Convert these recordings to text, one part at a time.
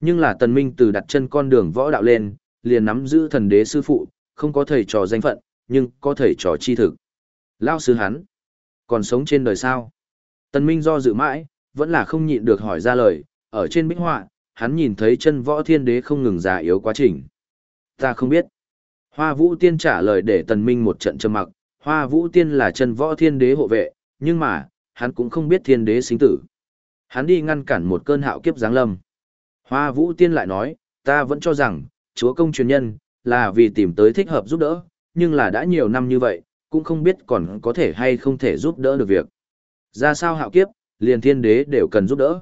Nhưng là tần minh từ đặt chân con đường võ đạo lên, liền nắm giữ thần đế sư phụ, không có thầy trò danh phận, nhưng có thầy trò chi thực. Lao sư hắn, còn sống trên đời sao? Tần minh do dự mãi, vẫn là không nhịn được hỏi ra lời, ở trên bích họa, hắn nhìn thấy chân võ thiên đế không ngừng già yếu quá trình. Ta không biết. Hoa vũ tiên trả lời để tần minh một trận trầm mặc, hoa vũ tiên là chân võ thiên đế hộ vệ, nhưng mà, hắn cũng không biết thiên đế sinh tử. Hắn đi ngăn cản một cơn hạo kiếp giáng lâm. Hoa vũ tiên lại nói, ta vẫn cho rằng, chúa công truyền nhân, là vì tìm tới thích hợp giúp đỡ, nhưng là đã nhiều năm như vậy, cũng không biết còn có thể hay không thể giúp đỡ được việc. Ra sao hạo kiếp, liền thiên đế đều cần giúp đỡ.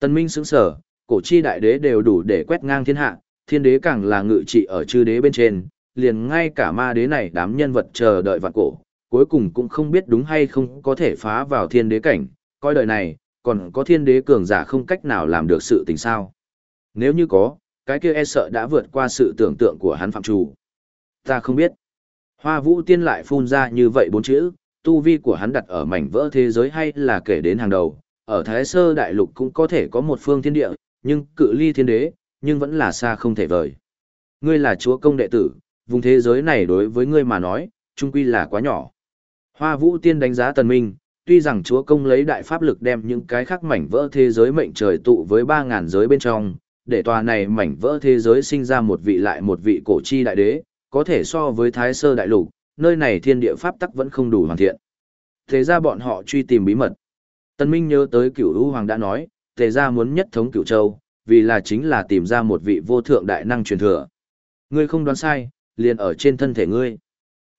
Tân Minh sững sở, cổ chi đại đế đều đủ để quét ngang thiên hạ, thiên đế càng là ngự trị ở chư đế bên trên, liền ngay cả ma đế này đám nhân vật chờ đợi vạn cổ, cuối cùng cũng không biết đúng hay không có thể phá vào thiên đế cảnh, coi đời này, còn có thiên đế cường giả không cách nào làm được sự tình sao. Nếu như có, cái kia e sợ đã vượt qua sự tưởng tượng của hắn phạm chủ. Ta không biết. Hoa vũ tiên lại phun ra như vậy bốn chữ, tu vi của hắn đặt ở mảnh vỡ thế giới hay là kể đến hàng đầu, ở Thái Sơ Đại Lục cũng có thể có một phương thiên địa, nhưng cự ly thiên đế, nhưng vẫn là xa không thể vời. Ngươi là chúa công đệ tử, vùng thế giới này đối với ngươi mà nói, trung quy là quá nhỏ. Hoa Vũ Tiên đánh giá Tần Minh, tuy rằng chúa công lấy đại pháp lực đem những cái khác mảnh vỡ thế giới mệnh trời tụ với 3.000 giới bên trong, để tòa này mảnh vỡ thế giới sinh ra một vị lại một vị cổ chi đại đế, có thể so với Thái Sơ Đại Lục, nơi này thiên địa pháp tắc vẫn không đủ hoàn thiện. Thế ra bọn họ truy tìm bí mật. Tân Minh nhớ tới cửu lũ hoàng đã nói, tề ra muốn nhất thống cửu châu, vì là chính là tìm ra một vị vô thượng đại năng truyền thừa. Ngươi không đoán sai, liền ở trên thân thể ngươi.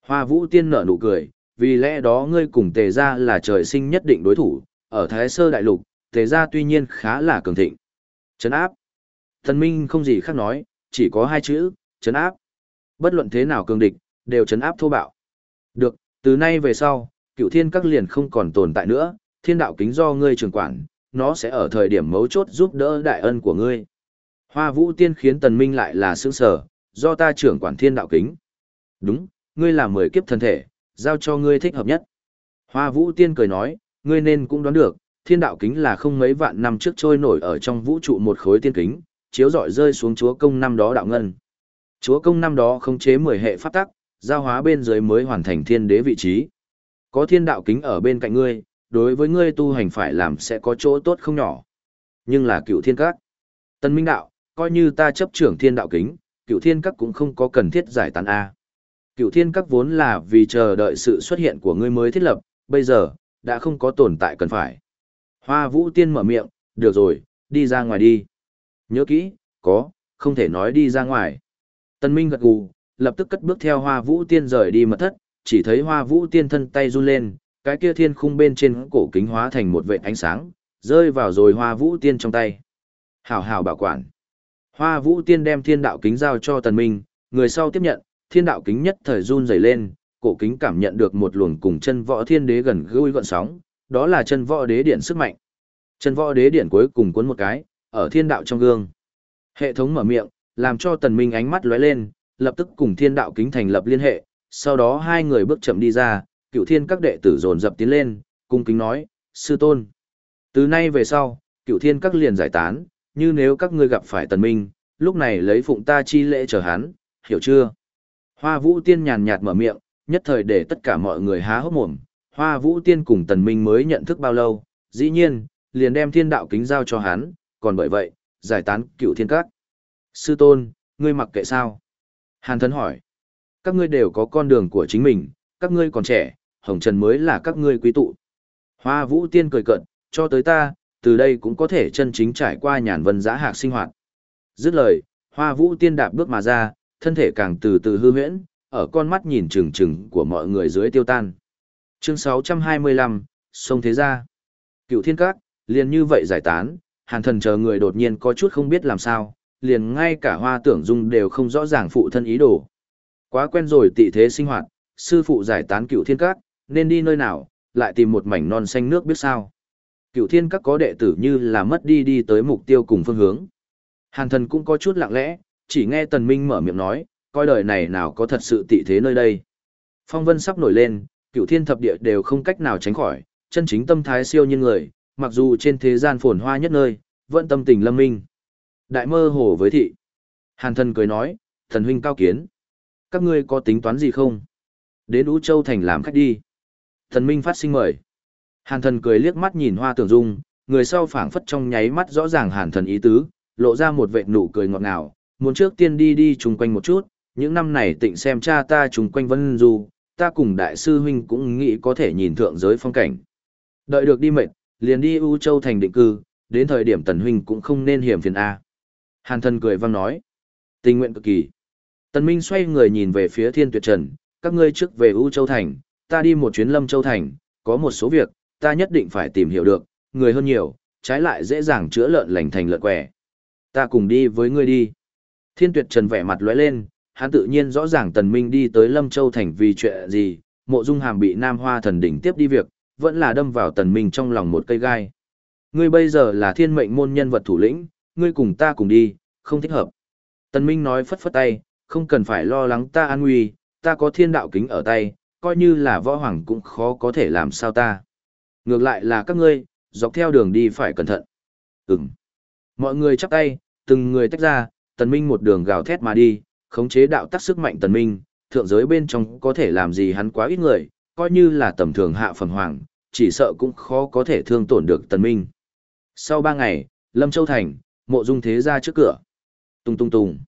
Hoa vũ tiên nở nụ cười, vì lẽ đó ngươi cùng tề gia là trời sinh nhất định đối thủ, ở Thái Sơ Đại Lục, tề gia tuy nhiên khá là cường thịnh. Chấn áp. Thần Minh không gì khác nói, chỉ có hai chữ, chấn áp. Bất luận thế nào cường địch, đều chấn áp thô bạo. Được, từ nay về sau, cựu thiên các liền không còn tồn tại nữa, thiên đạo kính do ngươi trường quản, nó sẽ ở thời điểm mấu chốt giúp đỡ đại ân của ngươi. Hoa vũ tiên khiến tần minh lại là sướng sở, do ta trưởng quản thiên đạo kính. Đúng, ngươi là mười kiếp thân thể, giao cho ngươi thích hợp nhất. Hoa vũ tiên cười nói, ngươi nên cũng đoán được, thiên đạo kính là không mấy vạn năm trước trôi nổi ở trong vũ trụ một khối tiên kính, chiếu rọi rơi xuống chúa công năm đó đạo ngân. Chúa công năm đó không chế mười hệ pháp tắc, giao hóa bên dưới mới hoàn thành thiên đế vị trí. Có thiên đạo kính ở bên cạnh ngươi, đối với ngươi tu hành phải làm sẽ có chỗ tốt không nhỏ. Nhưng là cựu thiên các. Tân minh đạo, coi như ta chấp trưởng thiên đạo kính, cựu thiên các cũng không có cần thiết giải tán A. Cựu thiên các vốn là vì chờ đợi sự xuất hiện của ngươi mới thiết lập, bây giờ, đã không có tồn tại cần phải. Hoa vũ tiên mở miệng, được rồi, đi ra ngoài đi. Nhớ kỹ, có, không thể nói đi ra ngoài. Tân minh gật gù, lập tức cất bước theo hoa vũ tiên rời đi mật thất, chỉ thấy hoa vũ tiên thân tay run lên, cái kia thiên khung bên trên cổ kính hóa thành một vệ ánh sáng, rơi vào rồi hoa vũ tiên trong tay. Hảo hảo bảo quản. Hoa vũ tiên đem thiên đạo kính giao cho tần minh, người sau tiếp nhận, thiên đạo kính nhất thời run rẩy lên, cổ kính cảm nhận được một luồng cùng chân võ thiên đế gần gũi gọn sóng, đó là chân võ đế điện sức mạnh. Chân võ đế điện cuối cùng cuốn một cái, ở thiên đạo trong gương. Hệ thống mở miệng, làm cho tần minh ánh mắt lóe lên, lập tức cùng thiên đạo kính thành lập liên hệ, sau đó hai người bước chậm đi ra, cựu thiên các đệ tử dồn dập tiến lên, cung kính nói, sư tôn. Từ nay về sau, cựu thiên các liền giải tán, như nếu các ngươi gặp phải tần minh, lúc này lấy phụng ta chi lễ chờ hắn, hiểu chưa? Hoa vũ tiên nhàn nhạt mở miệng, nhất thời để tất cả mọi người há hốc mồm, hoa vũ tiên cùng tần minh mới nhận thức bao lâu, dĩ nhiên, liền đem thiên đạo kính giao cho hắn, còn bởi vậy, giải tán cựu thiên các. Sư tôn, ngươi mặc kệ sao? Hàn thân hỏi, các ngươi đều có con đường của chính mình, các ngươi còn trẻ, hồng trần mới là các ngươi quý tụ. Hoa vũ tiên cười cận, cho tới ta, từ đây cũng có thể chân chính trải qua nhàn vân giã hạc sinh hoạt. Dứt lời, hoa vũ tiên đạp bước mà ra, thân thể càng từ từ hư huyễn, ở con mắt nhìn trừng trừng của mọi người dưới tiêu tan. Chương 625, Sông Thế Gia Cựu thiên các, liền như vậy giải tán, hàn thần chờ người đột nhiên có chút không biết làm sao, liền ngay cả hoa tưởng dung đều không rõ ràng phụ thân ý đồ. Quá quen rồi tị thế sinh hoạt, sư phụ giải tán cựu thiên các, nên đi nơi nào, lại tìm một mảnh non xanh nước biết sao. Cựu thiên các có đệ tử như là mất đi đi tới mục tiêu cùng phương hướng. Hàn thần cũng có chút lặng lẽ, chỉ nghe tần minh mở miệng nói, coi đời này nào có thật sự tị thế nơi đây. Phong vân sắp nổi lên, cựu thiên thập địa đều không cách nào tránh khỏi, chân chính tâm thái siêu nhiên người, mặc dù trên thế gian phồn hoa nhất nơi, vẫn tâm tình lâm minh. Đại mơ hồ với thị. Hàn thần cười nói, thần huynh cao kiến. Các ngươi có tính toán gì không? Đến Ú Châu Thành làm khách đi. Thần minh phát sinh mời. Hàn thần cười liếc mắt nhìn hoa tưởng dung, người sau phảng phất trong nháy mắt rõ ràng hàn thần ý tứ, lộ ra một vệt nụ cười ngọt ngào, muốn trước tiên đi đi chung quanh một chút, những năm này tịnh xem cha ta chung quanh vân du, ta cùng đại sư huynh cũng nghĩ có thể nhìn thượng giới phong cảnh. Đợi được đi mệt, liền đi U Châu thành định cư, đến thời điểm tần huynh cũng không nên hiểm phiền A. Hàn thần cười vang nói, tình nguyện cực kỳ. Tần Minh xoay người nhìn về phía thiên tuyệt trần, các ngươi trước về U Châu thành, ta đi một chuyến lâm Châu thành, có một số việc, ta nhất định phải tìm hiểu được, người hơn nhiều, trái lại dễ dàng chữa lợn lành thành lợn quẻ. Ta cùng đi với ngươi đi. Thiên tuyệt trần vẻ mặt lóe lên, hắn tự nhiên rõ ràng tần minh đi tới Lâm Châu thành vì chuyện gì, mộ dung hàm bị Nam Hoa thần đỉnh tiếp đi việc, vẫn là đâm vào tần minh trong lòng một cây gai. Ngươi bây giờ là thiên mệnh môn nhân vật thủ lĩnh, ngươi cùng ta cùng đi, không thích hợp. Tần minh nói phất phất tay, không cần phải lo lắng ta an nguy, ta có thiên đạo kính ở tay, coi như là võ hoàng cũng khó có thể làm sao ta. Ngược lại là các ngươi, dọc theo đường đi phải cẩn thận. Ừm. Mọi người chắp tay, từng người tách ra, tần minh một đường gào thét mà đi, khống chế đạo tắc sức mạnh tần minh, thượng giới bên trong có thể làm gì hắn quá ít người, coi như là tầm thường hạ phẩm hoàng, chỉ sợ cũng khó có thể thương tổn được tần minh. Sau ba ngày, Lâm Châu Thành, mộ dung thế gia trước cửa. Tung tung tung.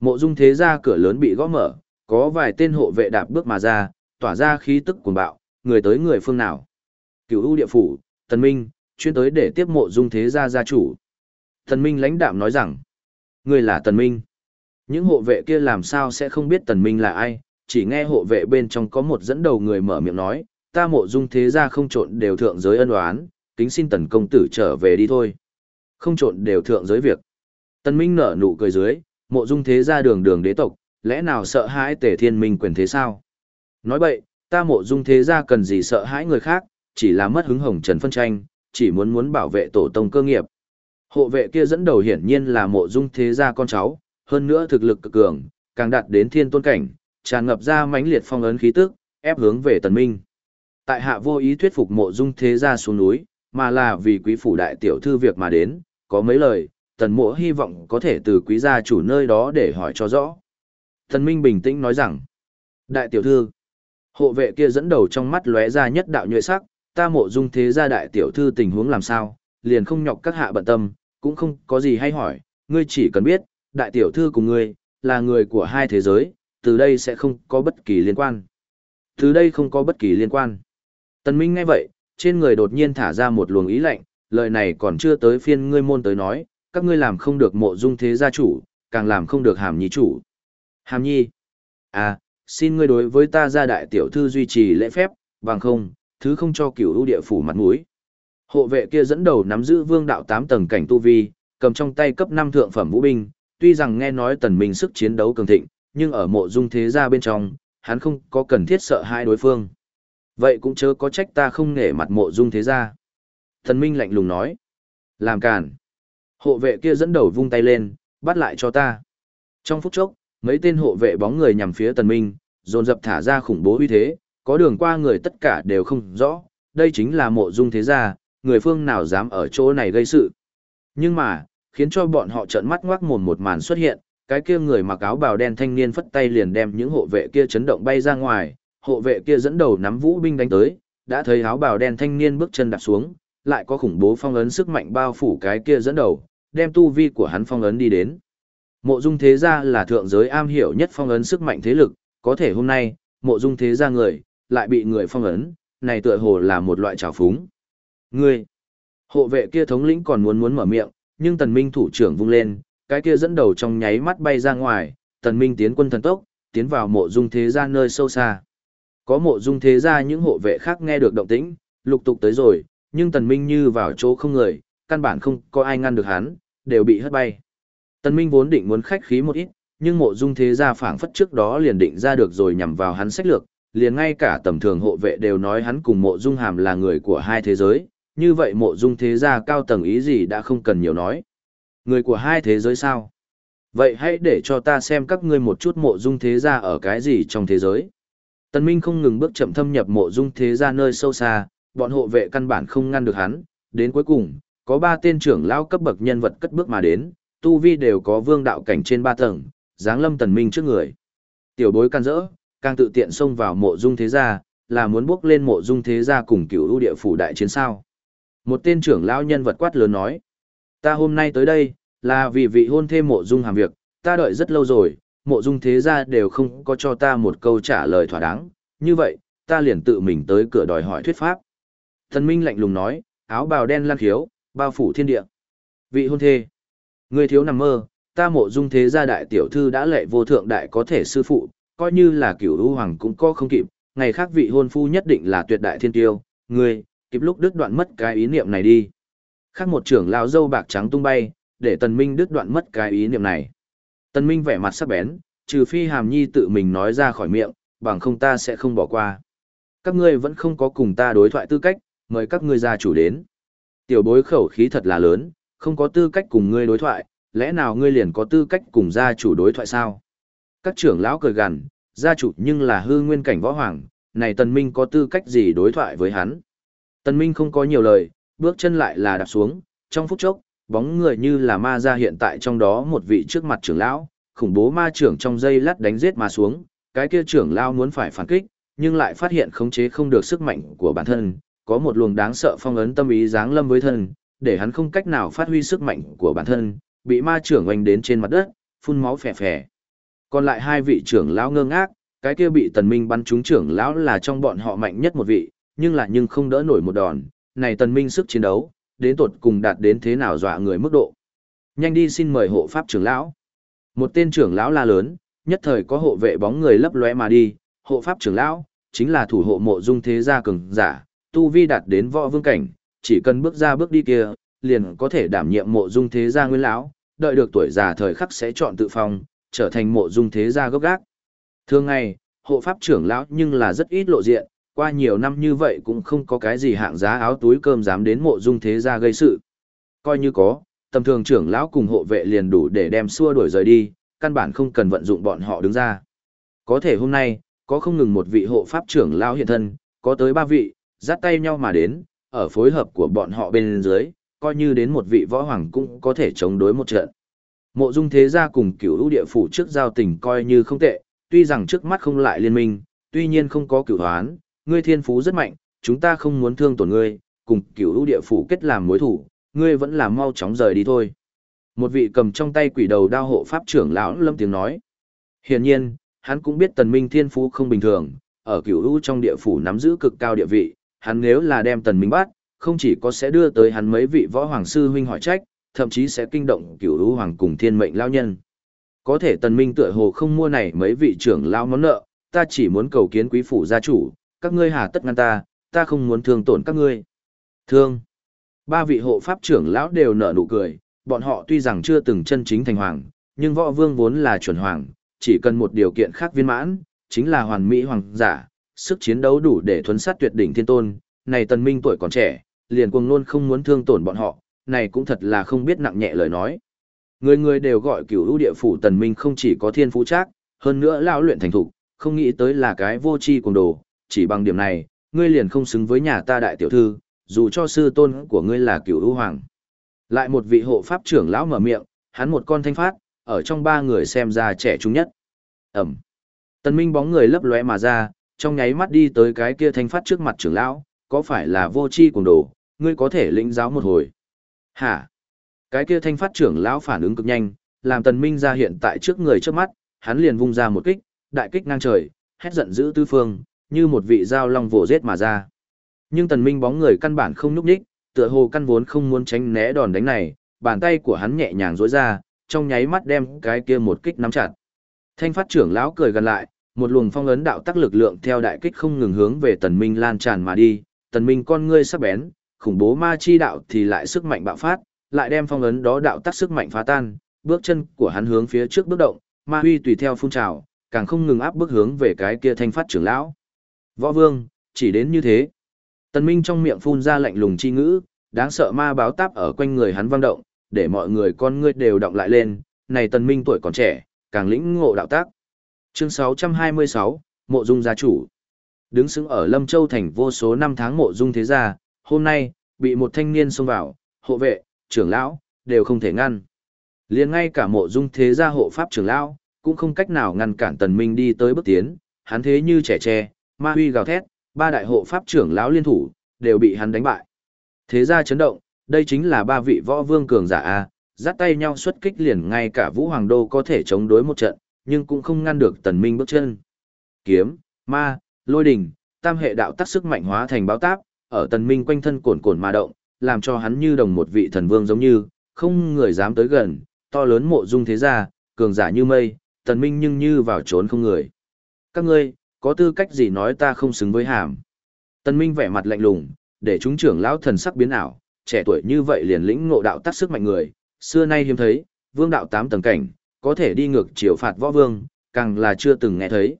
Mộ dung thế gia cửa lớn bị gõ mở, có vài tên hộ vệ đạp bước mà ra, tỏa ra khí tức cuồng bạo, người tới người phương nào. Cửu ưu địa phủ, tần minh, chuyên tới để tiếp mộ dung thế gia gia chủ. Tần minh lãnh đạm nói rằng, người là tần minh. Những hộ vệ kia làm sao sẽ không biết tần minh là ai, chỉ nghe hộ vệ bên trong có một dẫn đầu người mở miệng nói, ta mộ dung thế gia không trộn đều thượng giới ân oán, kính xin tần công tử trở về đi thôi. Không trộn đều thượng giới việc. Tần minh nở nụ cười dưới, mộ dung thế gia đường đường đế tộc, lẽ nào sợ hãi tề thiên minh quyền thế sao? Nói bậy, ta mộ dung thế gia cần gì sợ hãi người khác, chỉ là mất hứng hồng trần phân tranh, chỉ muốn muốn bảo vệ tổ tông cơ nghiệp. Hộ vệ kia dẫn đầu hiển nhiên là mộ dung thế gia con cháu, hơn nữa thực lực cực cường, càng đạt đến thiên tôn cảnh, tràn ngập ra mãnh liệt phong ấn khí tức, ép hướng về tần minh. Tại hạ vô ý thuyết phục mộ dung thế gia xuống núi, mà là vì quý phủ đại tiểu thư việc mà đến, có mấy lời, tần mộ hy vọng có thể từ quý gia chủ nơi đó để hỏi cho rõ. Tần minh bình tĩnh nói rằng, đại tiểu thư, hộ vệ kia dẫn đầu trong mắt lóe ra nhất đạo nhuệ sắc, ta mộ dung thế gia đại tiểu thư tình huống làm sao, liền không nhọc các hạ bận tâm, cũng không có gì hay hỏi, ngươi chỉ cần biết, đại tiểu thư cùng ngươi, là người của hai thế giới, từ đây sẽ không có bất kỳ liên quan. Từ đây không có bất kỳ liên quan. Tần Minh nghe vậy, trên người đột nhiên thả ra một luồng ý lạnh, lời này còn chưa tới phiên ngươi môn tới nói, các ngươi làm không được mộ dung thế gia chủ, càng làm không được hàm nhi chủ. Hàm nhi, à, xin ngươi đối với ta gia đại tiểu thư duy trì lễ phép, bằng không, thứ không cho cửu ưu địa phủ mặt mũi. Hộ vệ kia dẫn đầu nắm giữ vương đạo 8 tầng cảnh tu vi, cầm trong tay cấp 5 thượng phẩm vũ binh, tuy rằng nghe nói tần minh sức chiến đấu cường thịnh, nhưng ở mộ dung thế gia bên trong, hắn không có cần thiết sợ hai đối phương. Vậy cũng chớ có trách ta không nể mặt mộ dung thế gia. thần minh lạnh lùng nói. Làm cản. Hộ vệ kia dẫn đầu vung tay lên, bắt lại cho ta. Trong phút chốc, mấy tên hộ vệ bóng người nhằm phía tần minh, dồn dập thả ra khủng bố uy thế, có đường qua người tất cả đều không rõ, đây chính là mộ dung thế gia, người phương nào dám ở chỗ này gây sự. Nhưng mà, khiến cho bọn họ trợn mắt ngoác mồm một màn xuất hiện, cái kia người mặc áo bào đen thanh niên phất tay liền đem những hộ vệ kia chấn động bay ra ngoài, hộ vệ kia dẫn đầu nắm vũ binh đánh tới, đã thấy áo bào đen thanh niên bước chân đạp xuống, lại có khủng bố phong ấn sức mạnh bao phủ cái kia dẫn đầu, đem tu vi của hắn phong ấn đi đến. Mộ Dung Thế gia là thượng giới am hiểu nhất phong ấn sức mạnh thế lực, có thể hôm nay, Mộ Dung Thế gia người lại bị người phong ấn, này tựa hồ là một loại trào phúng. Ngươi, hộ vệ kia thống lĩnh còn muốn muốn mở miệng, nhưng tần minh thủ trưởng vung lên, cái kia dẫn đầu trong nháy mắt bay ra ngoài, tần minh tiến quân thần tốc, tiến vào mộ dung thế gia nơi sâu xa. Có mộ dung thế gia những hộ vệ khác nghe được động tĩnh, lục tục tới rồi, nhưng tần minh như vào chỗ không người, căn bản không có ai ngăn được hắn, đều bị hất bay. Tần minh vốn định muốn khách khí một ít, nhưng mộ dung thế gia phảng phất trước đó liền định ra được rồi nhằm vào hắn sách lược, liền ngay cả tầm thường hộ vệ đều nói hắn cùng mộ dung hàm là người của hai thế giới, như vậy mộ dung thế gia cao tầng ý gì đã không cần nhiều nói. Người của hai thế giới sao? Vậy hãy để cho ta xem các ngươi một chút mộ dung thế gia ở cái gì trong thế giới. Tần Minh không ngừng bước chậm thâm nhập mộ dung thế gia nơi sâu xa, bọn hộ vệ căn bản không ngăn được hắn, đến cuối cùng, có ba tên trưởng lão cấp bậc nhân vật cất bước mà đến, tu vi đều có vương đạo cảnh trên ba tầng, dáng lâm tần minh trước người. Tiểu bối can rỡ, càng tự tiện xông vào mộ dung thế gia, là muốn bước lên mộ dung thế gia cùng cửu ưu địa phủ đại chiến sao. Một tên trưởng lão nhân vật quát lớn nói, ta hôm nay tới đây, là vì vị hôn thê mộ dung hàm việc, ta đợi rất lâu rồi, mộ dung thế gia đều không có cho ta một câu trả lời thỏa đáng, như vậy, ta liền tự mình tới cửa đòi hỏi thuyết pháp. Thần Minh lạnh lùng nói, áo bào đen lan khiếu, bao phủ thiên địa. Vị hôn thê, người thiếu nằm mơ, ta mộ dung thế gia đại tiểu thư đã lệ vô thượng đại có thể sư phụ, coi như là cửu ưu hoàng cũng có không kịp, ngày khác vị hôn phu nhất định là tuyệt đại thiên tiêu, ngươi, kịp lúc đứt đoạn mất cái ý niệm này đi. Khác một trưởng lão dâu bạc trắng tung bay, để tần minh đứt đoạn mất cái ý niệm này. Tần minh vẻ mặt sắc bén, trừ phi hàm nhi tự mình nói ra khỏi miệng, bằng không ta sẽ không bỏ qua. Các ngươi vẫn không có cùng ta đối thoại tư cách, mời các ngươi gia chủ đến. Tiểu bối khẩu khí thật là lớn, không có tư cách cùng ngươi đối thoại, lẽ nào ngươi liền có tư cách cùng gia chủ đối thoại sao? Các trưởng lão cười gằn, gia chủ nhưng là hư nguyên cảnh võ hoàng, này tần minh có tư cách gì đối thoại với hắn? Tần minh không có nhiều lời, bước chân lại là đạp xuống, trong phút chốc, bóng người như là ma ra hiện tại trong đó một vị trước mặt trưởng lão, khủng bố ma trưởng trong dây lát đánh giết mà xuống, cái kia trưởng lão muốn phải phản kích, nhưng lại phát hiện khống chế không được sức mạnh của bản thân, có một luồng đáng sợ phong ấn tâm ý giáng lâm với thân, để hắn không cách nào phát huy sức mạnh của bản thân, bị ma trưởng oanh đến trên mặt đất, phun máu phè phè. Còn lại hai vị trưởng lão ngơ ngác, cái kia bị tần minh bắn trúng trưởng lão là trong bọn họ mạnh nhất một vị, nhưng là nhưng không đỡ nổi một đòn, này tần minh sức chiến đấu, đến tột cùng đạt đến thế nào dọa người mức độ. Nhanh đi xin mời hộ pháp trưởng lão. Một tên trưởng lão la lớn, nhất thời có hộ vệ bóng người lấp lóe mà đi, hộ pháp trưởng lão, chính là thủ hộ mộ dung thế gia cường giả, tu vi đạt đến võ vương cảnh, chỉ cần bước ra bước đi kia, liền có thể đảm nhiệm mộ dung thế gia nguyên lão, đợi được tuổi già thời khắc sẽ chọn tự phong, trở thành mộ dung thế gia gốc gác. Thường ngày, hộ pháp trưởng lão nhưng là rất ít lộ diện, qua nhiều năm như vậy cũng không có cái gì hạng giá áo túi cơm dám đến mộ dung thế gia gây sự. Coi như có, tầm thường trưởng lão cùng hộ vệ liền đủ để đem xua đuổi rời đi, căn bản không cần vận dụng bọn họ đứng ra. Có thể hôm nay, có không ngừng một vị hộ pháp trưởng lão hiện thân, có tới ba vị, dắt tay nhau mà đến, ở phối hợp của bọn họ bên dưới, coi như đến một vị võ hoàng cũng có thể chống đối một trận. Mộ dung thế gia cùng cửu lũ địa phủ trước giao tình coi như không tệ, tuy rằng trước mắt không lại liên minh, tuy nhiên không có cửu hoán, ngươi thiên phú rất mạnh, chúng ta không muốn thương tổn ngươi, cùng cửu lũ địa phủ kết làm mối thủ, ngươi vẫn là mau chóng rời đi thôi. Một vị cầm trong tay quỷ đầu đao hộ pháp trưởng lão lâm tiếng nói. Hiển nhiên, hắn cũng biết tần minh thiên phú không bình thường, ở cửu lũ trong địa phủ nắm giữ cực cao địa vị, hắn nếu là đem tần minh bắt, không chỉ có sẽ đưa tới hắn mấy vị võ hoàng sư huynh hỏi trách, thậm chí sẽ kinh động cửu lũ hoàng cùng thiên mệnh lao nhân. Có thể tần minh tựa hồ không mua này mấy vị trưởng lão món nợ, ta chỉ muốn cầu kiến quý phủ gia chủ, các ngươi hà tất ngăn ta, ta không muốn thương tổn các ngươi. Thương. Ba vị hộ pháp trưởng lão đều nở nụ cười, bọn họ tuy rằng chưa từng chân chính thành hoàng, nhưng võ vương vốn là chuẩn hoàng, chỉ cần một điều kiện khác viên mãn, chính là hoàn mỹ hoàng giả, sức chiến đấu đủ để thuấn sát tuyệt đỉnh thiên tôn, này tần minh tuổi còn trẻ, liền cuồng luôn không muốn thương tổn bọn họ, này cũng thật là không biết nặng nhẹ lời nói. Người người đều gọi cửu ưu địa phủ tần minh không chỉ có thiên phú chắc, hơn nữa lão luyện thành thục, không nghĩ tới là cái vô tri cuồng đồ, chỉ bằng điểm này, ngươi liền không xứng với nhà ta đại tiểu thư, dù cho sư tôn của ngươi là cửu ưu hoàng. Lại một vị hộ pháp trưởng lão mở miệng, hắn một con thanh phát, ở trong ba người xem ra trẻ trung nhất. Ẩm. Tần Minh bóng người lấp lóe mà ra, trong nháy mắt đi tới cái kia thanh phát trước mặt trưởng lão, có phải là vô chi cuồng đồ, ngươi có thể lĩnh giáo một hồi. Hả? Cái kia thanh phát trưởng lão phản ứng cực nhanh, làm tần minh ra hiện tại trước người trước mắt, hắn liền vung ra một kích, đại kích ngang trời, hét giận dữ tứ phương, như một vị dao long vồ giết mà ra. Nhưng tần minh bóng người căn bản không nhúc nhích, tựa hồ căn vốn không muốn tránh né đòn đánh này, bàn tay của hắn nhẹ nhàng duỗi ra, trong nháy mắt đem cái kia một kích nắm chặt. Thanh phát trưởng lão cười gần lại, một luồng phong ấn đạo tắc lực lượng theo đại kích không ngừng hướng về tần minh lan tràn mà đi, tần minh con ngươi sắc bén, khủng bố ma chi đạo thì lại sức mạnh bạo phát, lại đem phong ấn đó đạo tắc sức mạnh phá tan, bước chân của hắn hướng phía trước bước động, ma huy tùy theo phun trào, càng không ngừng áp bước hướng về cái kia thanh phát trưởng lão. Võ vương, chỉ đến như thế. Tần Minh trong miệng phun ra lạnh lùng chi ngữ, đáng sợ ma báo táp ở quanh người hắn vang động, để mọi người con ngươi đều động lại lên, này Tần Minh tuổi còn trẻ, càng lĩnh ngộ đạo tác. Chương 626, Mộ Dung gia chủ. Đứng sững ở Lâm Châu thành vô số năm tháng Mộ Dung thế gia, hôm nay, bị một thanh niên xông vào, hộ vệ, trưởng lão, đều không thể ngăn. liền ngay cả mộ dung thế gia hộ pháp trưởng lão cũng không cách nào ngăn cản tần minh đi tới bước tiến, hắn thế như trẻ tre, ma huy gào thét, ba đại hộ pháp trưởng lão liên thủ, đều bị hắn đánh bại. Thế gia chấn động, đây chính là ba vị võ vương cường giả a, dắt tay nhau xuất kích liền ngay cả Vũ Hoàng Đô có thể chống đối một trận, nhưng cũng không ngăn được tần minh bước chân. Kiếm, ma, lôi đình, tam hệ đạo tác sức mạnh hóa thành báo táp, ở tần minh quanh thân cồn cồn mà động, làm cho hắn như đồng một vị thần vương giống như, không người dám tới gần, to lớn mộ dung thế gia, cường giả như mây, tần minh nhưng như vào trốn không người. Các ngươi, có tư cách gì nói ta không xứng với hàm. tân minh vẻ mặt lạnh lùng, để chúng trưởng lão thần sắc biến ảo, trẻ tuổi như vậy liền lĩnh ngộ đạo tác sức mạnh người, xưa nay hiếm thấy, vương đạo tám tầng cảnh, có thể đi ngược chiều phạt võ vương, càng là chưa từng nghe thấy.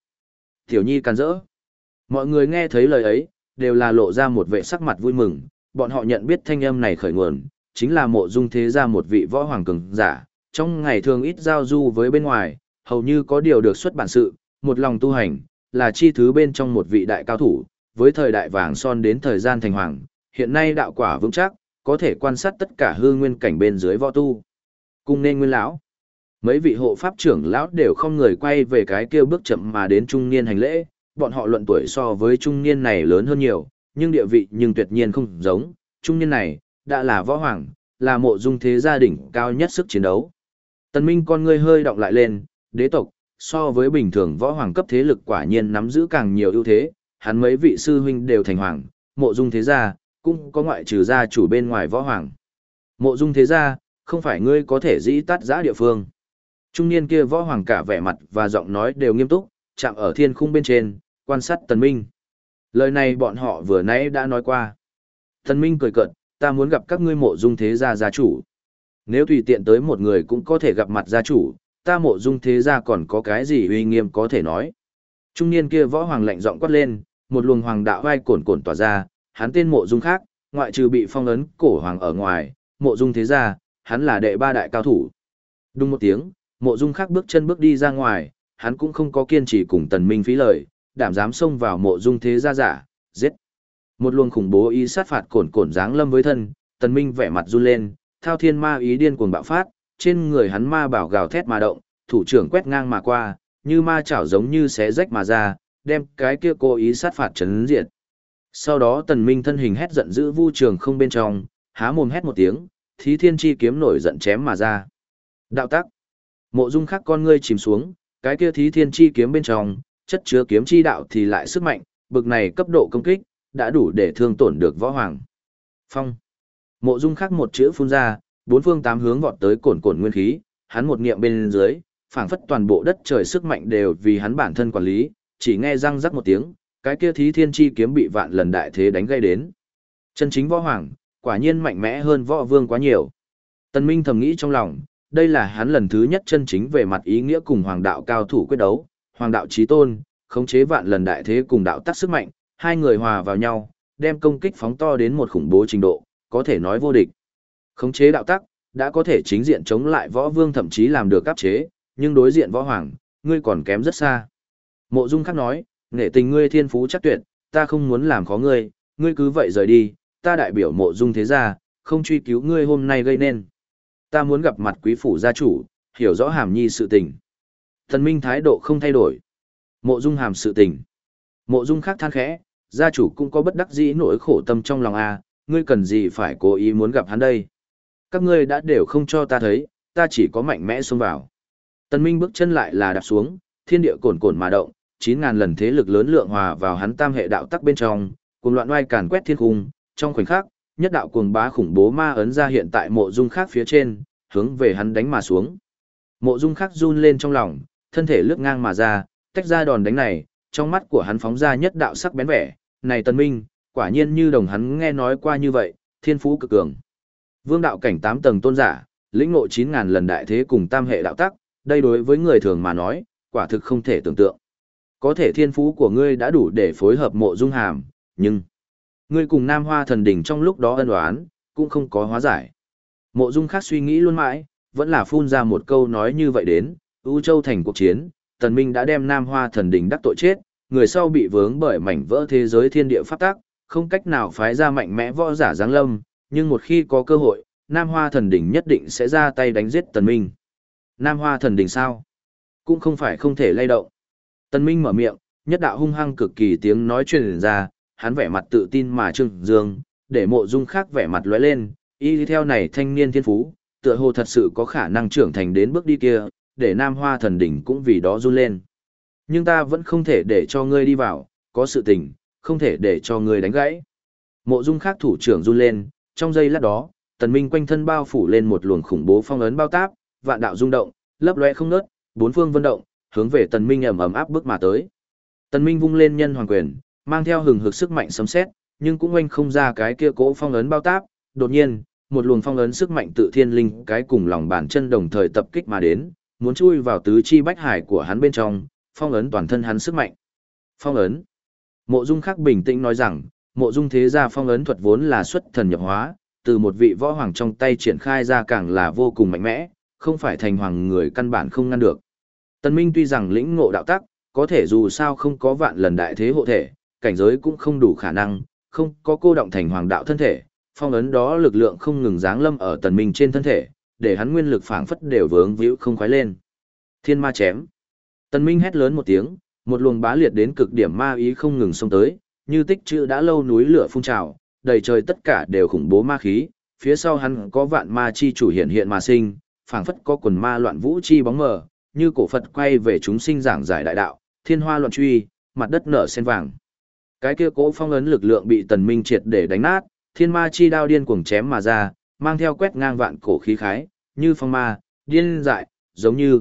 Tiểu nhi can rỡ. Mọi người nghe thấy lời ấy, đều là lộ ra một vẻ sắc mặt vui mừng, bọn họ nhận biết thanh âm này khởi nguồn, chính là mộ dung thế gia một vị võ hoàng cường giả, trong ngày thường ít giao du với bên ngoài, hầu như có điều được xuất bản sự, một lòng tu hành, là chi thứ bên trong một vị đại cao thủ, với thời đại vàng son đến thời gian thành hoàng, hiện nay đạo quả vững chắc, có thể quan sát tất cả hư nguyên cảnh bên dưới võ tu. Cùng nên nguyên lão, mấy vị hộ pháp trưởng lão đều không người quay về cái kêu bước chậm mà đến trung niên hành lễ, bọn họ luận tuổi so với trung niên này lớn hơn nhiều, nhưng địa vị nhưng tuyệt nhiên không giống, trung niên này, đã là võ hoàng, là mộ dung thế gia đình cao nhất sức chiến đấu. Tần Minh con ngươi hơi động lại lên, đế tộc, so với bình thường võ hoàng cấp thế lực quả nhiên nắm giữ càng nhiều ưu thế, hắn mấy vị sư huynh đều thành hoàng, mộ dung thế gia, cũng có ngoại trừ gia chủ bên ngoài võ hoàng. Mộ dung thế gia, không phải ngươi có thể dĩ tắt giã địa phương. Trung niên kia võ hoàng cả vẻ mặt và giọng nói đều nghiêm túc, chạm ở thiên khung bên trên, quan sát tần minh. Lời này bọn họ vừa nãy đã nói qua. Tần minh cười cợt, ta muốn gặp các ngươi mộ dung thế gia gia chủ. Nếu tùy tiện tới một người cũng có thể gặp mặt gia chủ, ta mộ dung thế gia còn có cái gì uy nghiêm có thể nói. Trung niên kia võ hoàng lạnh giọng quát lên, một luồng hoàng đạo vai cồn cồn tỏa ra, hắn tên mộ dung khác, ngoại trừ bị phong ấn cổ hoàng ở ngoài, mộ dung thế gia, hắn là đệ ba đại cao thủ. Đúng một tiếng, mộ dung khác bước chân bước đi ra ngoài, hắn cũng không có kiên trì cùng tần minh phí lời, đảm dám xông vào mộ dung thế gia giả, giết. Một luồng khủng bố ý sát phạt cồn cồn dáng lâm với thân, tần minh vẻ mặt run lên, thao thiên ma ý điên cuồng bạo phát, trên người hắn ma bảo gào thét mà động, thủ trưởng quét ngang mà qua, như ma chảo giống như xé rách mà ra, đem cái kia cố ý sát phạt chấn diệt. Sau đó tần minh thân hình hét giận dữ vu trường không bên trong, há mồm hét một tiếng, thí thiên chi kiếm nổi giận chém mà ra. Đạo tắc. Mộ dung khắc con ngươi chìm xuống, cái kia thí thiên chi kiếm bên trong, chất chứa kiếm chi đạo thì lại sức mạnh, bực này cấp độ công kích, đã đủ để thương tổn được võ hoàng. Phong. Mộ dung khắc một chữ phun ra, bốn phương tám hướng vọt tới cồn cồn nguyên khí, hắn một niệm bên dưới, phảng phất toàn bộ đất trời sức mạnh đều vì hắn bản thân quản lý, chỉ nghe răng rắc một tiếng, cái kia thí thiên chi kiếm bị vạn lần đại thế đánh gây đến. Chân chính võ hoàng, quả nhiên mạnh mẽ hơn võ vương quá nhiều. Tần Minh thầm nghĩ trong lòng, đây là hắn lần thứ nhất chân chính về mặt ý nghĩa cùng hoàng đạo cao thủ quyết đấu, hoàng đạo chí tôn, khống chế vạn lần đại thế cùng đạo tắc sức mạnh, hai người hòa vào nhau, đem công kích phóng to đến một khủng bố trình độ, có thể nói vô địch. Khống chế đạo tắc, đã có thể chính diện chống lại võ vương thậm chí làm được áp chế, nhưng đối diện võ hoàng, ngươi còn kém rất xa. Mộ Dung khắc nói, nghệ tình ngươi thiên phú chắc tuyệt, ta không muốn làm khó ngươi, ngươi cứ vậy rời đi, ta đại biểu mộ Dung thế gia, không truy cứu ngươi hôm nay gây nên. Ta muốn gặp mặt quý phủ gia chủ, hiểu rõ hàm nhi sự tình. Thần Minh thái độ không thay đổi. Mộ Dung hàm sự tình. Mộ Dung khắc than khẽ, gia chủ cũng có bất đắc dĩ nỗi khổ tâm trong lòng a, ngươi cần gì phải cố ý muốn gặp hắn đây? Các ngươi đã đều không cho ta thấy, ta chỉ có mạnh mẽ xông vào. Tần Minh bước chân lại là đạp xuống, thiên địa cồn cồn mà động, 9000 lần thế lực lớn lượng hòa vào hắn tam hệ đạo tắc bên trong, cuồng loạn oai càn quét thiên cung, trong khoảnh khắc, nhất đạo cuồng bá khủng bố ma ấn ra hiện tại mộ dung khác phía trên, hướng về hắn đánh mà xuống. Mộ dung khác run lên trong lòng, thân thể lướt ngang mà ra, tách ra đòn đánh này, trong mắt của hắn phóng ra nhất đạo sắc bén vẻ, này Tần Minh, quả nhiên như đồng hắn nghe nói qua như vậy, thiên phú cực cường. Vương đạo cảnh 8 tầng tôn giả, lĩnh ngộ 9000 lần đại thế cùng tam hệ đạo tắc, đây đối với người thường mà nói, quả thực không thể tưởng tượng. Có thể thiên phú của ngươi đã đủ để phối hợp mộ dung hàm, nhưng ngươi cùng Nam Hoa thần đỉnh trong lúc đó ân oán, cũng không có hóa giải. Mộ dung khác suy nghĩ luôn mãi, vẫn là phun ra một câu nói như vậy đến, U Châu thành cuộc chiến, Tần Minh đã đem Nam Hoa thần đỉnh đắc tội chết, người sau bị vướng bởi mảnh vỡ thế giới thiên địa pháp tắc, không cách nào phái ra mạnh mẽ võ giả giáng lâm, nhưng một khi có cơ hội, Nam Hoa thần đỉnh nhất định sẽ ra tay đánh giết Tần Minh. Nam Hoa thần đỉnh sao? Cũng không phải không thể lay động. Tần Minh mở miệng, nhất đạo hung hăng cực kỳ tiếng nói truyền ra, hắn vẻ mặt tự tin mà trưng dương, để mộ dung khác vẻ mặt lóe lên, y theo này thanh niên thiên phú, tựa hồ thật sự có khả năng trưởng thành đến bước đi kia, để Nam Hoa thần đỉnh cũng vì đó run lên. Nhưng ta vẫn không thể để cho ngươi đi vào, có sự tình, không thể để cho ngươi đánh gãy. Mộ dung khác thủ trưởng run lên, trong giây lát đó, tần minh quanh thân bao phủ lên một luồng khủng bố phong ấn bao táp, vạn đạo rung động, lấp lóe không ngớt, bốn phương vân động, hướng về tần minh ầm ầm áp bước mà tới. Tần minh vung lên nhân hoàng quyền, mang theo hừng hực sức mạnh sấm sét, nhưng cũng oanh không ra cái kia cỗ phong ấn bao táp, đột nhiên, một luồng phong ấn sức mạnh tự thiên linh cái cùng lòng bàn chân đồng thời tập kích mà đến, muốn chui vào tứ chi bách hải của hắn bên trong, phong ấn toàn thân hắn sức mạnh. Phong ấn. Mộ Dung Khắc bình tĩnh nói rằng, Mộ Dung thế gia phong ấn thuật vốn là xuất thần nhập hóa, từ một vị võ hoàng trong tay triển khai ra càng là vô cùng mạnh mẽ, không phải thành hoàng người căn bản không ngăn được. Tân Minh tuy rằng lĩnh ngộ đạo tắc, có thể dù sao không có vạn lần đại thế hộ thể, cảnh giới cũng không đủ khả năng, không có cô động thành hoàng đạo thân thể, phong ấn đó lực lượng không ngừng giáng lâm ở Tần Minh trên thân thể, để hắn nguyên lực phảng phất đều vướng víu không khoái lên. Thiên ma chém. Tần Minh hét lớn một tiếng, một luồng bá liệt đến cực điểm ma ý không ngừng xông tới, như tích chữ đã lâu núi lửa phun trào, đầy trời tất cả đều khủng bố ma khí, phía sau hắn có vạn ma chi chủ hiện hiện mà sinh, phảng phất có quần ma loạn vũ chi bóng mờ, như cổ Phật quay về chúng sinh giảng giải đại đạo, thiên hoa loạn truy, mặt đất nở sen vàng. Cái kia cố phong ấn lực lượng bị Tần Minh triệt để đánh nát, thiên ma chi đao điên cuồng chém mà ra, mang theo quét ngang vạn cổ khí khái, như phong ma, điên dại, giống như.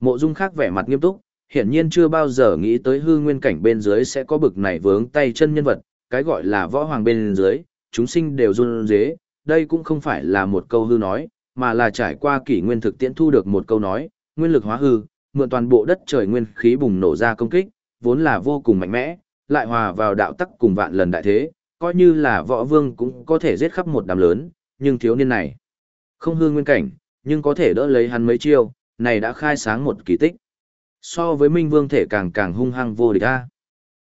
Mộ Dung khác vẻ mặt nghiêm túc, hiển nhiên chưa bao giờ nghĩ tới hư nguyên cảnh bên dưới sẽ có bực này vướng tay chân nhân vật, cái gọi là võ hoàng bên dưới, chúng sinh đều run rế, đây cũng không phải là một câu hư nói, mà là trải qua kỷ nguyên thực tiễn thu được một câu nói, nguyên lực hóa hư, mượn toàn bộ đất trời nguyên khí bùng nổ ra công kích, vốn là vô cùng mạnh mẽ, lại hòa vào đạo tắc cùng vạn lần đại thế, coi như là võ vương cũng có thể giết khắp một đám lớn, nhưng thiếu niên này không hư nguyên cảnh, nhưng có thể đỡ lấy hắn mấy chiêu, này đã khai sáng một kỳ tích. So với Minh Vương thể càng càng hung hăng vô địch a.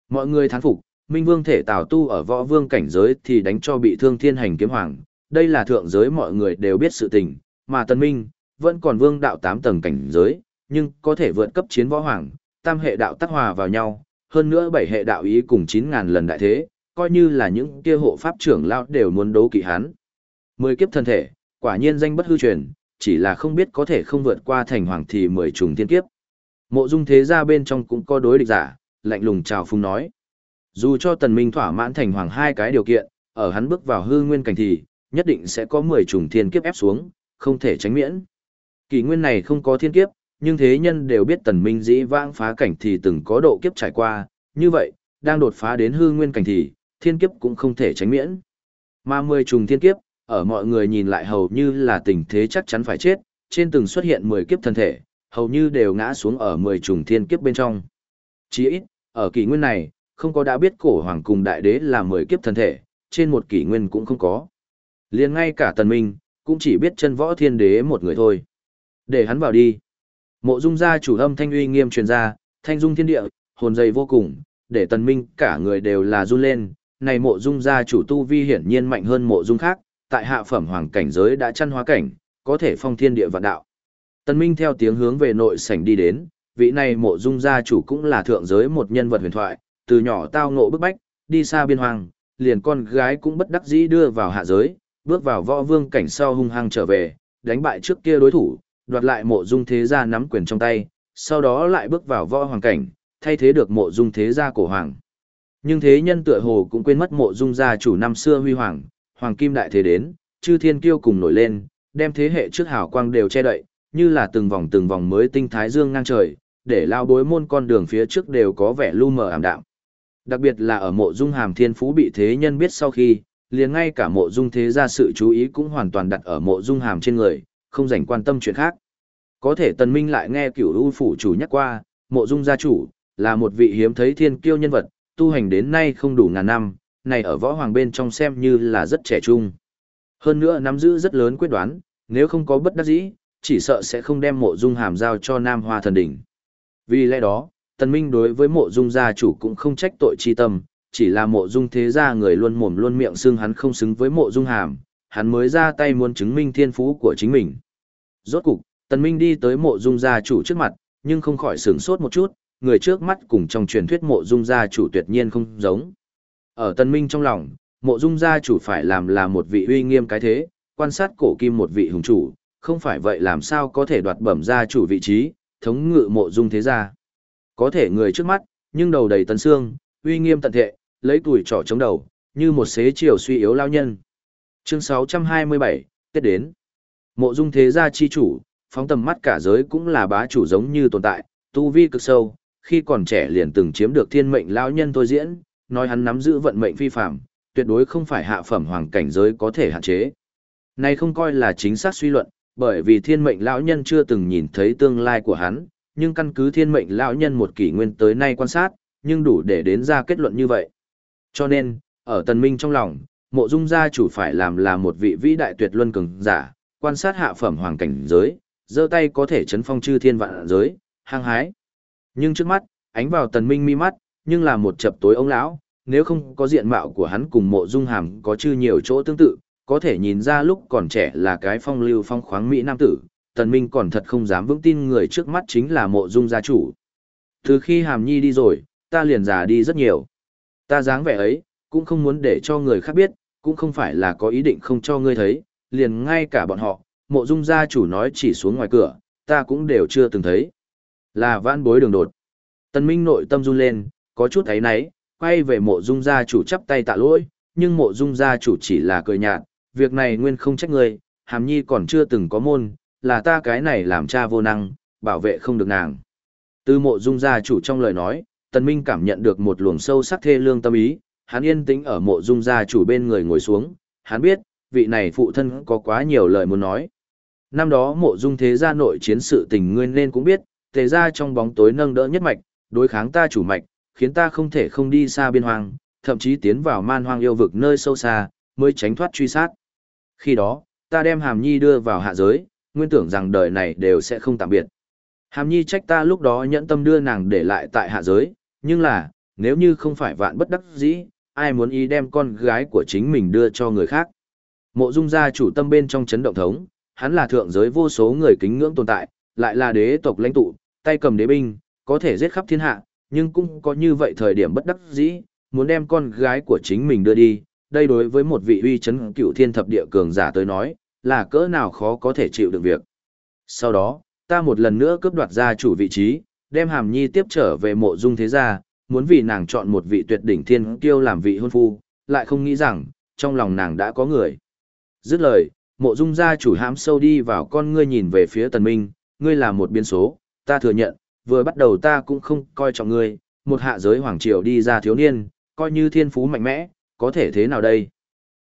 Mọi người thán phục, Minh Vương thể tào tu ở võ vương cảnh giới thì đánh cho bị thương thiên hành kiếm hoàng, đây là thượng giới mọi người đều biết sự tình, mà Tân Minh vẫn còn vương đạo 8 tầng cảnh giới, nhưng có thể vượt cấp chiến võ hoàng, tam hệ đạo tác hòa vào nhau, hơn nữa bảy hệ đạo ý cùng 9000 lần đại thế, coi như là những kia hộ pháp trưởng lao đều muốn đấu kỵ hắn. Mười kiếp thân thể, quả nhiên danh bất hư truyền, chỉ là không biết có thể không vượt qua thành hoàng thì mười trùng thiên kiếp. Mộ dung thế gia bên trong cũng có đối địch giả, lạnh lùng chào phung nói. Dù cho tần minh thỏa mãn thành hoàng hai cái điều kiện, ở hắn bước vào hư nguyên cảnh thì, nhất định sẽ có 10 trùng thiên kiếp ép xuống, không thể tránh miễn. Kỷ nguyên này không có thiên kiếp, nhưng thế nhân đều biết tần minh dĩ vãng phá cảnh thì từng có độ kiếp trải qua, như vậy, đang đột phá đến hư nguyên cảnh thì, thiên kiếp cũng không thể tránh miễn. Mà 10 trùng thiên kiếp, ở mọi người nhìn lại hầu như là tình thế chắc chắn phải chết, trên từng xuất hiện 10 kiếp thân thể, hầu như đều ngã xuống ở 10 trùng thiên kiếp bên trong. Chỉ ít, ở kỷ nguyên này, không có đã biết cổ hoàng cùng đại đế là 10 kiếp thân thể, trên một kỷ nguyên cũng không có. liền ngay cả tần minh, cũng chỉ biết chân võ thiên đế một người thôi. Để hắn vào đi. Mộ dung gia chủ âm thanh uy nghiêm truyền ra, thanh dung thiên địa, hồn dày vô cùng, để tần minh cả người đều là run lên. Này mộ dung gia chủ tu vi hiển nhiên mạnh hơn mộ dung khác, tại hạ phẩm hoàng cảnh giới đã chăn hóa cảnh, có thể phong thiên địa vạn đạo. Tần Minh theo tiếng hướng về nội sảnh đi đến, vị này mộ dung gia chủ cũng là thượng giới một nhân vật huyền thoại, từ nhỏ tao ngộ bức bách, đi xa biên hoàng, liền con gái cũng bất đắc dĩ đưa vào hạ giới, bước vào võ vương cảnh sau hung hăng trở về, đánh bại trước kia đối thủ, đoạt lại mộ dung thế gia nắm quyền trong tay, sau đó lại bước vào võ hoàng cảnh, thay thế được mộ dung thế gia cổ hoàng. Nhưng thế nhân tựa hồ cũng quên mất mộ dung gia chủ năm xưa huy hoàng, hoàng kim đại thế đến, chư thiên kiêu cùng nổi lên, đem thế hệ trước hào quang đều che đậy, như là từng vòng từng vòng mới tinh thái dương ngang trời, để lao bối môn con đường phía trước đều có vẻ lu mờ ảm đạm. Đặc biệt là ở mộ dung hàm thiên phú bị thế nhân biết sau khi, liền ngay cả mộ dung thế gia sự chú ý cũng hoàn toàn đặt ở mộ dung hàm trên người, không dành quan tâm chuyện khác. Có thể tần minh lại nghe cửu u phủ chủ nhắc qua, mộ dung gia chủ, là một vị hiếm thấy thiên kiêu nhân vật, tu hành đến nay không đủ ngàn năm, này ở võ hoàng bên trong xem như là rất trẻ trung. Hơn nữa nắm giữ rất lớn quyết đoán, nếu không có bất đắc dĩ, chỉ sợ sẽ không đem mộ dung hàm giao cho Nam Hoa thần đỉnh. Vì lẽ đó, Tần Minh đối với mộ dung gia chủ cũng không trách tội chi tâm, chỉ là mộ dung thế gia người luôn mồm luôn miệng xưng hắn không xứng với mộ dung hàm, hắn mới ra tay muốn chứng minh thiên phú của chính mình. Rốt cục, Tần Minh đi tới mộ dung gia chủ trước mặt, nhưng không khỏi sửng sốt một chút, người trước mắt cùng trong truyền thuyết mộ dung gia chủ tuyệt nhiên không giống. Ở Tần Minh trong lòng, mộ dung gia chủ phải làm là một vị uy nghiêm cái thế, quan sát cổ kim một vị hùng chủ, không phải vậy làm sao có thể đoạt bẩm gia chủ vị trí, thống ngự mộ dung thế gia. Có thể người trước mắt, nhưng đầu đầy tấn xương, uy nghiêm tận thệ, lấy tuổi trỏ chống đầu, như một xế chiều suy yếu lao nhân. Chương 627, Tết đến. Mộ dung thế gia chi chủ, phóng tầm mắt cả giới cũng là bá chủ giống như tồn tại, tu vi cực sâu, khi còn trẻ liền từng chiếm được thiên mệnh lao nhân tôi diễn, nói hắn nắm giữ vận mệnh phi phạm, tuyệt đối không phải hạ phẩm hoàng cảnh giới có thể hạn chế. Này không coi là chính xác suy luận, bởi vì thiên mệnh lão nhân chưa từng nhìn thấy tương lai của hắn, nhưng căn cứ thiên mệnh lão nhân một kỷ nguyên tới nay quan sát, nhưng đủ để đến ra kết luận như vậy. Cho nên, ở tần minh trong lòng, mộ dung gia chủ phải làm là một vị vĩ đại tuyệt luân cường giả, quan sát hạ phẩm hoàng cảnh giới, giơ tay có thể chấn phong chư thiên vạn giới, hăng hái. Nhưng trước mắt, ánh vào tần minh mi mắt, nhưng là một chập tối ông lão, nếu không có diện mạo của hắn cùng mộ dung hàm có chư nhiều chỗ tương tự, có thể nhìn ra lúc còn trẻ là cái phong lưu phong khoáng mỹ nam tử, tần minh còn thật không dám vững tin người trước mắt chính là mộ dung gia chủ. Từ khi hàm nhi đi rồi, ta liền già đi rất nhiều. Ta dáng vẻ ấy, cũng không muốn để cho người khác biết, cũng không phải là có ý định không cho ngươi thấy, liền ngay cả bọn họ, mộ dung gia chủ nói chỉ xuống ngoài cửa, ta cũng đều chưa từng thấy. Là vãn bối đường đột. Tần Minh nội tâm run lên, có chút thấy nấy, quay về mộ dung gia chủ chắp tay tạ lỗi, nhưng mộ dung gia chủ chỉ là cười nhạt, việc này nguyên không trách ngươi, hàm nhi còn chưa từng có môn, là ta cái này làm cha vô năng, bảo vệ không được nàng. Từ mộ dung gia chủ trong lời nói, Tần Minh cảm nhận được một luồng sâu sắc thê lương tâm ý, hắn yên tĩnh ở mộ dung gia chủ bên người ngồi xuống, hắn biết, vị này phụ thân có quá nhiều lời muốn nói. Năm đó mộ dung thế gia nội chiến sự tình nguyên nên cũng biết, tề gia trong bóng tối nâng đỡ nhất mạch, đối kháng ta chủ mạch, khiến ta không thể không đi xa biên hoang, thậm chí tiến vào man hoang yêu vực nơi sâu xa, mới tránh thoát truy sát. Khi đó, ta đem Hàm Nhi đưa vào hạ giới, nguyên tưởng rằng đời này đều sẽ không tạm biệt. Hàm Nhi trách ta lúc đó nhẫn tâm đưa nàng để lại tại hạ giới, nhưng là, nếu như không phải vạn bất đắc dĩ, ai muốn ý đem con gái của chính mình đưa cho người khác. Mộ Dung gia chủ tâm bên trong chấn động thống, hắn là thượng giới vô số người kính ngưỡng tồn tại, lại là đế tộc lãnh tụ, tay cầm đế binh, có thể giết khắp thiên hạ, nhưng cũng có như vậy thời điểm bất đắc dĩ, muốn đem con gái của chính mình đưa đi, đây đối với một vị uy chấn cựu thiên thập địa cường giả tới nói, là cỡ nào khó có thể chịu được việc. Sau đó, ta một lần nữa cướp đoạt gia chủ vị trí, đem hàm nhi tiếp trở về mộ dung thế gia, muốn vì nàng chọn một vị tuyệt đỉnh thiên kiêu làm vị hôn phu, lại không nghĩ rằng, trong lòng nàng đã có người. Dứt lời, mộ dung gia chủ hãm sâu đi vào con ngươi nhìn về phía tần minh, ngươi là một biến số, ta thừa nhận, vừa bắt đầu ta cũng không coi trọng ngươi, một hạ giới hoàng triều đi ra thiếu niên, coi như thiên phú mạnh mẽ, có thể thế nào đây?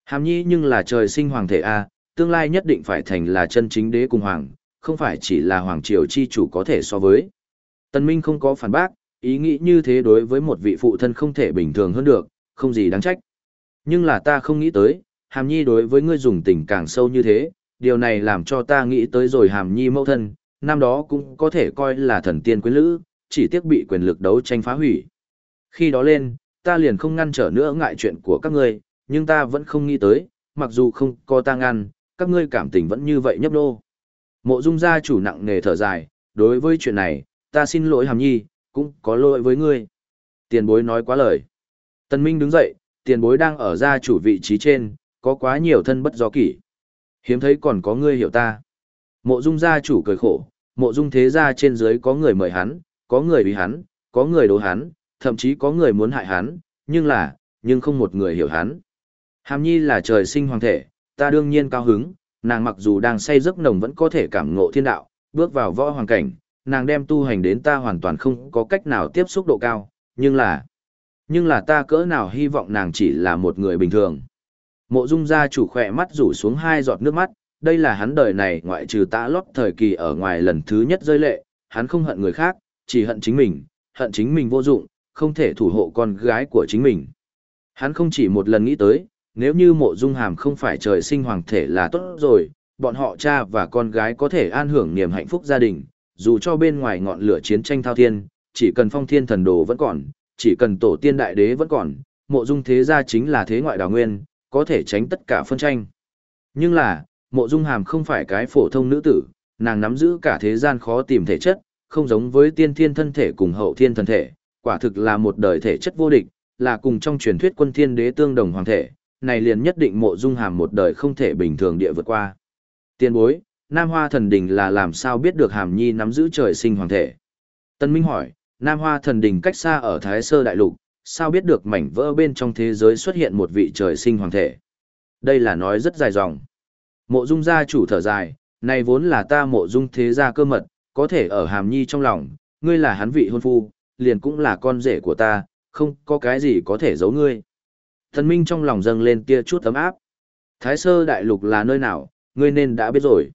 Hàm nhi nhưng là trời sinh hoàng thể A, tương lai nhất định phải thành là chân chính đế cùng hoàng, không phải chỉ là hoàng triều chi chủ có thể so với. Tần Minh không có phản bác, ý nghĩ như thế đối với một vị phụ thân không thể bình thường hơn được, không gì đáng trách. Nhưng là ta không nghĩ tới, hàm nhi đối với ngươi dùng tình càng sâu như thế, điều này làm cho ta nghĩ tới rồi hàm nhi mẫu thân, năm đó cũng có thể coi là thần tiên quyến lữ, chỉ tiếc bị quyền lực đấu tranh phá hủy. Khi đó lên, ta liền không ngăn trở nữa ngại chuyện của các ngươi, nhưng ta vẫn không nghĩ tới, mặc dù không có ta ngăn, các ngươi cảm tình vẫn như vậy nhấp nô. Mộ dung gia chủ nặng nề thở dài, đối với chuyện này, ta xin lỗi hàm nhi, cũng có lỗi với ngươi. Tiền bối nói quá lời. Tân Minh đứng dậy, tiền bối đang ở gia chủ vị trí trên, có quá nhiều thân bất do kỷ. Hiếm thấy còn có ngươi hiểu ta. Mộ dung gia chủ cười khổ, mộ dung thế gia trên dưới có người mời hắn, có người uy hắn, có người đố hắn, thậm chí có người muốn hại hắn, nhưng là, nhưng không một người hiểu hắn. Hàm nhi là trời sinh hoàng thể, ta đương nhiên cao hứng, nàng mặc dù đang say giấc nồng vẫn có thể cảm ngộ thiên đạo, bước vào võ hoàng cảnh, nàng đem tu hành đến ta hoàn toàn không có cách nào tiếp xúc độ cao, nhưng là, nhưng là ta cỡ nào hy vọng nàng chỉ là một người bình thường. Mộ dung gia chủ khỏe mắt rủ xuống hai giọt nước mắt, đây là hắn đời này ngoại trừ tã lót thời kỳ ở ngoài lần thứ nhất rơi lệ, hắn không hận người khác, chỉ hận chính mình, hận chính mình vô dụng, không thể thủ hộ con gái của chính mình. Hắn không chỉ một lần nghĩ tới, nếu như mộ dung hàm không phải trời sinh hoàng thể là tốt rồi, bọn họ cha và con gái có thể an hưởng niềm hạnh phúc gia đình, dù cho bên ngoài ngọn lửa chiến tranh thao thiên, chỉ cần phong thiên thần đồ vẫn còn, chỉ cần tổ tiên đại đế vẫn còn, mộ dung thế gia chính là thế ngoại đào nguyên, có thể tránh tất cả phân tranh. Nhưng là, mộ dung hàm không phải cái phổ thông nữ tử, nàng nắm giữ cả thế gian khó tìm thể chất, không giống với tiên thiên thân thể cùng hậu thiên thân thể, quả thực là một đời thể chất vô địch, là cùng trong truyền thuyết quân thiên đế tương đồng hoàng thể, này liền nhất định mộ dung hàm một đời không thể bình thường địa vượt qua. Tiên bối, Nam Hoa thần đình là làm sao biết được hàm nhi nắm giữ trời sinh hoàng thể? Tân Minh hỏi, Nam Hoa thần đình cách xa ở Thái Sơ Đại Lục, sao biết được mảnh vỡ bên trong thế giới xuất hiện một vị trời sinh hoàng thể? Đây là nói rất dài dòng. Mộ dung gia chủ thở dài, này vốn là ta mộ dung thế gia cơ mật, có thể ở hàm nhi trong lòng, ngươi là hắn vị hôn phu, liền cũng là con rể của ta, không có cái gì có thể giấu ngươi. Thần Minh trong lòng dâng lên tia chút ấm áp. Thái sơ đại lục là nơi nào, ngươi nên đã biết rồi.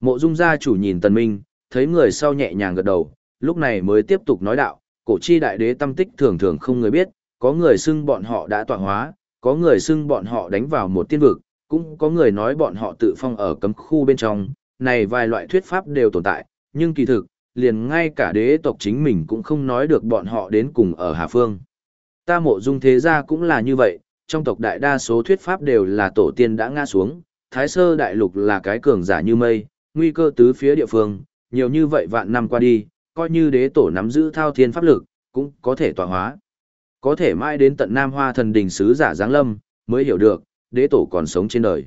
Mộ dung gia chủ nhìn Tần Minh, thấy người sau nhẹ nhàng gật đầu, lúc này mới tiếp tục nói đạo, cổ chi đại đế tâm tích thường thường không người biết, có người xưng bọn họ đã tọa hóa, có người xưng bọn họ đánh vào một tiên vực, cũng có người nói bọn họ tự phong ở cấm khu bên trong, này vài loại thuyết pháp đều tồn tại, nhưng kỳ thực, liền ngay cả đế tộc chính mình cũng không nói được bọn họ đến cùng ở Hà Phương. Ta mộ dung thế gia cũng là như vậy, trong tộc đại đa số thuyết pháp đều là tổ tiên đã ngã xuống, thái sơ đại lục là cái cường giả như mây, nguy cơ tứ phía địa phương, nhiều như vậy vạn năm qua đi, coi như đế tổ nắm giữ thao thiên pháp lực, cũng có thể tỏa hóa. Có thể mãi đến tận Nam Hoa thần đình sứ giả Giáng Lâm, mới hiểu được, đế tổ còn sống trên đời.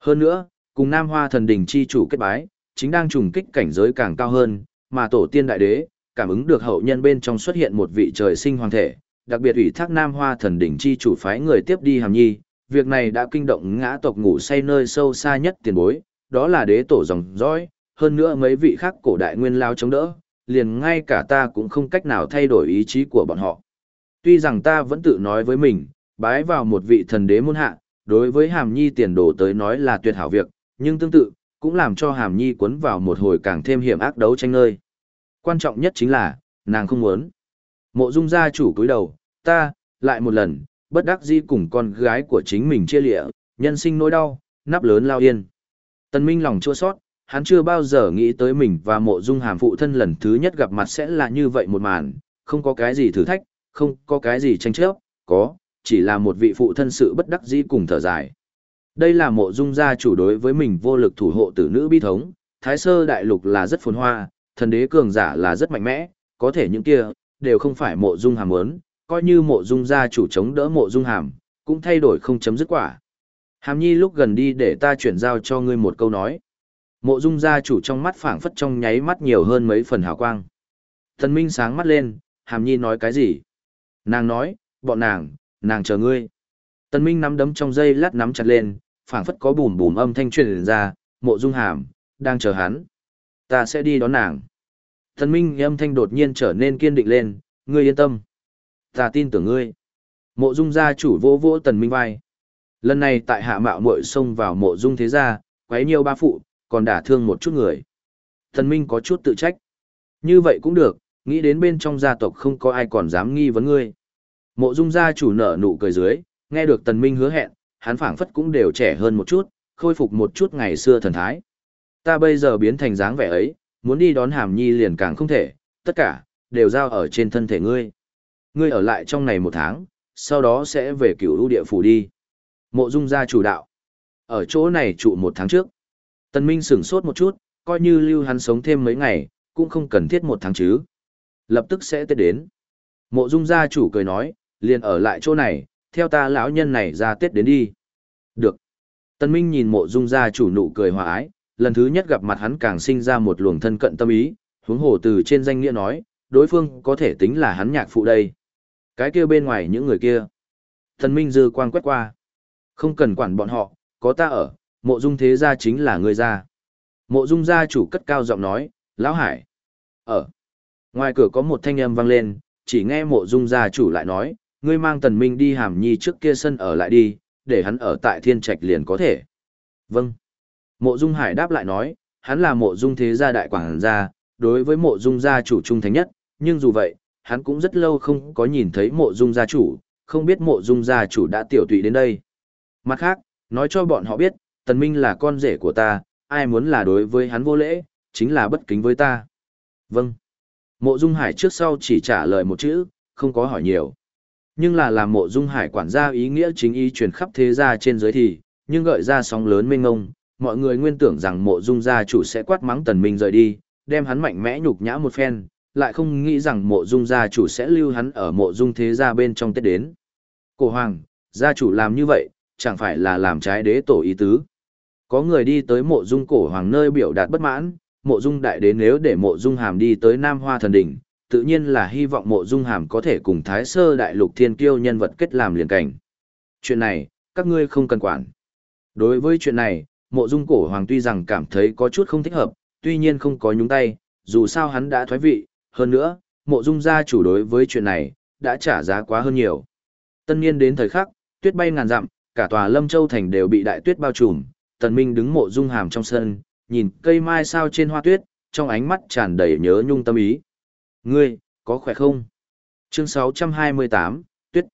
Hơn nữa, cùng Nam Hoa thần đình chi chủ kết bái, chính đang trùng kích cảnh giới càng cao hơn, mà tổ tiên đại đế, cảm ứng được hậu nhân bên trong xuất hiện một vị trời sinh hoàng thể, đặc biệt ủy thác Nam Hoa thần đỉnh chi chủ phái người tiếp đi hàm nhi, việc này đã kinh động ngã tộc ngủ say nơi sâu xa nhất tiền bối, đó là đế tổ dòng dõi, hơn nữa mấy vị khác cổ đại nguyên lao chống đỡ, liền ngay cả ta cũng không cách nào thay đổi ý chí của bọn họ. Tuy rằng ta vẫn tự nói với mình, bái vào một vị thần đế môn hạ, đối với hàm nhi tiền đồ tới nói là tuyệt hảo việc, nhưng tương tự, cũng làm cho hàm nhi cuốn vào một hồi càng thêm hiểm ác đấu tranh nơi. Quan trọng nhất chính là, nàng không muốn. Mộ dung gia chủ cúi đầu, ta, lại một lần, bất đắc dĩ cùng con gái của chính mình chia lịa, nhân sinh nỗi đau, nắp lớn lao yên. Tần Minh lòng chua sót, hắn chưa bao giờ nghĩ tới mình và mộ dung hàm phụ thân lần thứ nhất gặp mặt sẽ là như vậy một màn, không có cái gì thử thách, không có cái gì tranh chấp, có, chỉ là một vị phụ thân sự bất đắc dĩ cùng thở dài. Đây là mộ dung gia chủ đối với mình vô lực thủ hộ tử nữ bi thống, thái sơ đại lục là rất phồn hoa, thần đế cường giả là rất mạnh mẽ, có thể những kia, đều không phải mộ dung hàm muốn, coi như mộ dung gia chủ chống đỡ mộ dung hàm, cũng thay đổi không chấm dứt quả. Hàm nhi lúc gần đi để ta chuyển giao cho ngươi một câu nói. Mộ dung gia chủ trong mắt phảng phất trong nháy mắt nhiều hơn mấy phần hào quang. Thần minh sáng mắt lên, hàm nhi nói cái gì? Nàng nói, bọn nàng, nàng chờ ngươi. Tần minh nắm đấm trong dây lát nắm chặt lên, phảng phất có bùm bùm âm thanh truyền ra, mộ dung hàm, đang chờ hắn. Ta sẽ đi đón nàng. Thần minh âm thanh đột nhiên trở nên kiên định lên, ngươi yên tâm. Ta tin tưởng ngươi. Mộ dung gia chủ vô vô tần minh vai. Lần này tại hạ mạo muội xông vào mộ dung thế gia, quấy nhiều ba phụ, còn đả thương một chút người. Thần minh có chút tự trách. Như vậy cũng được, nghĩ đến bên trong gia tộc không có ai còn dám nghi vấn ngươi. Mộ dung gia chủ nở nụ cười dưới, nghe được tần minh hứa hẹn, hắn phảng phất cũng đều trẻ hơn một chút, khôi phục một chút ngày xưa thần thái. Ta bây giờ biến thành dáng vẻ ấy, muốn đi đón hàm nhi liền càng không thể, tất cả, đều giao ở trên thân thể ngươi. Ngươi ở lại trong này một tháng, sau đó sẽ về cửu lũ địa phủ đi. Mộ dung gia chủ đạo. Ở chỗ này trụ một tháng trước. Tần Minh sửng sốt một chút, coi như lưu hắn sống thêm mấy ngày, cũng không cần thiết một tháng chứ. Lập tức sẽ tới đến. Mộ dung gia chủ cười nói, liền ở lại chỗ này, theo ta lão nhân này ra Tết đến đi. Được. Tân Minh nhìn mộ dung gia chủ nụ cười hòa ái, lần thứ nhất gặp mặt hắn càng sinh ra một luồng thân cận tâm ý, huống hồ từ trên danh nghĩa nói, đối phương có thể tính là hắn nhạc phụ đây. Cái kia bên ngoài những người kia. Tân Minh dư quang quét qua. Không cần quản bọn họ, có ta ở, mộ dung thế gia chính là người gia. Mộ dung gia chủ cất cao giọng nói, lão hải. Ở. Ngoài cửa có một thanh âm vang lên, chỉ nghe mộ dung gia chủ lại nói, ngươi mang tần minh đi hàm nhi trước kia sân ở lại đi, để hắn ở tại thiên trạch liền có thể. Vâng. Mộ dung hải đáp lại nói, hắn là mộ dung thế gia đại quảng gia, đối với mộ dung gia chủ trung thành nhất, nhưng dù vậy, hắn cũng rất lâu không có nhìn thấy mộ dung gia chủ, không biết mộ dung gia chủ đã tiểu tụy đến đây. Mặt khác, nói cho bọn họ biết, tần minh là con rể của ta, ai muốn là đối với hắn vô lễ, chính là bất kính với ta. Vâng. Mộ dung hải trước sau chỉ trả lời một chữ, không có hỏi nhiều nhưng là làm mộ dung hải quản gia ý nghĩa chính ý truyền khắp thế gia trên giới thì, nhưng gợi ra sóng lớn mênh ngông, mọi người nguyên tưởng rằng mộ dung gia chủ sẽ quát mắng tần minh rời đi, đem hắn mạnh mẽ nhục nhã một phen, lại không nghĩ rằng mộ dung gia chủ sẽ lưu hắn ở mộ dung thế gia bên trong tết đến. Cổ hoàng, gia chủ làm như vậy, chẳng phải là làm trái đế tổ ý tứ. Có người đi tới mộ dung cổ hoàng nơi biểu đạt bất mãn, mộ dung đại đế nếu để mộ dung hàm đi tới Nam Hoa Thần Đỉnh, tự nhiên là hy vọng mộ dung hàm có thể cùng thái sơ đại lục thiên kiêu nhân vật kết làm liền cảnh. Chuyện này, các ngươi không cần quản. Đối với chuyện này, mộ dung cổ hoàng tuy rằng cảm thấy có chút không thích hợp, tuy nhiên không có nhúng tay, dù sao hắn đã thoái vị, hơn nữa, mộ dung gia chủ đối với chuyện này, đã trả giá quá hơn nhiều. Tân niên đến thời khắc, tuyết bay ngàn dặm, cả tòa Lâm Châu Thành đều bị đại tuyết bao trùm, tần minh đứng mộ dung hàm trong sân, nhìn cây mai sao trên hoa tuyết, trong ánh mắt tràn đầy nhớ nhung tâm ý. Ngươi, có khỏe không? Chương 628, Tuyết.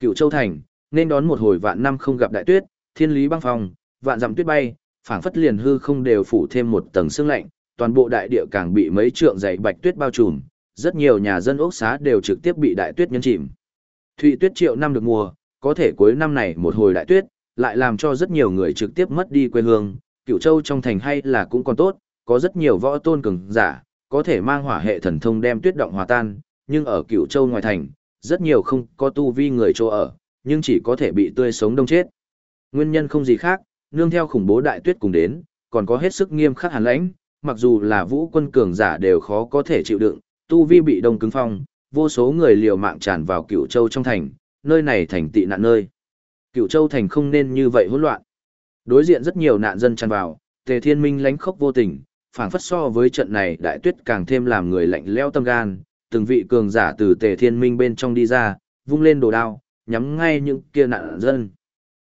Cựu Châu Thành, nên đón một hồi vạn năm không gặp đại tuyết, thiên lý băng phòng, vạn dặm tuyết bay, phảng phất liền hư không đều phủ thêm một tầng sương lạnh, toàn bộ đại địa càng bị mấy trượng dày bạch tuyết bao trùm, rất nhiều nhà dân ốc xá đều trực tiếp bị đại tuyết nhấn chìm. Thụy tuyết triệu năm được mùa, có thể cuối năm này một hồi đại tuyết, lại làm cho rất nhiều người trực tiếp mất đi quê hương, cựu châu trong thành hay là cũng còn tốt, có rất nhiều võ tôn cường giả, có thể mang hỏa hệ thần thông đem tuyết động hòa tan, nhưng ở cựu châu ngoài thành, rất nhiều không có tu vi người chỗ ở, nhưng chỉ có thể bị tươi sống đông chết. Nguyên nhân không gì khác, nương theo khủng bố đại tuyết cùng đến, còn có hết sức nghiêm khắc hàn lãnh, mặc dù là vũ quân cường giả đều khó có thể chịu đựng, tu vi bị đông cứng phong, vô số người liều mạng tràn vào cựu châu trong thành, nơi này thành tị nạn nơi. Cựu châu thành không nên như vậy hỗn loạn. Đối diện rất nhiều nạn dân tràn vào, tề thiên minh lánh khốc vô tình, phảng phất so với trận này đại tuyết càng thêm làm người lạnh leo tâm gan, từng vị cường giả từ tề thiên minh bên trong đi ra, vung lên đồ đao, nhắm ngay những kia nạn dân.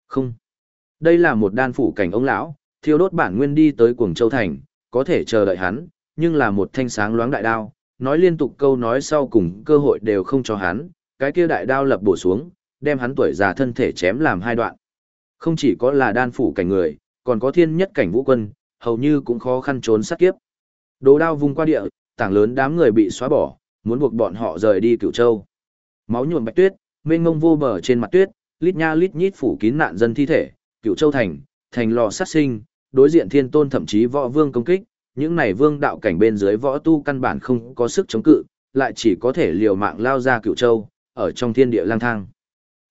Không. Đây là một đan phủ cảnh ông lão, thiêu đốt bản nguyên đi tới cuồng châu thành, có thể chờ đợi hắn, nhưng là một thanh sáng loáng đại đao, nói liên tục câu nói sau cùng cơ hội đều không cho hắn, cái kia đại đao lập bổ xuống, đem hắn tuổi già thân thể chém làm hai đoạn. Không chỉ có là đan phủ cảnh người, còn có thiên nhất cảnh vũ quân, hầu như cũng khó khăn trốn sát kiếp. Đồ đao vung qua địa, tảng lớn đám người bị xóa bỏ, muốn buộc bọn họ rời đi cửu châu. Máu nhuộm bạch tuyết, mênh mông vô bờ trên mặt tuyết, lít nha lít nhít phủ kín nạn dân thi thể, cửu châu thành, thành lò sát sinh, đối diện thiên tôn thậm chí võ vương công kích, những này vương đạo cảnh bên dưới võ tu căn bản không có sức chống cự, lại chỉ có thể liều mạng lao ra cửu châu, ở trong thiên địa lang thang.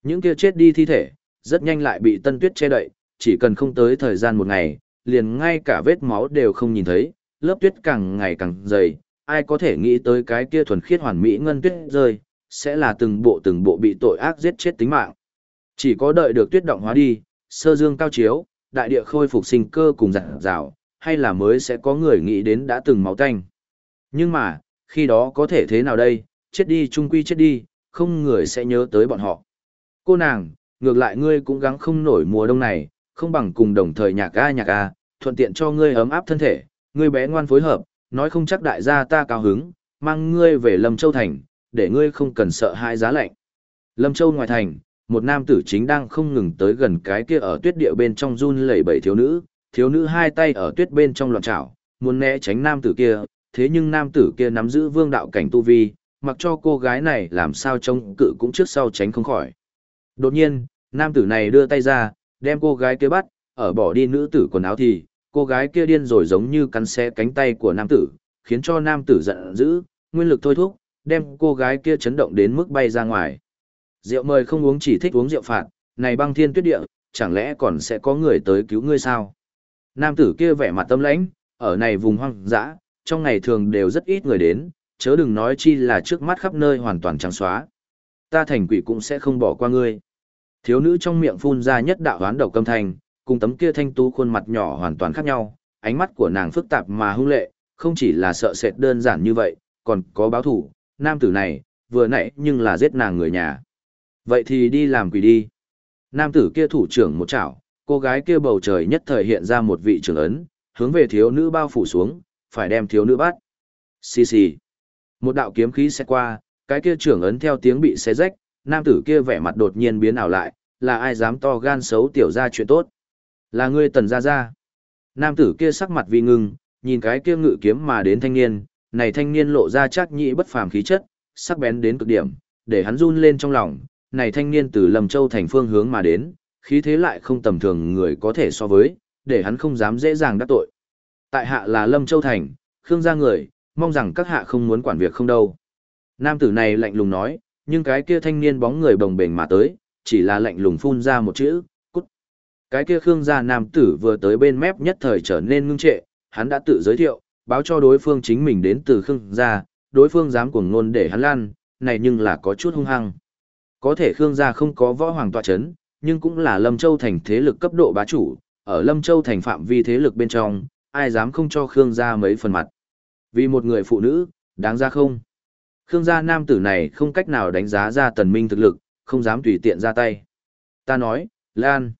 Những kia chết đi thi thể, rất nhanh lại bị tân tuyết che đậy, chỉ cần không tới thời gian một ngày, liền ngay cả vết máu đều không nhìn thấy, lớp tuyết càng ngày càng dày, ai có thể nghĩ tới cái kia thuần khiết hoàn mỹ ngân tuyết rơi, sẽ là từng bộ từng bộ bị tội ác giết chết tính mạng. Chỉ có đợi được tuyết động hóa đi, sơ dương cao chiếu, đại địa khôi phục sinh cơ cùng dạng dào, hay là mới sẽ có người nghĩ đến đã từng máu tanh. Nhưng mà, khi đó có thể thế nào đây, chết đi chung quy chết đi, không người sẽ nhớ tới bọn họ. Cô nàng, ngược lại ngươi cũng gắng không nổi mùa đông này, không bằng cùng đồng thời nhạc a nhạc a, thuận tiện cho ngươi ấm áp thân thể, ngươi bé ngoan phối hợp, nói không chắc đại gia ta cao hứng, mang ngươi về Lâm Châu Thành, để ngươi không cần sợ hai giá lạnh. Lâm Châu ngoài thành, một nam tử chính đang không ngừng tới gần cái kia ở tuyết địa bên trong run lẩy bẩy thiếu nữ, thiếu nữ hai tay ở tuyết bên trong loạn trảo, muốn né tránh nam tử kia, thế nhưng nam tử kia nắm giữ vương đạo cảnh tu vi, mặc cho cô gái này làm sao trông cự cũng trước sau tránh không khỏi. Đột nhiên, nam tử này đưa tay ra, đem cô gái kia bắt, ở bỏ đi nữ tử quần áo thì, cô gái kia điên rồi giống như cắn xé cánh tay của nam tử, khiến cho nam tử giận dữ, nguyên lực thôi thúc, đem cô gái kia chấn động đến mức bay ra ngoài. Rượu mời không uống chỉ thích uống rượu phạt, này băng thiên tuyết địa, chẳng lẽ còn sẽ có người tới cứu ngươi sao? Nam tử kia vẻ mặt tâm lãnh, ở này vùng hoang dã, trong ngày thường đều rất ít người đến, chớ đừng nói chi là trước mắt khắp nơi hoàn toàn trắng xóa. Ta thành quỷ cũng sẽ không bỏ qua ngươi. Thiếu nữ trong miệng phun ra nhất đạo hoán độc câm thanh, cùng tấm kia thanh tú khuôn mặt nhỏ hoàn toàn khác nhau, ánh mắt của nàng phức tạp mà hung lệ, không chỉ là sợ sệt đơn giản như vậy, còn có báo thủ, nam tử này, vừa nãy nhưng là giết nàng người nhà. Vậy thì đi làm quỷ đi. Nam tử kia thủ trưởng một chảo, cô gái kia bầu trời nhất thời hiện ra một vị trưởng ấn, hướng về thiếu nữ bao phủ xuống, phải đem thiếu nữ bắt. Xì xì. Một đạo kiếm khí sẽ qua, cái kia trưởng ấn theo tiếng bị xé rách, nam tử kia vẻ mặt đột nhiên biến ảo lại, là ai dám to gan xấu tiểu ra chuyện tốt. Là ngươi tần gia gia. Nam tử kia sắc mặt vi ngưng, nhìn cái kia ngự kiếm mà đến thanh niên, này thanh niên lộ ra chắc nhị bất phàm khí chất, sắc bén đến cực điểm, để hắn run lên trong lòng, này thanh niên từ Lâm Châu thành phương hướng mà đến, khí thế lại không tầm thường người có thể so với, để hắn không dám dễ dàng đắc tội. Tại hạ là Lâm Châu Thành, Khương gia người, mong rằng các hạ không muốn quản việc không đâu. Nam tử này lạnh lùng nói, nhưng cái kia thanh niên bóng người bồng bềnh mà tới, chỉ là lạnh lùng phun ra một chữ. Cái kia Khương gia nam tử vừa tới bên mép nhất thời trở nên ngưng trệ, hắn đã tự giới thiệu, báo cho đối phương chính mình đến từ Khương gia, đối phương dám cuồng ngôn để hắn lan, này nhưng là có chút hung hăng. Có thể Khương gia không có võ hoàng tọa chấn, nhưng cũng là Lâm Châu thành thế lực cấp độ bá chủ, ở Lâm Châu thành phạm vi thế lực bên trong, ai dám không cho Khương gia mấy phần mặt. Vì một người phụ nữ, đáng ra không? Khương gia nam tử này không cách nào đánh giá ra tần minh thực lực, không dám tùy tiện ra tay. Ta nói, Lan.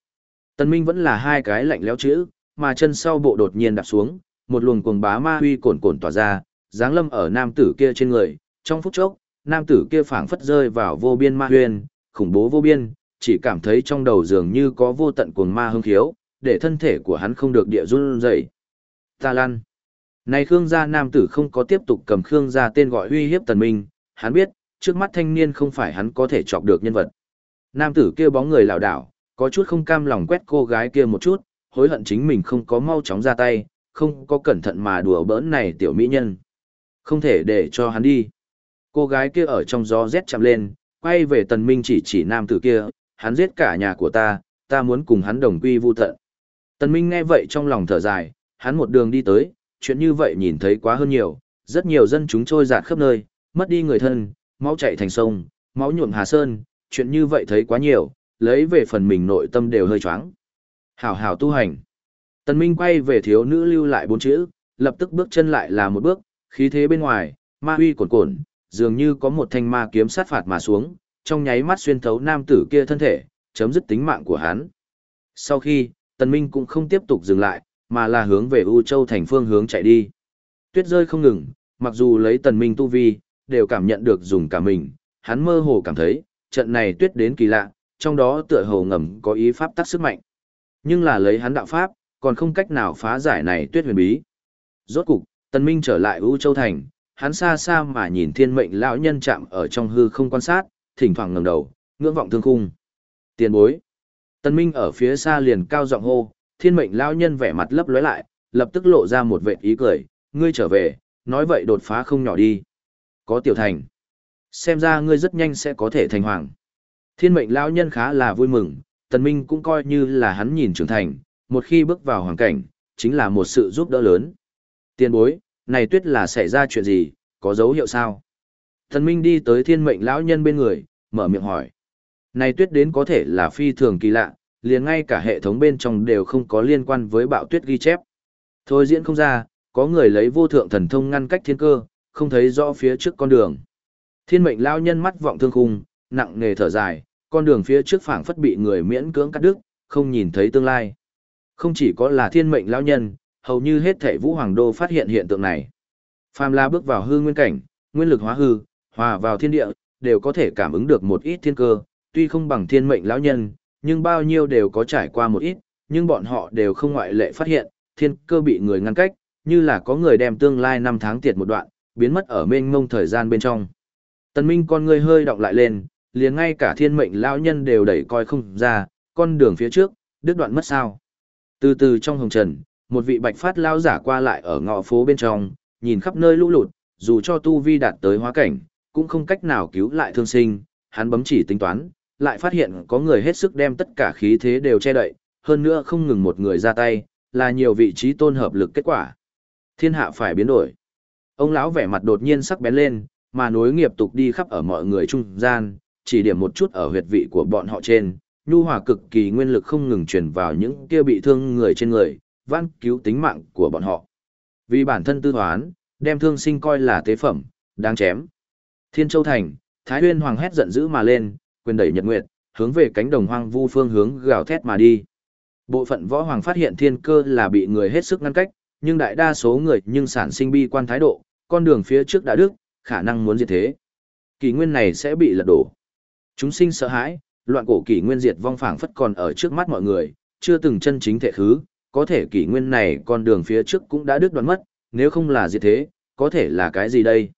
Tần minh vẫn là hai cái lạnh lẽo chữ, mà chân sau bộ đột nhiên đạp xuống, một luồng cuồng bá ma huy cồn cồn tỏa ra, dáng lâm ở nam tử kia trên người, trong phút chốc, nam tử kia phảng phất rơi vào vô biên ma huyền, khủng bố vô biên, chỉ cảm thấy trong đầu dường như có vô tận cuồng ma hưng khiếu, để thân thể của hắn không được địa run rẩy. Ta lăn. Này Khương gia nam tử không có tiếp tục cầm Khương gia tên gọi uy hiếp tần minh, hắn biết, trước mắt thanh niên không phải hắn có thể chọc được nhân vật. Nam tử kia bóng người lảo đảo, có chút không cam lòng quét cô gái kia một chút, hối hận chính mình không có mau chóng ra tay, không có cẩn thận mà đùa bỡn này tiểu mỹ nhân. Không thể để cho hắn đi. Cô gái kia ở trong gió rét chạm lên, quay về tần minh chỉ chỉ nam tử kia, hắn giết cả nhà của ta, ta muốn cùng hắn đồng quy vu tận. Tần minh nghe vậy trong lòng thở dài, hắn một đường đi tới, chuyện như vậy nhìn thấy quá hơn nhiều, rất nhiều dân chúng trôi dạt khắp nơi, mất đi người thân, máu chảy thành sông, máu nhuộm hà sơn, chuyện như vậy thấy quá nhiều, lấy về phần mình nội tâm đều hơi choáng. Hảo hảo tu hành. Tần Minh quay về thiếu nữ lưu lại bốn chữ, lập tức bước chân lại là một bước, khí thế bên ngoài, ma huy cuồn cuộn, dường như có một thanh ma kiếm sát phạt mà xuống, trong nháy mắt xuyên thấu nam tử kia thân thể, chấm dứt tính mạng của hắn. Sau khi, Tần Minh cũng không tiếp tục dừng lại, mà là hướng về U Châu thành phương hướng chạy đi. Tuyết rơi không ngừng, mặc dù lấy Tần Minh tu vi, đều cảm nhận được dùng cả mình, hắn mơ hồ cảm thấy, trận này tuyết đến kỳ lạ, trong đó tựa hồ ngầm có ý pháp tắc sức mạnh. Nhưng là lấy hắn đạo pháp, còn không cách nào phá giải này tuyết huyền bí. Rốt cục, Tần Minh trở lại U Châu Thành, hắn xa xa mà nhìn thiên mệnh lão nhân chạm ở trong hư không quan sát, thỉnh thoảng ngẩng đầu, ngưỡng vọng thương khung. Tiền bối. Tần Minh ở phía xa liền cao giọng hô, thiên mệnh lão nhân vẻ mặt lấp lóe lại, lập tức lộ ra một vệt ý cười, ngươi trở về, nói vậy đột phá không nhỏ đi. Có tiểu thành. Xem ra ngươi rất nhanh sẽ có thể thành hoàng. Thiên mệnh lão nhân khá là vui mừng, tần minh cũng coi như là hắn nhìn trưởng thành, một khi bước vào hoàn cảnh, chính là một sự giúp đỡ lớn. Tiên bối, này tuyết là xảy ra chuyện gì, có dấu hiệu sao? Tần minh đi tới thiên mệnh lão nhân bên người, mở miệng hỏi. Này tuyết đến có thể là phi thường kỳ lạ, liền ngay cả hệ thống bên trong đều không có liên quan với bạo tuyết ghi chép. Thôi diễn không ra, có người lấy vô thượng thần thông ngăn cách thiên cơ, không thấy rõ phía trước con đường. Thiên mệnh lão nhân mắt vọng thương khung, nặng nề thở dài, con đường phía trước phảng phất bị người miễn cưỡng cắt đứt, không nhìn thấy tương lai. Không chỉ có là thiên mệnh lão nhân, hầu như hết thảy vũ hoàng đô phát hiện hiện tượng này. Phàm La bước vào hư nguyên cảnh, nguyên lực hóa hư, hòa vào thiên địa, đều có thể cảm ứng được một ít thiên cơ, tuy không bằng thiên mệnh lão nhân, nhưng bao nhiêu đều có trải qua một ít, nhưng bọn họ đều không ngoại lệ phát hiện, thiên cơ bị người ngăn cách, như là có người đem tương lai năm tháng tiệt một đoạn, biến mất ở mênh mông thời gian bên trong. Tần Minh con người hơi động lại lên, liền ngay cả thiên mệnh lão nhân đều đẩy coi không ra, con đường phía trước, đứt đoạn mất sao. Từ từ trong hồng trần, một vị bạch phát lão giả qua lại ở ngõ phố bên trong, nhìn khắp nơi lũ lụt, dù cho tu vi đạt tới hóa cảnh, cũng không cách nào cứu lại thương sinh, hắn bấm chỉ tính toán, lại phát hiện có người hết sức đem tất cả khí thế đều che đậy, hơn nữa không ngừng một người ra tay, là nhiều vị trí tôn hợp lực kết quả. Thiên hạ phải biến đổi. Ông lão vẻ mặt đột nhiên sắc bén lên, mà nối nghiệp tục đi khắp ở mọi người trung gian, chỉ điểm một chút ở huyệt vị của bọn họ trên, nhu hòa cực kỳ nguyên lực không ngừng truyền vào những kia bị thương người trên người, van cứu tính mạng của bọn họ. Vì bản thân tư thoán, đem thương sinh coi là tế phẩm, đáng chém. Thiên Châu Thành, Thái Huyên Hoàng hét giận dữ mà lên, quyền đẩy nhật nguyệt, hướng về cánh đồng hoang vu phương hướng gào thét mà đi. Bộ phận võ hoàng phát hiện thiên cơ là bị người hết sức ngăn cách, nhưng đại đa số người nhưng sản sinh bi quan thái độ, con đường phía trước đã đức, khả năng muốn diệt thế. Kỳ nguyên này sẽ bị lật đổ. Chúng sinh sợ hãi, loạn cổ kỷ nguyên diệt vong phảng phất còn ở trước mắt mọi người, chưa từng chân chính thể khứ, có thể kỷ nguyên này con đường phía trước cũng đã đứt đoạn mất, nếu không là diệt thế, có thể là cái gì đây?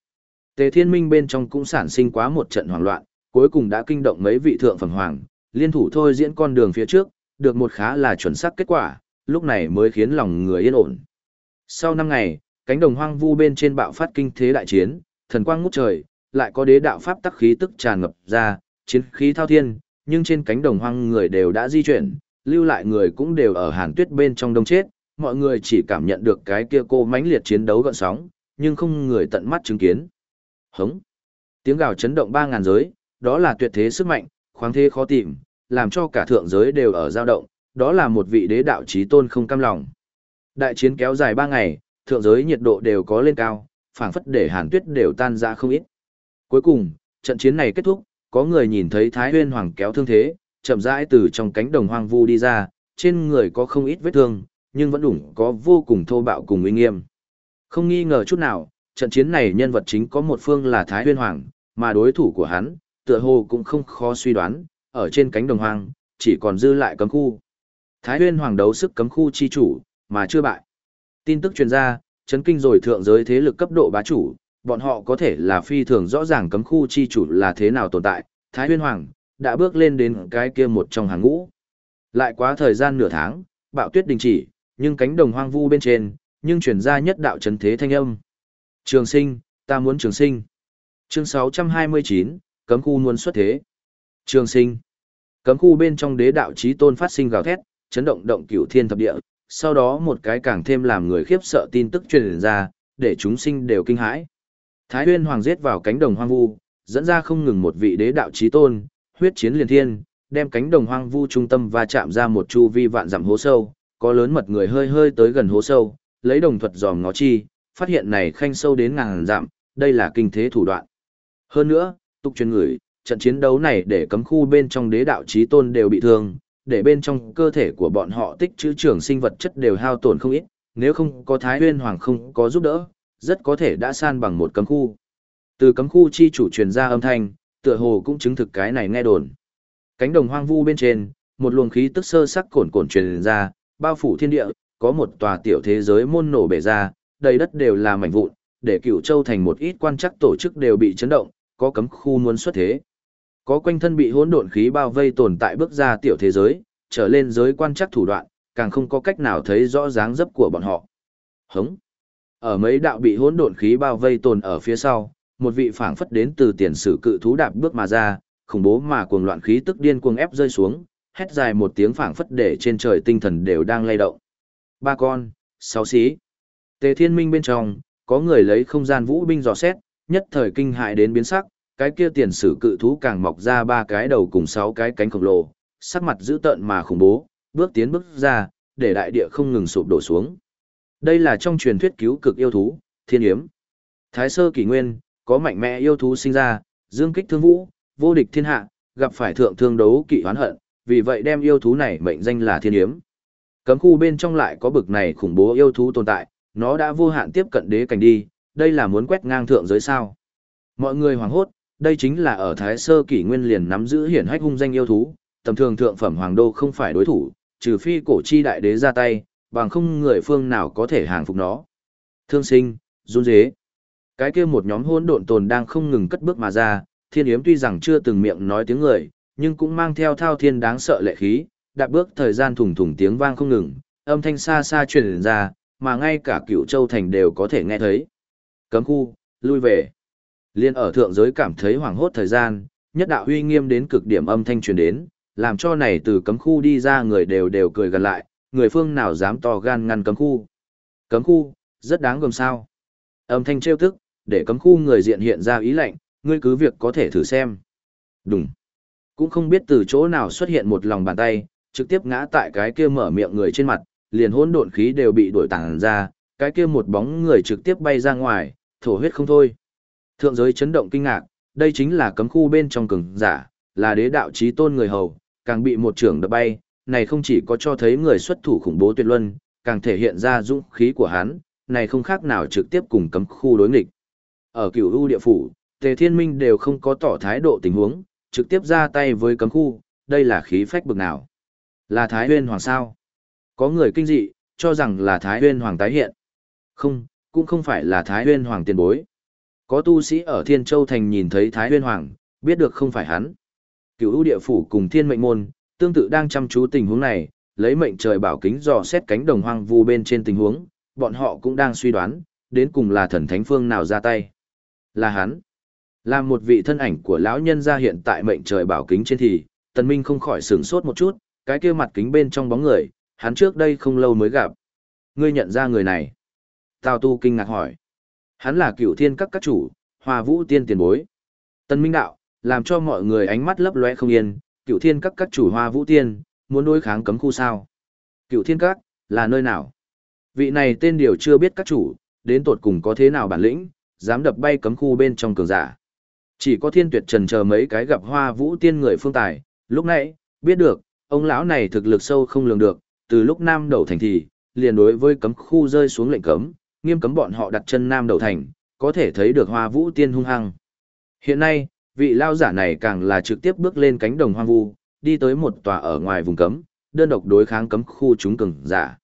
Tề thiên minh bên trong cũng sản sinh quá một trận hoảng loạn, cuối cùng đã kinh động mấy vị thượng phẩm hoàng, liên thủ thôi diễn con đường phía trước, được một khá là chuẩn xác kết quả, lúc này mới khiến lòng người yên ổn. Sau năm ngày, cánh đồng hoang vu bên trên bạo phát kinh thế đại chiến, thần quang ngút trời, lại có đế đạo pháp tắc khí tức tràn ngập ra, chiến khí thao thiên, nhưng trên cánh đồng hoang người đều đã di chuyển, lưu lại người cũng đều ở hàn tuyết bên trong đông chết, mọi người chỉ cảm nhận được cái kia cô mãnh liệt chiến đấu gợn sóng, nhưng không người tận mắt chứng kiến. Hống! Tiếng gào chấn động ba ngàn giới, đó là tuyệt thế sức mạnh, khoáng thế khó tìm, làm cho cả thượng giới đều ở dao động, đó là một vị đế đạo chí tôn không cam lòng. Đại chiến kéo dài ba ngày, thượng giới nhiệt độ đều có lên cao, phảng phất để hàn tuyết đều tan ra không ít. Cuối cùng, trận chiến này kết thúc, có người nhìn thấy Thái Huyên Hoàng kéo thương thế, chậm rãi từ trong cánh đồng hoang vu đi ra, trên người có không ít vết thương, nhưng vẫn đủ có vô cùng thô bạo cùng uy nghiêm. Không nghi ngờ chút nào, trận chiến này nhân vật chính có một phương là Thái Huyên Hoàng, mà đối thủ của hắn, tựa hồ cũng không khó suy đoán, ở trên cánh đồng hoang, chỉ còn dư lại cấm khu. Thái Huyên Hoàng đấu sức cấm khu chi chủ, mà chưa bại. Tin tức truyền ra, chấn kinh rồi thượng giới thế lực cấp độ bá chủ, bọn họ có thể là phi thường rõ ràng cấm khu chi chủ là thế nào tồn tại, Thái Huyên Hoàng đã bước lên đến cái kia một trong hàng ngũ. Lại quá thời gian nửa tháng, bạo tuyết đình chỉ, nhưng cánh đồng hoang vu bên trên, nhưng truyền ra nhất đạo chấn thế thanh âm. Trường sinh, ta muốn trường sinh. Chương 629, cấm khu muốn xuất thế. Trường sinh. Cấm khu bên trong đế đạo chí tôn phát sinh gào thét, chấn động động cửu thiên thập địa, sau đó một cái càng thêm làm người khiếp sợ tin tức truyền ra, để chúng sinh đều kinh hãi. Thái Huyên Hoàng giết vào cánh đồng hoang vu, dẫn ra không ngừng một vị đế đạo chí tôn, huyết chiến liền thiên, đem cánh đồng hoang vu trung tâm và chạm ra một chu vi vạn dặm hố sâu, có lớn mật người hơi hơi tới gần hố sâu, lấy đồng thuật dòm ngó chi, phát hiện này khanh sâu đến ngàn dặm, đây là kinh thế thủ đoạn. Hơn nữa, tục truyền người, trận chiến đấu này để cấm khu bên trong đế đạo chí tôn đều bị thương, để bên trong cơ thể của bọn họ tích trữ trưởng sinh vật chất đều hao tổn không ít, nếu không có Thái Huyên Hoàng không có giúp đỡ, rất có thể đã san bằng một cấm khu. Từ cấm khu chi chủ truyền ra âm thanh, tựa hồ cũng chứng thực cái này nghe đồn. Cánh đồng hoang vu bên trên, một luồng khí tức sơ sắc cồn cồn truyền ra, bao phủ thiên địa, có một tòa tiểu thế giới môn nổ bể ra, đầy đất đều là mảnh vụn, để cửu châu thành một ít quan chắc tổ chức đều bị chấn động, có cấm khu muốn xuất thế. Có quanh thân bị hỗn độn khí bao vây tồn tại bước ra tiểu thế giới, trở lên giới quan chắc thủ đoạn, càng không có cách nào thấy rõ dáng dấp của bọn họ. Hống. Ở mấy đạo bị hỗn độn khí bao vây tồn ở phía sau, một vị phảng phất đến từ tiền sử cự thú đạp bước mà ra, khủng bố mà cuồng loạn khí tức điên cuồng ép rơi xuống, hét dài một tiếng phảng phất để trên trời tinh thần đều đang lay động. Ba con, sáu xí. Tề Thiên Minh bên trong, có người lấy không gian vũ binh dò xét, nhất thời kinh hại đến biến sắc, cái kia tiền sử cự thú càng mọc ra ba cái đầu cùng sáu cái cánh khổng lồ, sắc mặt dữ tợn mà khủng bố, bước tiến bước ra, để đại địa không ngừng sụp đổ xuống. Đây là trong truyền thuyết cứu cực yêu thú, thiên yếm. Thái sơ kỷ nguyên, có mạnh mẽ yêu thú sinh ra, dương kích thương vũ, vô địch thiên hạ, gặp phải thượng thương đấu kỵ hoán hận, vì vậy đem yêu thú này mệnh danh là thiên yếm. Cấm khu bên trong lại có bực này khủng bố yêu thú tồn tại, nó đã vô hạn tiếp cận đế cảnh đi, đây là muốn quét ngang thượng giới sao. Mọi người hoảng hốt, đây chính là ở Thái Sơ kỷ nguyên liền nắm giữ hiển hách hung danh yêu thú, tầm thường thượng phẩm hoàng đô không phải đối thủ, trừ phi cổ chi đại đế ra tay, bằng không người phương nào có thể hàng phục nó. Thương sinh, run dế. Cái kia một nhóm hỗn độn tồn đang không ngừng cất bước mà ra, thiên yếm tuy rằng chưa từng miệng nói tiếng người, nhưng cũng mang theo thao thiên đáng sợ lệ khí, đạp bước thời gian thủng thủng tiếng vang không ngừng, âm thanh xa xa truyền ra, mà ngay cả cựu châu thành đều có thể nghe thấy. Cấm khu, lui về. Liên ở thượng giới cảm thấy hoảng hốt thời gian, nhất đạo huy nghiêm đến cực điểm âm thanh truyền đến, làm cho này từ cấm khu đi ra người đều đều cười gần lại, người phương nào dám to gan ngăn cấm khu. Cấm khu, rất đáng gồm sao. Âm thanh trêu tức, để cấm khu người diện hiện ra ý lệnh, ngươi cứ việc có thể thử xem. Đúng. Cũng không biết từ chỗ nào xuất hiện một lòng bàn tay, trực tiếp ngã tại cái kia mở miệng người trên mặt, liền hỗn độn khí đều bị đổi tản ra, cái kia một bóng người trực tiếp bay ra ngoài, thổ huyết không thôi. Thượng giới chấn động kinh ngạc, đây chính là cấm khu bên trong cường giả, là đế đạo chí tôn người hầu, càng bị một trưởng đập bay, này không chỉ có cho thấy người xuất thủ khủng bố tuyệt luân, càng thể hiện ra dũng khí của hắn, này không khác nào trực tiếp cùng cấm khu đối nghịch. Ở cửu u địa phủ, Tề Thiên Minh đều không có tỏ thái độ tình huống, trực tiếp ra tay với cấm khu, đây là khí phách bực nào. Là Thái Huyên Hoàng sao? Có người kinh dị, cho rằng là Thái Huyên Hoàng tái hiện. Không, cũng không phải là Thái Huyên Hoàng tiền bối. Có tu sĩ ở Thiên Châu Thành nhìn thấy Thái Huyên Hoàng, biết được không phải hắn. Cửu ưu địa phủ cùng thiên mệnh môn, Tương tự đang chăm chú tình huống này, lấy mệnh trời bảo kính dò xét cánh đồng hoang vu bên trên tình huống, bọn họ cũng đang suy đoán, đến cùng là thần thánh phương nào ra tay. Là hắn. Là một vị thân ảnh của lão nhân ra hiện tại mệnh trời bảo kính trên thì, tần minh không khỏi sửng sốt một chút, cái kia mặt kính bên trong bóng người, hắn trước đây không lâu mới gặp. Ngươi nhận ra người này. Tào tu kinh ngạc hỏi. Hắn là cựu thiên các các chủ, hòa vũ tiên tiền bối. Tần minh đạo, làm cho mọi người ánh mắt lấp lóe không yên, cựu thiên các các chủ hoa vũ tiên, muốn đối kháng cấm khu sao. Cựu thiên các, là nơi nào? Vị này tên điều chưa biết các chủ, đến tột cùng có thế nào bản lĩnh, dám đập bay cấm khu bên trong cường giả. Chỉ có thiên tuyệt trần chờ mấy cái gặp hoa vũ tiên người phương tài, lúc nãy, biết được, ông lão này thực lực sâu không lường được, từ lúc nam đầu thành thì, liền đối với cấm khu rơi xuống lệnh cấm, nghiêm cấm bọn họ đặt chân nam đầu thành, có thể thấy được hoa vũ tiên hung hăng. Hiện nay, vị lao giả này càng là trực tiếp bước lên cánh đồng hoang vu, đi tới một tòa ở ngoài vùng cấm, đơn độc đối kháng cấm khu chúng cường giả.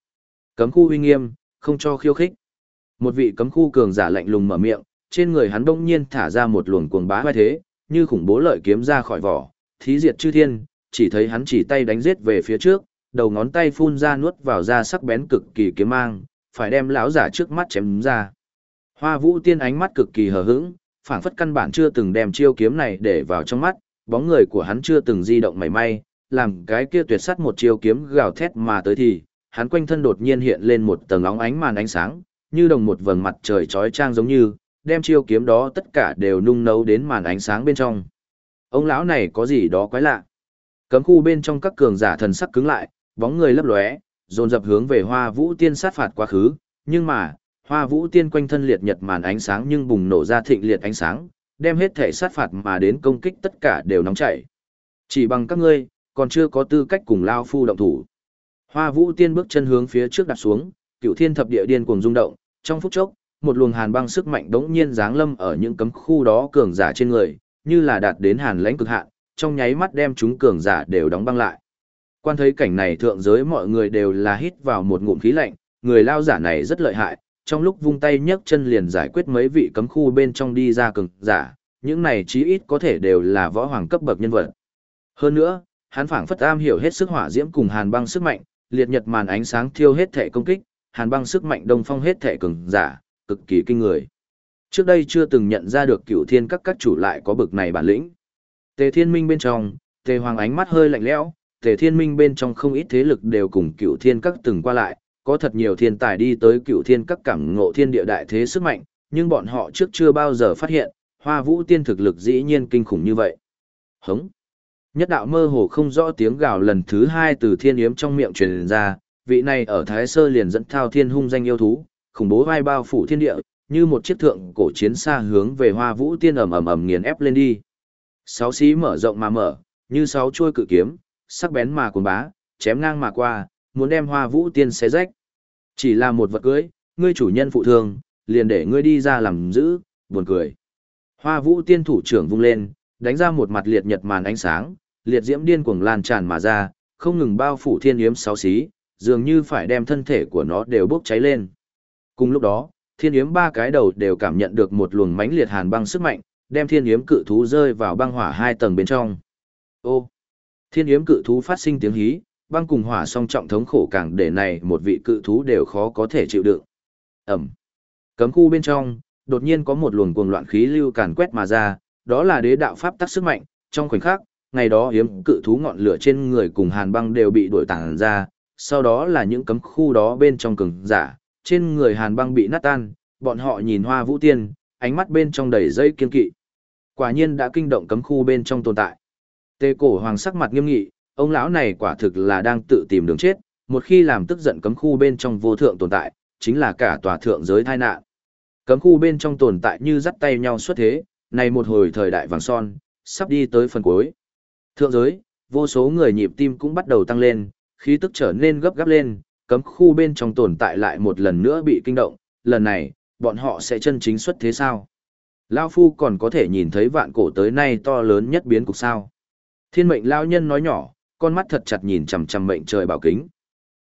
Cấm khu uy nghiêm, không cho khiêu khích. Một vị cấm khu cường giả lạnh lùng mở miệng, trên người hắn bỗng nhiên thả ra một luồng cuồng bá vai thế, như khủng bố lợi kiếm ra khỏi vỏ, thí diệt chư thiên, chỉ thấy hắn chỉ tay đánh giết về phía trước, đầu ngón tay phun ra nuốt vào ra sắc bén cực kỳ kiếm mang, phải đem lão giả trước mắt chém ra. Hoa Vũ Tiên ánh mắt cực kỳ hờ hững, phảng phất căn bản chưa từng đem chiêu kiếm này để vào trong mắt, bóng người của hắn chưa từng di động mảy may, làm cái kia tuyệt sắt một chiêu kiếm gào thét mà tới thì, hắn quanh thân đột nhiên hiện lên một tầng óng ánh màn ánh sáng, như đồng một vầng mặt trời chói chang giống như, đem chiêu kiếm đó tất cả đều nung nấu đến màn ánh sáng bên trong. Ông lão này có gì đó quái lạ. Cấm khu bên trong các cường giả thần sắc cứng lại, bóng người lấp lóe, dồn dập hướng về Hoa Vũ Tiên sát phạt quá khứ, nhưng mà, Hoa Vũ Tiên quanh thân liệt nhật màn ánh sáng nhưng bùng nổ ra thịnh liệt ánh sáng, đem hết thể sát phạt mà đến công kích tất cả đều nóng chảy. Chỉ bằng các ngươi, còn chưa có tư cách cùng lao phu động thủ. Hoa Vũ Tiên bước chân hướng phía trước đặt xuống, Cửu Thiên thập địa điên cuồng rung động, trong phút chốc, một luồng hàn băng sức mạnh đống nhiên giáng lâm ở những cấm khu đó cường giả trên người, như là đạt đến hàn lãnh cực hạn, trong nháy mắt đem chúng cường giả đều đóng băng lại. Quan thấy cảnh này thượng giới mọi người đều là hít vào một ngụm khí lạnh, người lao giả này rất lợi hại, trong lúc vung tay nhấc chân liền giải quyết mấy vị cấm khu bên trong đi ra cường giả, những này chí ít có thể đều là võ hoàng cấp bậc nhân vật. Hơn nữa, hắn phảng phất am hiểu hết sức hỏa diễm cùng hàn băng sức mạnh, liệt nhật màn ánh sáng thiêu hết thể công kích, hàn băng sức mạnh đông phong hết thể cường giả, cực kỳ kinh người. Trước đây chưa từng nhận ra được cửu thiên các các chủ lại có bực này bản lĩnh. Tề thiên minh bên trong, tề hoàng ánh mắt hơi lạnh lẽo, tề thiên minh bên trong không ít thế lực đều cùng cửu thiên các từng qua lại, có thật nhiều thiên tài đi tới cửu thiên các cảm ngộ thiên địa đại thế sức mạnh, nhưng bọn họ trước chưa bao giờ phát hiện, hoa vũ tiên thực lực dĩ nhiên kinh khủng như vậy. Hống! Nhất đạo mơ hồ không rõ tiếng gào lần thứ hai từ thiên yếm trong miệng truyền ra, vị này ở Thái Sơ liền dẫn thao thiên hung danh yêu thú, khủng bố vai bao phủ thiên địa, như một chiếc thượng cổ chiến xa hướng về hoa vũ tiên ầm ầm ầm nghiền ép lên đi. Sáu xí mở rộng mà mở, như sáu chuôi cự kiếm, sắc bén mà cuốn bá, chém ngang mà qua, muốn đem hoa vũ tiên xé rách. Chỉ là một vật cưới, ngươi chủ nhân phụ thương, liền để ngươi đi ra làm giữ, buồn cười. Hoa vũ tiên thủ trưởng vung lên, đánh ra một mặt liệt nhật màn ánh sáng, liệt diễm điên cuồng lan tràn mà ra, không ngừng bao phủ thiên yếm sáu xí, dường như phải đem thân thể của nó đều bốc cháy lên. Cùng lúc đó, thiên yếm ba cái đầu đều cảm nhận được một luồng mãnh liệt hàn băng sức mạnh, đem thiên yếm cự thú rơi vào băng hỏa hai tầng bên trong. Ô! Thiên yếm cự thú phát sinh tiếng hí, băng cùng hỏa song trọng thống khổ càng để này một vị cự thú đều khó có thể chịu đựng. Ẩm! Cấm khu bên trong, đột nhiên có một luồng cuồng loạn khí lưu càn quét mà ra, đó là đế đạo pháp tắc sức mạnh, trong khoảnh khắc, ngày đó hiếm cự thú ngọn lửa trên người cùng hàn băng đều bị đổi tản ra, sau đó là những cấm khu đó bên trong cường giả, trên người hàn băng bị nát tan, bọn họ nhìn hoa vũ tiên, ánh mắt bên trong đầy dây kiên kỵ. Quả nhiên đã kinh động cấm khu bên trong tồn tại. Tê cổ hoàng sắc mặt nghiêm nghị, ông lão này quả thực là đang tự tìm đường chết, một khi làm tức giận cấm khu bên trong vô thượng tồn tại, chính là cả tòa thượng giới tai nạn. Cấm khu bên trong tồn tại như dắt tay nhau xuất thế, này một hồi thời đại vàng son, sắp đi tới phần cuối. Thượng giới, vô số người nhịp tim cũng bắt đầu tăng lên, khí tức trở nên gấp gáp lên, cấm khu bên trong tồn tại lại một lần nữa bị kinh động, lần này, bọn họ sẽ chân chính xuất thế sao? Lao Phu còn có thể nhìn thấy vạn cổ tới nay to lớn nhất biến cục sao? Thiên mệnh Lao Nhân nói nhỏ, con mắt thật chặt nhìn chằm chằm mệnh trời bảo kính.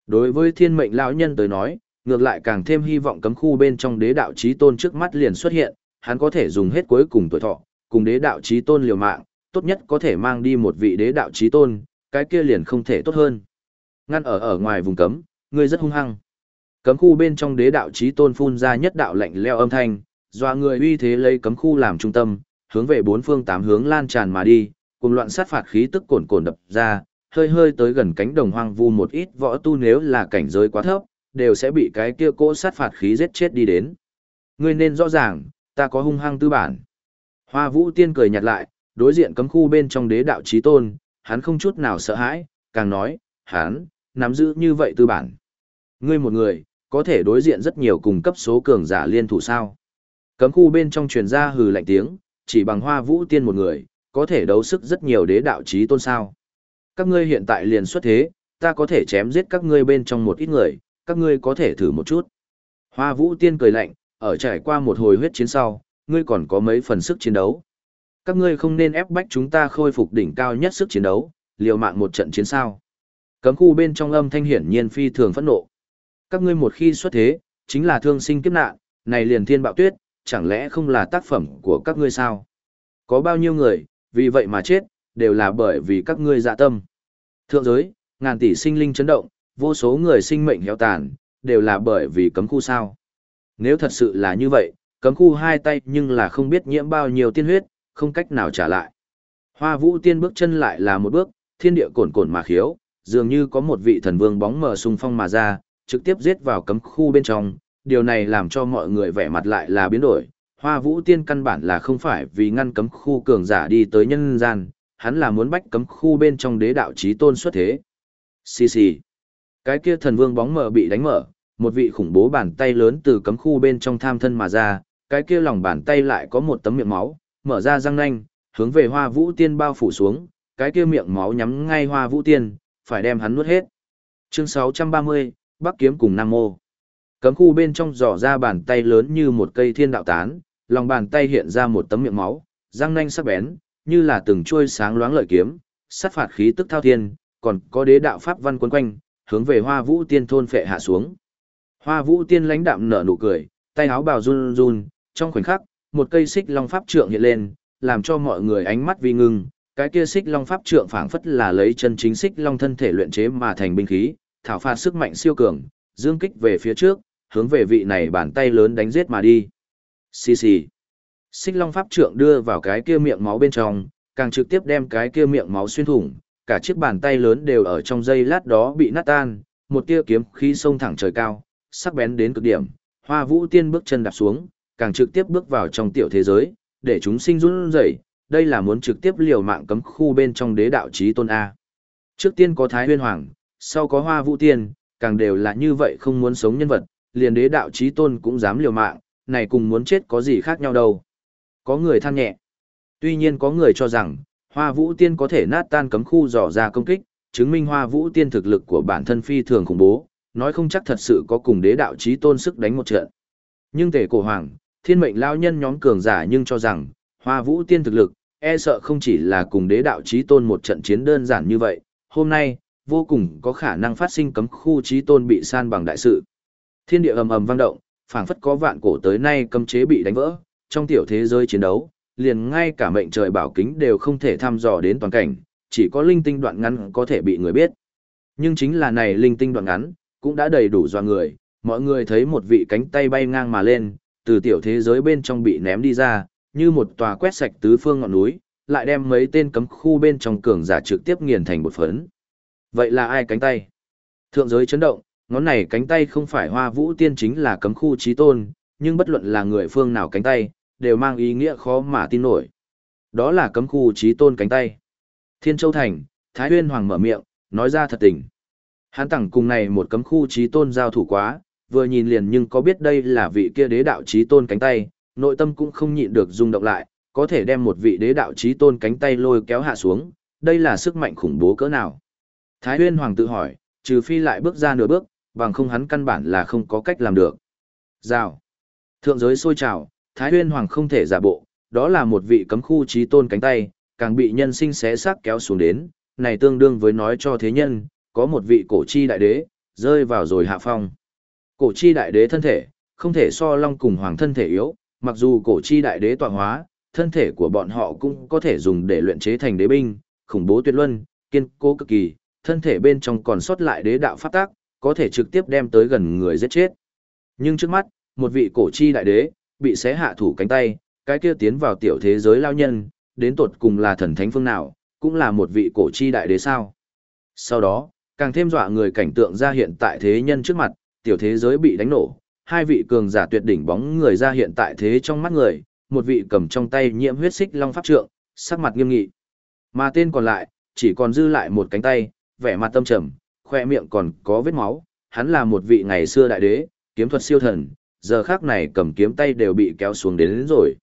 Đối với thiên mệnh lão Nhân tới nói, ngược lại càng thêm hy vọng cấm khu bên trong đế đạo chí tôn trước mắt liền xuất hiện, hắn có thể dùng hết cuối cùng tuổi thọ, cùng đế đạo chí tôn liều mạng, tốt nhất có thể mang đi một vị đế đạo chí tôn, cái kia liền không thể tốt hơn. Ngăn ở ở ngoài vùng cấm, ngươi rất hung hăng. Cấm khu bên trong đế đạo chí tôn phun ra nhất đạo lạnh leo âm thanh, doa người uy thế lấy cấm khu làm trung tâm, hướng về bốn phương tám hướng lan tràn mà đi, cùng loạn sát phạt khí tức cồn cồn đập ra, hơi hơi tới gần cánh đồng hoang vu một ít võ tu nếu là cảnh giới quá thấp, đều sẽ bị cái kia cỗ sát phạt khí giết chết đi đến. Ngươi nên rõ ràng, ta có hung hăng tư bản. Hoa Vũ Tiên cười nhạt lại, đối diện cấm khu bên trong đế đạo chí tôn, hắn không chút nào sợ hãi, càng nói, hắn, nắm giữ như vậy tư bản. Ngươi một người, có thể đối diện rất nhiều cùng cấp số cường giả liên thủ sao. Cấm khu bên trong truyền ra hừ lạnh tiếng, chỉ bằng hoa vũ tiên một người, có thể đấu sức rất nhiều đế đạo chí tôn sao. Các ngươi hiện tại liền xuất thế, ta có thể chém giết các ngươi bên trong một ít người, các ngươi có thể thử một chút. Hoa vũ tiên cười lạnh, ở trải qua một hồi huyết chiến sau, ngươi còn có mấy phần sức chiến đấu. Các ngươi không nên ép bách chúng ta khôi phục đỉnh cao nhất sức chiến đấu, liều mạng một trận chiến sao. Cấm khu bên trong âm thanh hiển nhiên phi thường phẫn nộ. Các ngươi một khi xuất thế, chính là thương sinh kiếp nạn, này liền thiên bạo tuyết, chẳng lẽ không là tác phẩm của các ngươi sao? Có bao nhiêu người, vì vậy mà chết, đều là bởi vì các ngươi dạ tâm. Thượng giới, ngàn tỷ sinh linh chấn động, vô số người sinh mệnh héo tàn, đều là bởi vì cấm khu sao. Nếu thật sự là như vậy, cấm khu hai tay nhưng là không biết nhiễm bao nhiêu tiên huyết, không cách nào trả lại. Hoa vũ tiên bước chân lại là một bước, thiên địa cồn cồn mà khiếu, dường như có một vị thần vương bóng mờ xung phong mà ra, trực tiếp giết vào cấm khu bên trong, điều này làm cho mọi người vẻ mặt lại là biến đổi. Hoa vũ tiên căn bản là không phải vì ngăn cấm khu cường giả đi tới nhân gian, hắn là muốn bách cấm khu bên trong đế đạo chí tôn xuất thế. Xì xì. Cái kia thần vương bóng mờ bị đánh mở, một vị khủng bố bàn tay lớn từ cấm khu bên trong tham thân mà ra, cái kia lòng bàn tay lại có một tấm miệng máu, mở ra răng nanh, hướng về hoa vũ tiên bao phủ xuống, cái kia miệng máu nhắm ngay hoa vũ tiên, phải đem hắn nuốt hết. Chương 630, Bắc Kiếm cùng Nam Mô. Cấm khu bên trong dò ra bàn tay lớn như một cây thiên đạo tán, lòng bàn tay hiện ra một tấm miệng máu, răng nanh sắc bén, như là từng chuôi sáng loáng lợi kiếm, sát phạt khí tức thao thiên, còn có đế đạo pháp văn quấn quanh, hướng về Hoa Vũ Tiên thôn phệ hạ xuống. Hoa Vũ Tiên lãnh đạm nở nụ cười, tay áo bào run run, trong khoảnh khắc, một cây xích long pháp trượng hiện lên, làm cho mọi người ánh mắt vi ngưng, cái kia xích long pháp trượng phảng phất là lấy chân chính xích long thân thể luyện chế mà thành binh khí, thảo phạt sức mạnh siêu cường, dương kích về phía trước, hướng về vị này bàn tay lớn đánh giết mà đi. Xì xì. Xích long pháp trượng đưa vào cái kia miệng máu bên trong, càng trực tiếp đem cái kia miệng máu xuyên thủng, cả chiếc bàn tay lớn đều ở trong giây lát đó bị nát tan, một tia kiếm khí xông thẳng trời cao, sắc bén đến cực điểm. Hoa Vũ Tiên bước chân đạp xuống, càng trực tiếp bước vào trong tiểu thế giới, để chúng sinh run rẩy, đây là muốn trực tiếp liều mạng cấm khu bên trong đế đạo chí tôn a. Trước tiên có Thái Huyên Hoàng, sau có Hoa Vũ Tiên, càng đều là như vậy không muốn sống nhân vật, liền đế đạo chí tôn cũng dám liều mạng, này cùng muốn chết có gì khác nhau đâu. Có người than nhẹ. Tuy nhiên có người cho rằng, Hoa Vũ Tiên có thể nát tan cấm khu dò ra công kích, chứng minh Hoa Vũ Tiên thực lực của bản thân phi thường khủng bố, nói không chắc thật sự có cùng đế đạo chí tôn sức đánh một trận. Nhưng tể cổ hoàng, thiên mệnh lao nhân nhóm cường giả nhưng cho rằng, Hoa Vũ Tiên thực lực, e sợ không chỉ là cùng đế đạo chí tôn một trận chiến đơn giản như vậy, hôm nay, vô cùng có khả năng phát sinh cấm khu chí tôn bị san bằng đại sự. Thiên địa ầm ầm vang động, phảng phất có vạn cổ tới nay cấm chế bị đánh vỡ, trong tiểu thế giới chiến đấu, liền ngay cả mệnh trời bảo kính đều không thể thăm dò đến toàn cảnh, chỉ có linh tinh đoạn ngắn có thể bị người biết. Nhưng chính là này linh tinh đoạn ngắn, cũng đã đầy đủ dọa người, mọi người thấy một vị cánh tay bay ngang mà lên, từ tiểu thế giới bên trong bị ném đi ra, như một tòa quét sạch tứ phương ngọn núi, lại đem mấy tên cấm khu bên trong cường giả trực tiếp nghiền thành một phấn. Vậy là ai cánh tay? Thượng giới chấn động, ngón này cánh tay không phải hoa vũ tiên chính là cấm khu trí tôn, nhưng bất luận là người phương nào cánh tay, đều mang ý nghĩa khó mà tin nổi. Đó là cấm khu trí tôn cánh tay. Thiên Châu Thành, Thái Huyên Hoàng mở miệng, nói ra thật tình. Hán Tẳng cùng này một cấm khu trí tôn giao thủ quá, vừa nhìn liền nhưng có biết đây là vị kia đế đạo trí tôn cánh tay, nội tâm cũng không nhịn được rung động lại, có thể đem một vị đế đạo trí tôn cánh tay lôi kéo hạ xuống, đây là sức mạnh khủng bố cỡ nào. Thái Huyên Hoàng tự hỏi, trừ phi lại bước ra nửa bước, bằng không hắn căn bản là không có cách làm được. Rào. Thượng giới sôi trào, Thái Huyên Hoàng không thể giả bộ, đó là một vị cấm khu trí tôn cánh tay, càng bị nhân sinh xé xác kéo xuống đến, này tương đương với nói cho thế nhân, có một vị cổ chi đại đế, rơi vào rồi hạ phong. Cổ chi đại đế thân thể, không thể so long cùng hoàng thân thể yếu, mặc dù cổ chi đại đế tọa hóa, thân thể của bọn họ cũng có thể dùng để luyện chế thành đế binh, khủng bố tuyệt luân, kiên cố cực kỳ, thân thể bên trong còn sót lại đế đạo pháp tác, có thể trực tiếp đem tới gần người giết chết. Nhưng trước mắt, một vị cổ chi đại đế, bị xé hạ thủ cánh tay, cái kia tiến vào tiểu thế giới lao nhân, đến tột cùng là thần thánh phương nào, cũng là một vị cổ chi đại đế sao. Sau đó, càng thêm dọa người cảnh tượng ra hiện tại thế nhân trước mặt, tiểu thế giới bị đánh nổ, hai vị cường giả tuyệt đỉnh bóng người ra hiện tại thế trong mắt người, một vị cầm trong tay nhiễm huyết xích long pháp trượng, sắc mặt nghiêm nghị. Mà tên còn lại, chỉ còn dư lại một cánh tay, vẻ mặt tâm trầm, khoe miệng còn có vết máu, hắn là một vị ngày xưa đại đế, kiếm thuật siêu thần, giờ khác này cầm kiếm tay đều bị kéo xuống đến, đến rồi.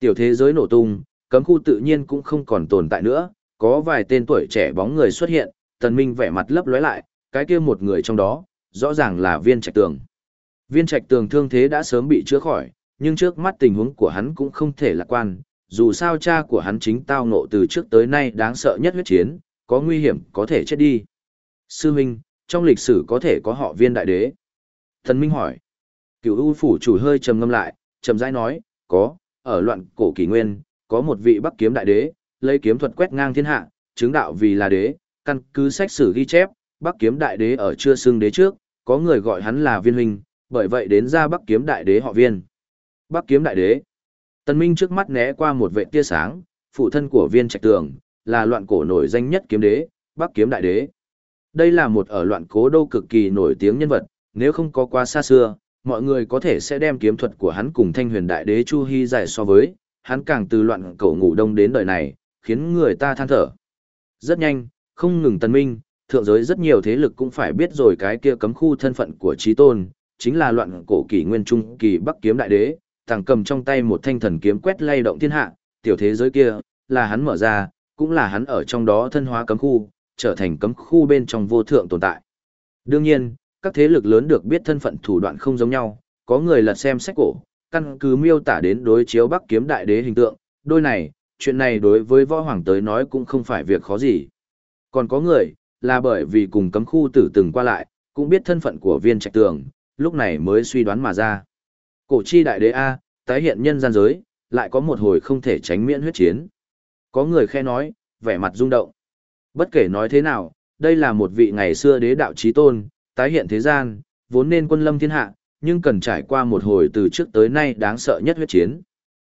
Tiểu thế giới nổ tung, cấm khu tự nhiên cũng không còn tồn tại nữa, có vài tên tuổi trẻ bóng người xuất hiện, tần minh vẻ mặt lấp lóe lại, cái kia một người trong đó, rõ ràng là viên trạch tường. Viên trạch tường thương thế đã sớm bị chữa khỏi, nhưng trước mắt tình huống của hắn cũng không thể lạc quan, dù sao cha của hắn chính tao ngộ từ trước tới nay đáng sợ nhất huyết chiến, có nguy hiểm có thể chết đi. Sư Minh, trong lịch sử có thể có họ viên đại đế. Thần Minh hỏi. Cửu U phủ chủ hơi trầm ngâm lại, trầm rãi nói, có, ở loạn cổ kỷ nguyên, có một vị Bắc kiếm đại đế, lấy kiếm thuật quét ngang thiên hạ, chứng đạo vì là đế, căn cứ sách sử ghi chép, Bắc kiếm đại đế ở chưa xưng đế trước, có người gọi hắn là viên huynh, bởi vậy đến ra Bắc kiếm đại đế họ viên. Bắc kiếm đại đế. Tần Minh trước mắt né qua một vệ tia sáng, phụ thân của viên trạch tường, là loạn cổ nổi danh nhất kiếm đế, Bắc kiếm đại đế. Đây là một ở loạn cố đô cực kỳ nổi tiếng nhân vật, nếu không có quá xa xưa, mọi người có thể sẽ đem kiếm thuật của hắn cùng thanh huyền đại đế Chu Hy giải so với, hắn càng từ loạn cổ ngủ đông đến đời này, khiến người ta than thở. Rất nhanh, không ngừng tân minh, thượng giới rất nhiều thế lực cũng phải biết rồi cái kia cấm khu thân phận của trí tôn, chính là loạn cổ kỷ nguyên trung kỳ bắc kiếm đại đế, thằng cầm trong tay một thanh thần kiếm quét lay động thiên hạ, tiểu thế giới kia, là hắn mở ra, cũng là hắn ở trong đó thân hóa cấm khu, trở thành cấm khu bên trong vô thượng tồn tại. Đương nhiên, các thế lực lớn được biết thân phận thủ đoạn không giống nhau, có người lật xem sách cổ, căn cứ miêu tả đến đối chiếu Bắc kiếm đại đế hình tượng, đôi này, chuyện này đối với võ hoàng tới nói cũng không phải việc khó gì. Còn có người, là bởi vì cùng cấm khu tử từng qua lại, cũng biết thân phận của viên trạch tường, lúc này mới suy đoán mà ra. Cổ chi đại đế A, tái hiện nhân gian giới, lại có một hồi không thể tránh miễn huyết chiến. Có người khe nói, vẻ mặt rung động. Bất kể nói thế nào, đây là một vị ngày xưa đế đạo trí tôn, tái hiện thế gian, vốn nên quân lâm thiên hạ, nhưng cần trải qua một hồi từ trước tới nay đáng sợ nhất huyết chiến.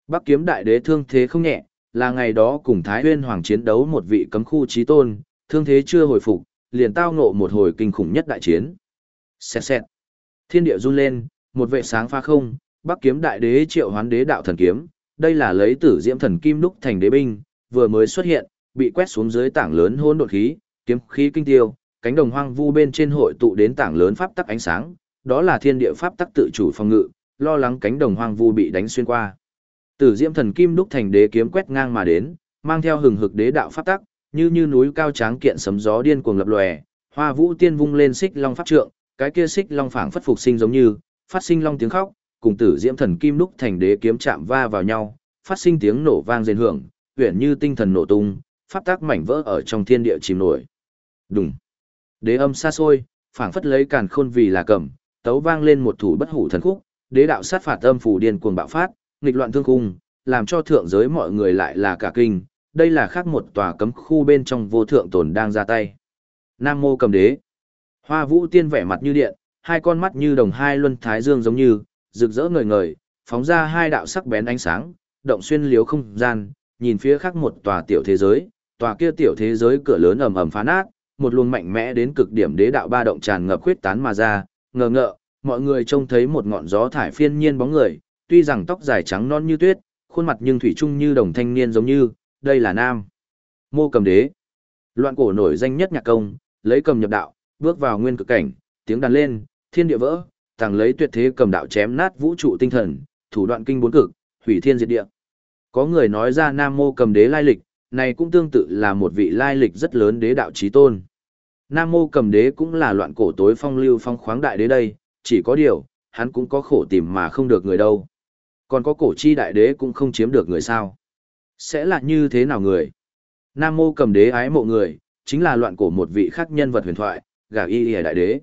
Bắc kiếm đại đế thương thế không nhẹ, là ngày đó cùng Thái Huyên Hoàng chiến đấu một vị cấm khu trí tôn, thương thế chưa hồi phục, liền tao ngộ một hồi kinh khủng nhất đại chiến. Xẹt xẹt. Thiên địa run lên, một vệ sáng pha không, Bắc kiếm đại đế triệu hoán đế đạo thần kiếm, đây là lấy tử diễm thần kim đúc thành đế binh, vừa mới xuất hiện, bị quét xuống dưới tảng lớn hôn đột khí, kiếm khí kinh tiêu, cánh đồng hoang vu bên trên hội tụ đến tảng lớn pháp tắc ánh sáng, đó là thiên địa pháp tắc tự chủ phòng ngự, lo lắng cánh đồng hoang vu bị đánh xuyên qua. Tử Diễm Thần Kim đúc thành đế kiếm quét ngang mà đến, mang theo hừng hực đế đạo pháp tắc, như như núi cao tráng kiện sấm gió điên cuồng lập lòe, Hoa Vũ Tiên vung lên xích long pháp trượng, cái kia xích long phảng phất phục sinh giống như, phát sinh long tiếng khóc, cùng Tử Diễm Thần Kim đúc thành đế kiếm chạm va vào nhau, phát sinh tiếng nổ vang rền hưởng, huyền như tinh thần nổ tung, pháp tắc mảnh vỡ ở trong thiên địa chìm nổi. Đùng. Đế âm xa xôi, phảng phất lấy càn khôn vì là cầm, tấu vang lên một thủ bất hủ thần khúc, đế đạo sát phạt âm phủ điên cuồng bạo phát, nghịch loạn thương khung, làm cho thượng giới mọi người lại là cả kinh, đây là khác một tòa cấm khu bên trong vô thượng tồn đang ra tay. Nam mô cầm đế. Hoa Vũ Tiên vẻ mặt như điện, hai con mắt như đồng hai luân thái dương giống như, rực rỡ ngời ngời, phóng ra hai đạo sắc bén ánh sáng, động xuyên liếu không gian, nhìn phía khác một tòa tiểu thế giới, tòa kia tiểu thế giới cửa lớn ầm ầm phá nát, một luồng mạnh mẽ đến cực điểm đế đạo ba động tràn ngập khuyết tán mà ra, ngờ ngợ, mọi người trông thấy một ngọn gió thải phiên nhiên bóng người, tuy rằng tóc dài trắng non như tuyết, khuôn mặt nhưng thủy chung như đồng thanh niên giống như, đây là nam. Mô cầm đế. Loạn cổ nổi danh nhất nhạc công, lấy cầm nhập đạo, bước vào nguyên cực cảnh, tiếng đàn lên, thiên địa vỡ, tàng lấy tuyệt thế cầm đạo chém nát vũ trụ tinh thần, thủ đoạn kinh bốn cực, hủy thiên diệt địa. Có người nói ra Nam Mô cầm đế lai lịch, này cũng tương tự là một vị lai lịch rất lớn đế đạo chí tôn. Nam Mô cầm đế cũng là loạn cổ tối phong lưu phong khoáng đại đế đây, chỉ có điều, hắn cũng có khổ tìm mà không được người đâu. Còn có cổ chi đại đế cũng không chiếm được người sao. Sẽ là như thế nào người? Nam Mô cầm đế ái mộ người, chính là loạn cổ một vị khác nhân vật huyền thoại, gả y y đại đế.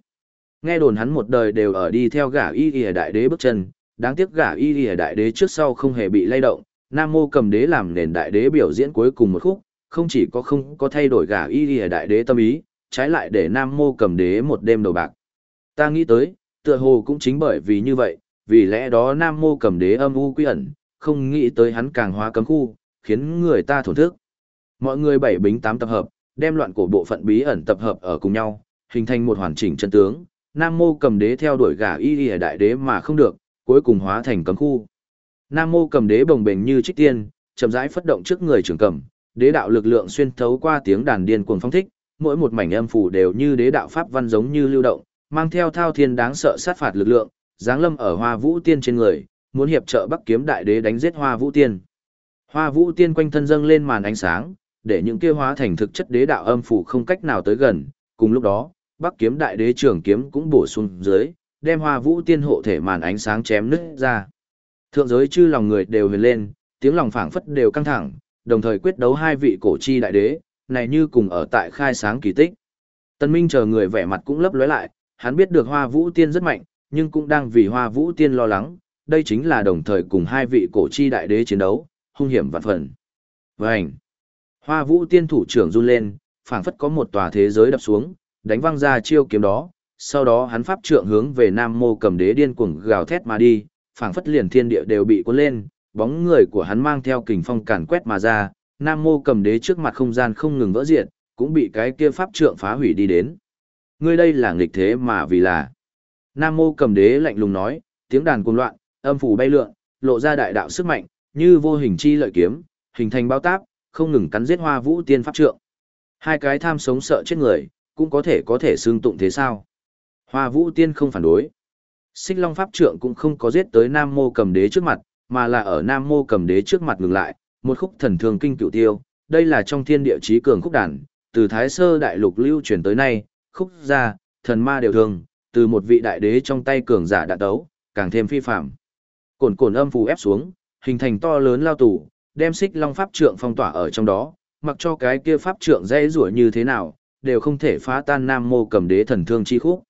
Nghe đồn hắn một đời đều ở đi theo gả y y đại đế bước chân, đáng tiếc gả y y đại đế trước sau không hề bị lay động, Nam Mô cầm đế làm nền đại đế biểu diễn cuối cùng một khúc, không chỉ có không có thay đổi gả y y đại đế tâm ý, trái lại để Nam Mô cầm đế một đêm đầu bạc. Ta nghĩ tới, tựa hồ cũng chính bởi vì như vậy, vì lẽ đó Nam Mô cầm đế âm u quy ẩn, không nghĩ tới hắn càng hóa cấm khu, khiến người ta thổn thức. Mọi người bảy bính tám tập hợp, đem loạn cổ bộ phận bí ẩn tập hợp ở cùng nhau, hình thành một hoàn chỉnh chân tướng. Nam Mô cầm đế theo đuổi gả y y đại đế mà không được, cuối cùng hóa thành cấm khu. Nam Mô cầm đế bồng bềnh như trích tiên, chậm rãi phất động trước người trưởng cầm, đế đạo lực lượng xuyên thấu qua tiếng đàn điên cuồng phong thích, mỗi một mảnh âm phủ đều như đế đạo pháp văn giống như lưu động, mang theo thao thiên đáng sợ sát phạt lực lượng, giáng lâm ở Hoa Vũ Tiên trên người, muốn hiệp trợ Bắc Kiếm Đại Đế đánh giết Hoa Vũ Tiên. Hoa Vũ Tiên quanh thân dâng lên màn ánh sáng, để những kia hóa thành thực chất đế đạo âm phủ không cách nào tới gần, cùng lúc đó, Bắc Kiếm Đại Đế trưởng kiếm cũng bổ xuống dưới, đem Hoa Vũ Tiên hộ thể màn ánh sáng chém nứt ra. Thượng giới chư lòng người đều huyền lên, tiếng lòng phảng phất đều căng thẳng, đồng thời quyết đấu hai vị cổ chi đại đế, này như cùng ở tại khai sáng kỳ tích. Tân Minh chờ người vẻ mặt cũng lấp lóe lại, hắn biết được Hoa Vũ Tiên rất mạnh, nhưng cũng đang vì Hoa Vũ Tiên lo lắng, đây chính là đồng thời cùng hai vị cổ chi đại đế chiến đấu, hung hiểm vạn phần. Vành! Hoa Vũ Tiên thủ trưởng run lên, phảng phất có một tòa thế giới đập xuống, đánh văng ra chiêu kiếm đó, sau đó hắn pháp trượng hướng về Nam Mô Cầm Đế điên cuồng gào thét mà đi, phảng phất liền thiên địa đều bị cuốn lên, bóng người của hắn mang theo kình phong càn quét mà ra, Nam Mô cầm đế trước mặt không gian không ngừng vỡ diện, cũng bị cái kia pháp trượng phá hủy đi đến. Ngươi đây là nghịch thế mà vì là. Nam Mô cầm đế lạnh lùng nói, tiếng đàn cuồng loạn, âm phủ bay lượn, lộ ra đại đạo sức mạnh, như vô hình chi lợi kiếm, hình thành bao táp, không ngừng cắn giết Hoa Vũ Tiên pháp trượng. Hai cái tham sống sợ chết người, cũng có thể có thể xương tụng thế sao? Hoa Vũ Tiên không phản đối. Xích Long pháp trượng cũng không có giết tới Nam Mô cầm đế trước mặt, mà là ở Nam Mô cầm đế trước mặt ngừng lại, một khúc thần thường kinh cựu tiêu, đây là trong thiên địa trí cường khúc đàn, từ Thái Sơ Đại Lục lưu truyền tới nay, khúc gia, thần ma đều thường, từ một vị đại đế trong tay cường giả đạn đấu, càng thêm phi phạm. Cồn cồn âm phù ép xuống, hình thành to lớn lao tủ, đem xích long pháp trượng phong tỏa ở trong đó, mặc cho cái kia pháp trượng dễ rủa như thế nào, đều không thể phá tan Nam Mô cầm đế thần thương chi khúc.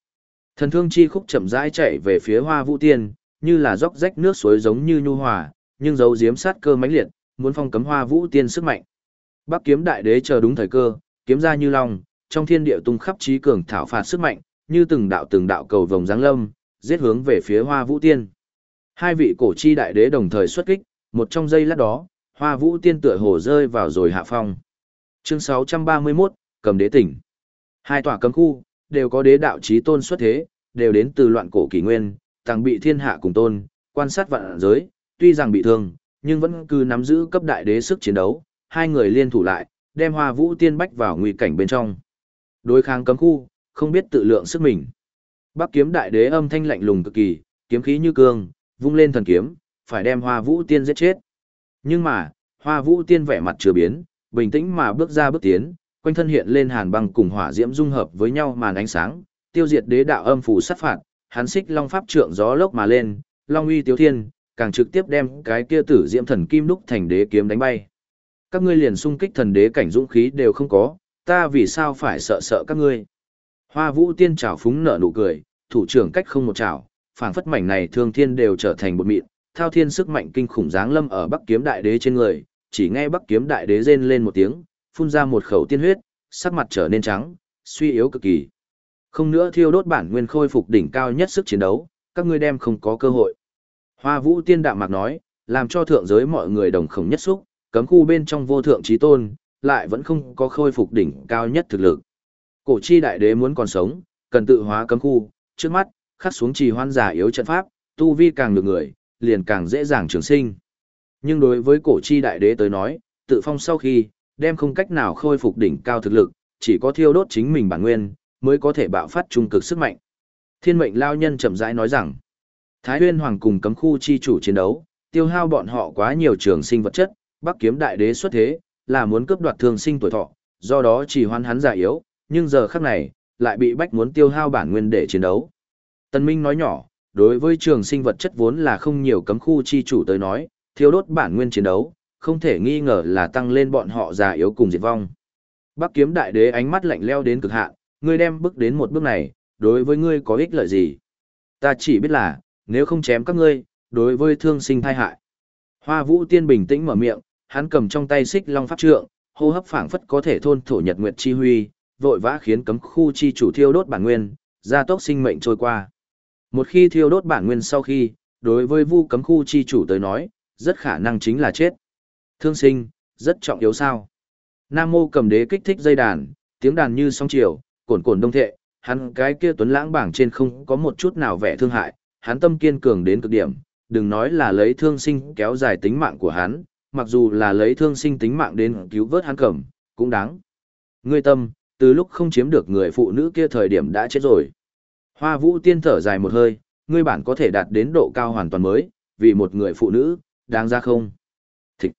Thần thương chi khúc chậm rãi chạy về phía Hoa Vũ Tiên, như là róc rách nước suối giống như nhu hòa, nhưng dấu diếm sát cơ mãnh liệt, muốn phong cấm Hoa Vũ Tiên sức mạnh. Bắc Kiếm Đại Đế chờ đúng thời cơ, kiếm ra như long, trong thiên địa tung khắp trí cường thảo phạt sức mạnh, như từng đạo từng đạo cầu vồng giáng lâm, giết hướng về phía Hoa Vũ Tiên. Hai vị cổ chi đại đế đồng thời xuất kích, một trong giây lát đó, Hoa Vũ Tiên tựa hồ rơi vào rồi hạ phong. Chương 631, cầm đế tỉnh. Hai tòa cấm khu, đều có đế đạo chí tôn xuất thế, đều đến từ loạn cổ kỷ nguyên, tăng bị thiên hạ cùng tôn, quan sát vạn giới, tuy rằng bị thương, nhưng vẫn cứ nắm giữ cấp đại đế sức chiến đấu, hai người liên thủ lại, đem Hoa Vũ Tiên bách vào nguy cảnh bên trong. Đối kháng cấm khu, không biết tự lượng sức mình. Bắc kiếm đại đế âm thanh lạnh lùng cực kỳ, kiếm khí như cương, vung lên thần kiếm, phải đem Hoa Vũ Tiên giết chết. Nhưng mà, Hoa Vũ Tiên vẻ mặt chưa biến, bình tĩnh mà bước ra bước tiến, quanh thân hiện lên hàn băng cùng hỏa diễm dung hợp với nhau màn ánh sáng, tiêu diệt đế đạo âm phủ sát phạt, hắn xích long pháp trượng gió lốc mà lên, long uy tiêu thiên, càng trực tiếp đem cái kia tử diễm thần kim đúc thành đế kiếm đánh bay. Các ngươi liền xung kích thần đế cảnh dũng khí đều không có, ta vì sao phải sợ sợ các ngươi? Hoa Vũ Tiên trảo phúng nở nụ cười, thủ trưởng cách không một trảo, phảng phất mảnh này thương thiên đều trở thành bột mịn, thao thiên sức mạnh kinh khủng giáng lâm ở Bắc Kiếm Đại Đế trên người, chỉ nghe Bắc Kiếm Đại Đế rên lên một tiếng, phun ra một khẩu tiên huyết, sắc mặt trở nên trắng, suy yếu cực kỳ. Không nữa thiêu đốt bản nguyên khôi phục đỉnh cao nhất sức chiến đấu, các ngươi đem không có cơ hội. Hoa Vũ Tiên đạm mạc nói, làm cho thượng giới mọi người đồng khổng nhất xúc, cấm khu bên trong vô thượng trí tôn, lại vẫn không có khôi phục đỉnh cao nhất thực lực. Cổ chi đại đế muốn còn sống, cần tự hóa cấm khu, trước mắt, khắc xuống trì hoan giả yếu trận pháp, tu vi càng được người, liền càng dễ dàng trường sinh. Nhưng đối với cổ chi đại đế tới nói, tự phong sau khi, đem không cách nào khôi phục đỉnh cao thực lực, chỉ có thiêu đốt chính mình bản nguyên, mới có thể bạo phát trung cực sức mạnh. Thiên mệnh lao nhân chậm rãi nói rằng, Thái Huyên Hoàng cùng cấm khu chi chủ chiến đấu, tiêu hao bọn họ quá nhiều trường sinh vật chất, Bắc kiếm đại đế xuất thế, là muốn cướp đoạt thường sinh tuổi thọ, do đó chỉ hoan hắn già yếu, nhưng giờ khắc này, lại bị bách muốn tiêu hao bản nguyên để chiến đấu. Tân Minh nói nhỏ, đối với trường sinh vật chất vốn là không nhiều cấm khu chi chủ tới nói, thiếu đốt bản nguyên chiến đấu, không thể nghi ngờ là tăng lên bọn họ già yếu cùng diệt vong. Bắc kiếm đại đế ánh mắt lạnh lẽo đến cực hạn, ngươi đem bước đến một bước này, đối với ngươi có ích lợi gì? Ta chỉ biết là, nếu không chém các ngươi, đối với thương sinh thai hại. Hoa vũ tiên bình tĩnh mở miệng, hắn cầm trong tay xích long pháp trượng, hô hấp phảng phất có thể thôn thổ nhật nguyệt chi huy, vội vã khiến cấm khu chi chủ thiêu đốt bản nguyên, gia tốc sinh mệnh trôi qua. Một khi thiêu đốt bản nguyên sau khi, đối với vu cấm khu chi chủ tới nói, rất khả năng chính là chết. Thương sinh, rất trọng yếu sao. Nam mô cầm đế kích thích dây đàn, tiếng đàn như sóng chiều, cồn cồn đông thệ, hắn cái kia tuấn lãng bảng trên không có một chút nào vẻ thương hại, hắn tâm kiên cường đến cực điểm, đừng nói là lấy thương sinh kéo dài tính mạng của hắn, mặc dù là lấy thương sinh tính mạng đến cứu vớt hắn cẩm cũng đáng. Ngươi tâm, từ lúc không chiếm được người phụ nữ kia thời điểm đã chết rồi. Hoa vũ tiên thở dài một hơi, ngươi bản có thể đạt đến độ cao hoàn toàn mới, vì một người phụ nữ, đáng ra không? Thịch.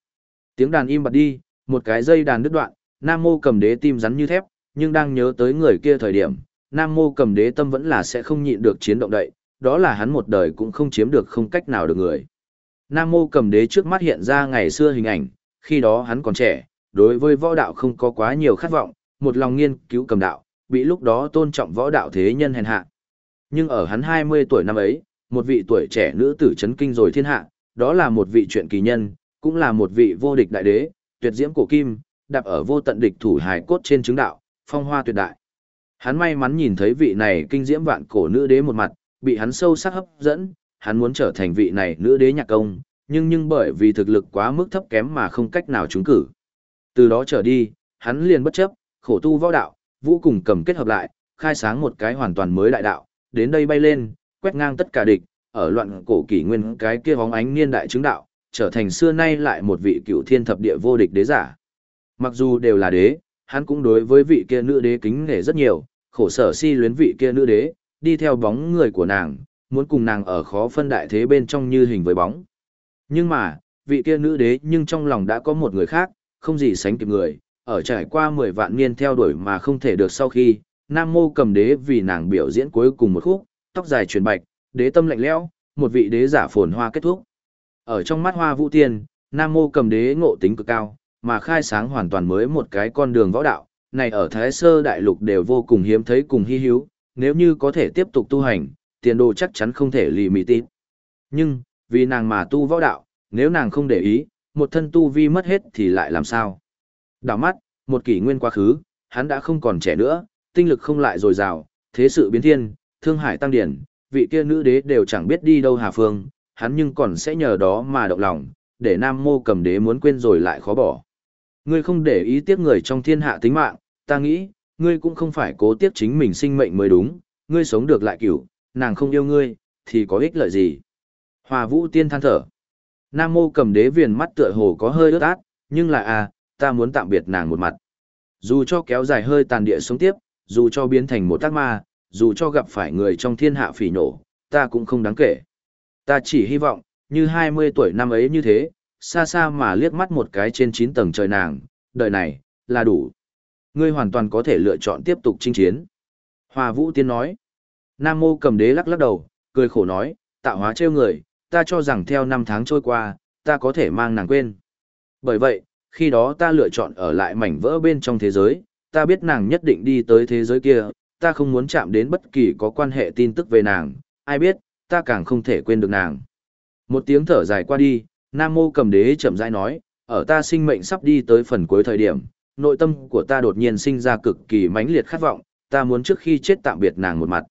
Tiếng đàn im bặt đi, một cái dây đàn đứt đoạn, Nam Mô cầm đế tim rắn như thép, nhưng đang nhớ tới người kia thời điểm, Nam Mô cầm đế tâm vẫn là sẽ không nhịn được chiến động đậy, đó là hắn một đời cũng không chiếm được không cách nào được người. Nam Mô cầm đế trước mắt hiện ra ngày xưa hình ảnh, khi đó hắn còn trẻ, đối với võ đạo không có quá nhiều khát vọng, một lòng nghiên cứu cầm đạo, bị lúc đó tôn trọng võ đạo thế nhân hèn hạ. Nhưng ở hắn 20 tuổi năm ấy, một vị tuổi trẻ nữ tử chấn kinh rồi thiên hạ, đó là một vị chuyện kỳ nhân, cũng là một vị vô địch đại đế, tuyệt diễm cổ kim, đạp ở vô tận địch thủ hài cốt trên chứng đạo, phong hoa tuyệt đại. Hắn may mắn nhìn thấy vị này kinh diễm vạn cổ nữ đế một mặt, bị hắn sâu sắc hấp dẫn, hắn muốn trở thành vị này nữ đế nhạc công, nhưng nhưng bởi vì thực lực quá mức thấp kém mà không cách nào trúng cử. Từ đó trở đi, hắn liền bất chấp, khổ tu võ đạo, vũ cùng cầm kết hợp lại, khai sáng một cái hoàn toàn mới đại đạo, đến đây bay lên, quét ngang tất cả địch, ở loạn cổ kỷ nguyên cái kia bóng ánh niên đại chứng đạo, trở thành xưa nay lại một vị cựu thiên thập địa vô địch đế giả. Mặc dù đều là đế, hắn cũng đối với vị kia nữ đế kính nể rất nhiều, khổ sở si luyến vị kia nữ đế, đi theo bóng người của nàng, muốn cùng nàng ở khó phân đại thế bên trong như hình với bóng. Nhưng mà, vị kia nữ đế nhưng trong lòng đã có một người khác, không gì sánh kịp người, ở trải qua 10 vạn niên theo đuổi mà không thể được sau khi, Nam Mô cầm đế vì nàng biểu diễn cuối cùng một khúc, tóc dài truyền bạch, đế tâm lạnh lẽo, một vị đế giả phồn hoa kết thúc. Ở trong mắt Hoa Vũ Tiên, Nam Mô cầm đế ngộ tính cực cao, mà khai sáng hoàn toàn mới một cái con đường võ đạo, này ở Thái Sơ Đại Lục đều vô cùng hiếm thấy cùng hy hữu, nếu như có thể tiếp tục tu hành, tiền đồ chắc chắn không thể lì mì tít. Nhưng, vì nàng mà tu võ đạo, nếu nàng không để ý, một thân tu vi mất hết thì lại làm sao? Đảo mắt, một kỷ nguyên quá khứ, hắn đã không còn trẻ nữa, tinh lực không lại dồi dào, thế sự biến thiên, thương hải tăng điển, vị kia nữ đế đều chẳng biết đi đâu hà phương, hắn nhưng còn sẽ nhờ đó mà động lòng, để nam mô cầm đế muốn quên rồi lại khó bỏ. Ngươi không để ý tiếc người trong thiên hạ tính mạng, ta nghĩ, ngươi cũng không phải cố tiếc chính mình sinh mệnh mới đúng, ngươi sống được lại cửu, nàng không yêu ngươi, thì có ích lợi gì. Hòa vũ tiên than thở. Nam mô cầm đế viền mắt tựa hồ có hơi ướt át, nhưng là à, ta muốn tạm biệt nàng một mặt. Dù cho kéo dài hơi tàn địa sống tiếp, dù cho biến thành một tác ma, dù cho gặp phải người trong thiên hạ phỉ nổ, ta cũng không đáng kể. Ta chỉ hy vọng, như 20 tuổi năm ấy như thế, xa xa mà liếc mắt một cái trên 9 tầng trời nàng, đời này, là đủ. Ngươi hoàn toàn có thể lựa chọn tiếp tục chinh chiến. Hòa Vũ Tiên nói. Nam Mô cầm đế lắc lắc đầu, cười khổ nói, tạo hóa trêu người, ta cho rằng theo năm tháng trôi qua, ta có thể mang nàng quên. Bởi vậy, khi đó ta lựa chọn ở lại mảnh vỡ bên trong thế giới, ta biết nàng nhất định đi tới thế giới kia, ta không muốn chạm đến bất kỳ có quan hệ tin tức về nàng, ai biết, ta càng không thể quên được nàng. Một tiếng thở dài qua đi, Nam Mô cầm đế chậm rãi nói, ở ta sinh mệnh sắp đi tới phần cuối thời điểm, nội tâm của ta đột nhiên sinh ra cực kỳ mãnh liệt khát vọng, ta muốn trước khi chết tạm biệt nàng một mặt.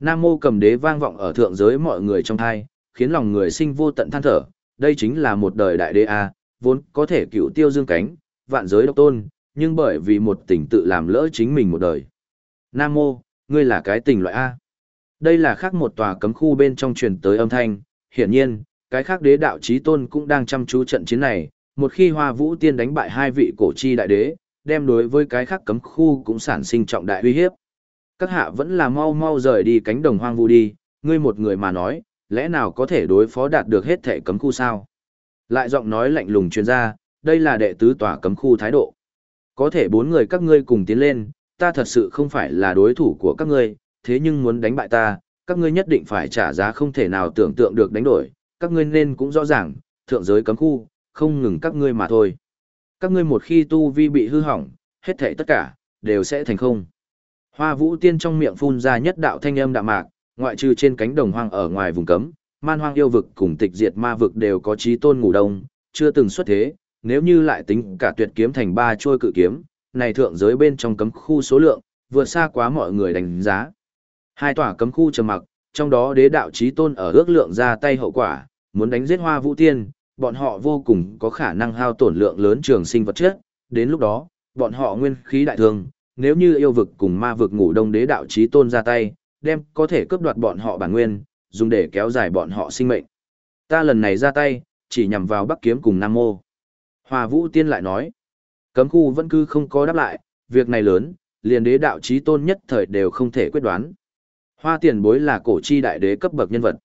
Nam Mô cầm đế vang vọng ở thượng giới mọi người trong thai, khiến lòng người sinh vô tận than thở, đây chính là một đời đại đế A, vốn có thể cựu tiêu dương cánh, vạn giới độc tôn, nhưng bởi vì một tình tự làm lỡ chính mình một đời. Nam Mô, ngươi là cái tình loại A. Đây là khác một tòa cấm khu bên trong truyền tới âm thanh, hiển nhiên, cái khác đế đạo chí tôn cũng đang chăm chú trận chiến này, một khi Hoa Vũ Tiên đánh bại hai vị cổ chi đại đế, đem đối với cái khác cấm khu cũng sản sinh trọng đại uy hiếp. Các hạ vẫn là mau mau rời đi cánh đồng hoang vu đi, ngươi một người mà nói, lẽ nào có thể đối phó đạt được hết thể cấm khu sao? Lại giọng nói lạnh lùng truyền ra, đây là đệ tứ tòa cấm khu thái độ. Có thể bốn người các ngươi cùng tiến lên, ta thật sự không phải là đối thủ của các ngươi, thế nhưng muốn đánh bại ta, các ngươi nhất định phải trả giá không thể nào tưởng tượng được đánh đổi, các ngươi nên cũng rõ ràng, thượng giới cấm khu, không ngừng các ngươi mà thôi. Các ngươi một khi tu vi bị hư hỏng, hết thảy tất cả, đều sẽ thành không. Hoa vũ tiên trong miệng phun ra nhất đạo thanh âm đạm mạc, ngoại trừ trên cánh đồng hoang ở ngoài vùng cấm, man hoang yêu vực cùng tịch diệt ma vực đều có trí tôn ngủ đông, chưa từng xuất thế, nếu như lại tính cả tuyệt kiếm thành ba trôi cự kiếm, này thượng giới bên trong cấm khu số lượng, vượt xa quá mọi người đánh giá. Hai tòa cấm khu trầm mặc, trong đó đế đạo chí tôn ở ước lượng ra tay hậu quả, muốn đánh giết hoa vũ tiên, bọn họ vô cùng có khả năng hao tổn lượng lớn trường sinh vật chất, đến lúc đó, bọn họ nguyên khí đại thương, nếu như yêu vực cùng ma vực ngủ đông đế đạo chí tôn ra tay, đem có thể cướp đoạt bọn họ bản nguyên, dùng để kéo dài bọn họ sinh mệnh. Ta lần này ra tay, chỉ nhằm vào Bắc Kiếm cùng Nam Mô. Hoa Vũ Tiên lại nói, cấm khu vẫn cứ không có đáp lại, việc này lớn, liền đế đạo chí tôn nhất thời đều không thể quyết đoán. Hoa tiền bối là cổ chi đại đế cấp bậc nhân vật.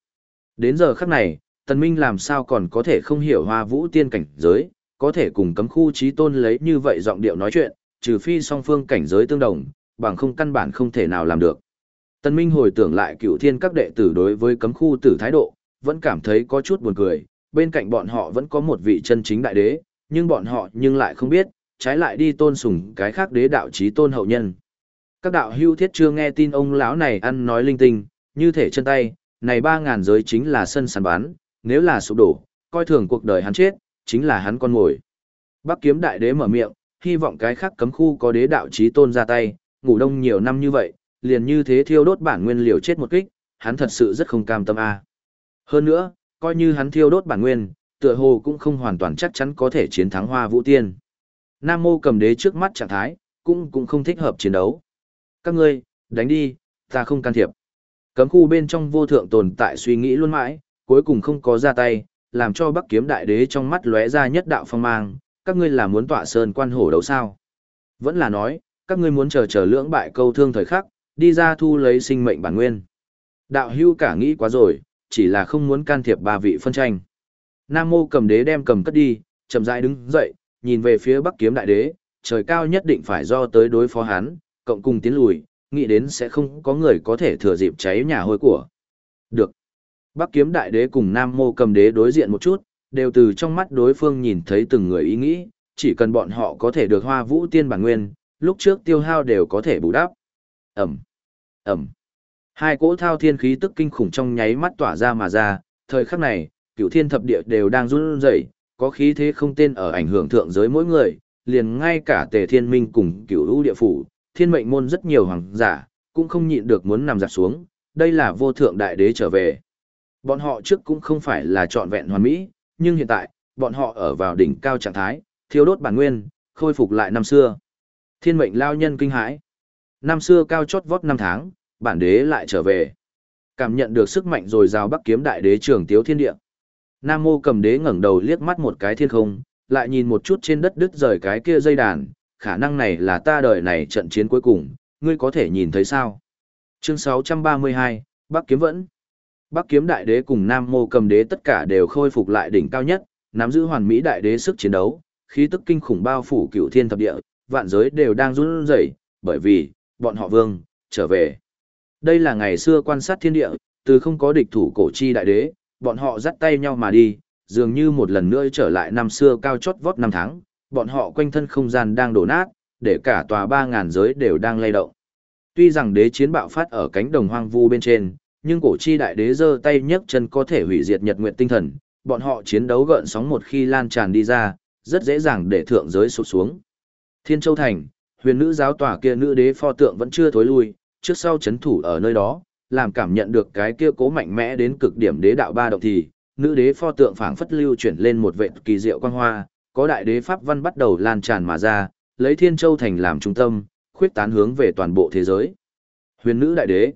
Đến giờ khắc này, Tần Minh làm sao còn có thể không hiểu Hoa Vũ Tiên cảnh giới, có thể cùng cấm khu chí tôn lấy như vậy giọng điệu nói chuyện, trừ phi song phương cảnh giới tương đồng, bằng không căn bản không thể nào làm được. Tần Minh hồi tưởng lại cựu thiên các đệ tử đối với cấm khu tử thái độ, vẫn cảm thấy có chút buồn cười, bên cạnh bọn họ vẫn có một vị chân chính đại đế, nhưng bọn họ nhưng lại không biết, trái lại đi tôn sùng cái khác đế đạo chí tôn hậu nhân. Các đạo hưu thiết chưa nghe tin ông lão này ăn nói linh tinh, như thể chân tay, này ba ngàn giới chính là sân sàn bán, nếu là sụp đổ, coi thường cuộc đời hắn chết, chính là hắn con ngồi. Bắc kiếm đại đế mở miệng, hy vọng cái khác cấm khu có đế đạo chí tôn ra tay, ngủ đông nhiều năm như vậy, liền như thế thiêu đốt bản nguyên liều chết một kích, hắn thật sự rất không cam tâm a. Hơn nữa, coi như hắn thiêu đốt bản nguyên, tựa hồ cũng không hoàn toàn chắc chắn có thể chiến thắng Hoa Vũ Tiên. Nam Mô cầm đế trước mắt trạng thái, cũng cũng không thích hợp chiến đấu. Các ngươi, đánh đi, ta không can thiệp. Cấm khu bên trong vô thượng tồn tại suy nghĩ luôn mãi, cuối cùng không có ra tay, làm cho Bắc Kiếm Đại Đế trong mắt lóe ra nhất đạo phong mang, các ngươi là muốn tọa sơn quan hổ đấu sao? Vẫn là nói, các ngươi muốn chờ chờ lưỡng bại câu thương thời khắc, đi ra thu lấy sinh mệnh bản nguyên. Đạo hưu cả nghĩ quá rồi, chỉ là không muốn can thiệp ba vị phân tranh. Nam mô cầm đế đem cầm cất đi, chậm rãi đứng dậy, nhìn về phía bắc kiếm đại đế, trời cao nhất định phải do tới đối phó hắn, cộng cùng tiến lùi, nghĩ đến sẽ không có người có thể thừa dịp cháy nhà hôi của. Được. Bắc kiếm đại đế cùng Nam mô cầm đế đối diện một chút, đều từ trong mắt đối phương nhìn thấy từng người ý nghĩ, chỉ cần bọn họ có thể được hoa vũ tiên bản nguyên, lúc trước tiêu hao đều có thể bù đắp. Ẩm, Ẩm. Hai cỗ thao thiên khí tức kinh khủng trong nháy mắt tỏa ra mà ra, thời khắc này, cửu thiên thập địa đều đang run rẩy, có khí thế không tên ở ảnh hưởng thượng giới mỗi người, liền ngay cả tề thiên minh cùng cửu lũ địa phủ, thiên mệnh môn rất nhiều hoàng giả, cũng không nhịn được muốn nằm giặt xuống, đây là vô thượng đại đế trở về. Bọn họ trước cũng không phải là trọn vẹn hoàn mỹ, nhưng hiện tại, bọn họ ở vào đỉnh cao trạng thái, thiếu đốt bản nguyên, khôi phục lại năm xưa. Thiên mệnh lao nhân kinh hãi. Năm xưa cao chót vót năm tháng, bản đế lại trở về. Cảm nhận được sức mạnh rồi rào bắc kiếm đại đế trường tiếu thiên địa. Nam mô cầm đế ngẩng đầu liếc mắt một cái thiên không, lại nhìn một chút trên đất đứt rời cái kia dây đàn, khả năng này là ta đời này trận chiến cuối cùng, ngươi có thể nhìn thấy sao? Chương 632, Bắc Kiếm Vẫn Bắc Kiếm Đại Đế cùng Nam Mô Cầm Đế tất cả đều khôi phục lại đỉnh cao nhất, nắm giữ hoàn mỹ đại đế sức chiến đấu, khí tức kinh khủng bao phủ cửu thiên thập địa, vạn giới đều đang run rẩy, bởi vì bọn họ vương trở về. Đây là ngày xưa quan sát thiên địa, từ không có địch thủ cổ chi đại đế, bọn họ dắt tay nhau mà đi, dường như một lần nữa trở lại năm xưa cao chót vót năm tháng, bọn họ quanh thân không gian đang đổ nát, để cả tòa ba ngàn giới đều đang lay động. Tuy rằng đế chiến bạo phát ở cánh đồng hoang vu bên trên, nhưng cổ chi đại đế giơ tay nhấc chân có thể hủy diệt nhật nguyện tinh thần, bọn họ chiến đấu gợn sóng một khi lan tràn đi ra, rất dễ dàng để thượng giới sụt xuống. Thiên Châu Thành, huyền nữ giáo tòa kia nữ đế pho tượng vẫn chưa thối lui, trước sau chấn thủ ở nơi đó, làm cảm nhận được cái kia cố mạnh mẽ đến cực điểm đế đạo ba động thì, nữ đế pho tượng phảng phất lưu chuyển lên một vệ kỳ diệu quang hoa, có đại đế pháp văn bắt đầu lan tràn mà ra, lấy Thiên Châu thành làm trung tâm, khuyết tán hướng về toàn bộ thế giới. Huyền nữ đại đế,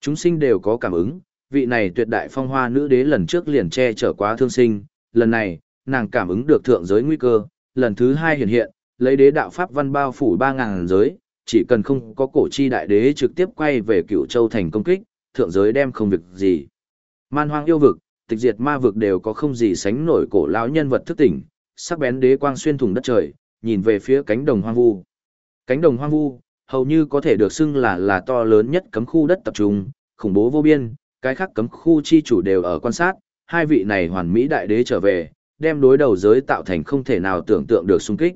chúng sinh đều có cảm ứng, vị này tuyệt đại phong hoa nữ đế lần trước liền che chở quá thương sinh, lần này, nàng cảm ứng được thượng giới nguy cơ, lần thứ hai hiện hiện, lấy đế đạo pháp văn bao phủ ba ngàn giới, chỉ cần không có cổ chi đại đế trực tiếp quay về cựu châu thành công kích, thượng giới đem không việc gì. Man hoang yêu vực, tịch diệt ma vực đều có không gì sánh nổi cổ lão nhân vật thức tỉnh, sắc bén đế quang xuyên thủng đất trời, nhìn về phía cánh đồng hoang vu. Cánh đồng hoang vu, hầu như có thể được xưng là là to lớn nhất cấm khu đất tập trung, khủng bố vô biên, cái khác cấm khu chi chủ đều ở quan sát, hai vị này hoàn mỹ đại đế trở về, đem đối đầu giới tạo thành không thể nào tưởng tượng được xung kích.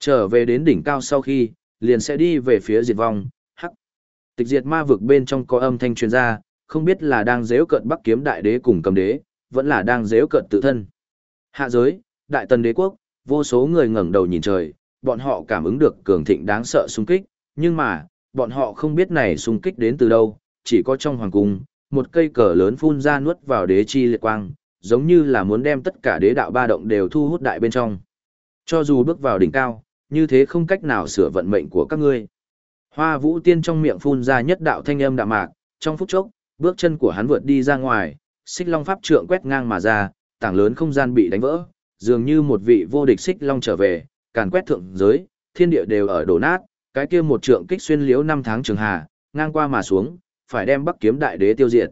Trở về đến đỉnh cao sau khi, liền sẽ đi về phía diệt vong, hắc. Tịch diệt ma vực bên trong có âm thanh truyền ra, không biết là đang dễu cận bắc kiếm đại đế cùng cầm đế, vẫn là đang dễu cận tự thân. Hạ giới, đại tần đế quốc, vô số người ngẩng đầu nhìn trời, bọn họ cảm ứng được cường thịnh đáng sợ xung kích, nhưng mà, bọn họ không biết này xung kích đến từ đâu, chỉ có trong hoàng cung, một cây cờ lớn phun ra nuốt vào đế chi liệt quang, giống như là muốn đem tất cả đế đạo ba động đều thu hút đại bên trong. Cho dù bước vào đỉnh cao, như thế không cách nào sửa vận mệnh của các ngươi. Hoa vũ tiên trong miệng phun ra nhất đạo thanh âm đạm mạc, trong phút chốc, bước chân của hắn vượt đi ra ngoài, xích long pháp trượng quét ngang mà ra, tảng lớn không gian bị đánh vỡ, dường như một vị vô địch xích long trở về, càn quét thượng giới, thiên địa đều ở đổ nát, cái kia một trượng kích xuyên liễu năm tháng trường hà, ngang qua mà xuống, phải đem Bắc Kiếm Đại Đế tiêu diệt.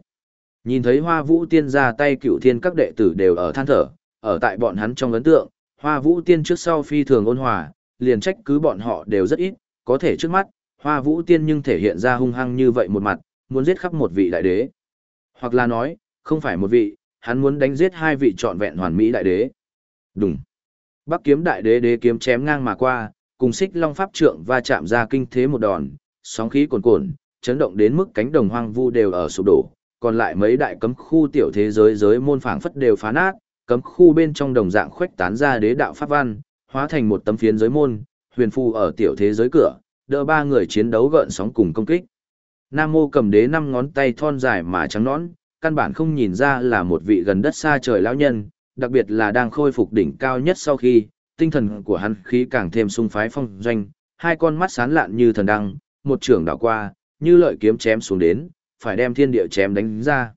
Nhìn thấy Hoa Vũ Tiên ra tay cựu thiên các đệ tử đều ở than thở, ở tại bọn hắn trong ấn tượng, Hoa Vũ Tiên trước sau phi thường ôn hòa, liền trách cứ bọn họ đều rất ít, có thể trước mắt, Hoa Vũ Tiên nhưng thể hiện ra hung hăng như vậy một mặt, muốn giết khắp một vị đại đế. Hoặc là nói, không phải một vị, hắn muốn đánh giết hai vị trọn vẹn hoàn mỹ đại đế. Đúng. Bắc kiếm đại đế đế kiếm chém ngang mà qua, cùng xích long pháp trượng va chạm ra kinh thế một đòn, sóng khí cuồn cuộn, chấn động đến mức cánh đồng hoang vu đều ở sụp đổ, còn lại mấy đại cấm khu tiểu thế giới giới môn phảng phất đều phá nát, cấm khu bên trong đồng dạng khuếch tán ra đế đạo pháp văn, hóa thành một tấm phiến giới môn, huyền phù ở tiểu thế giới cửa, đỡ ba người chiến đấu gợn sóng cùng công kích. Nam Mô cầm đế năm ngón tay thon dài mà trắng nõn, căn bản không nhìn ra là một vị gần đất xa trời lão nhân, đặc biệt là đang khôi phục đỉnh cao nhất sau khi, tinh thần của hắn khí càng thêm sung phái phong doanh, hai con mắt sáng lạn như thần đăng, một trường đảo qua, như lợi kiếm chém xuống đến, phải đem thiên địa chém đánh ra.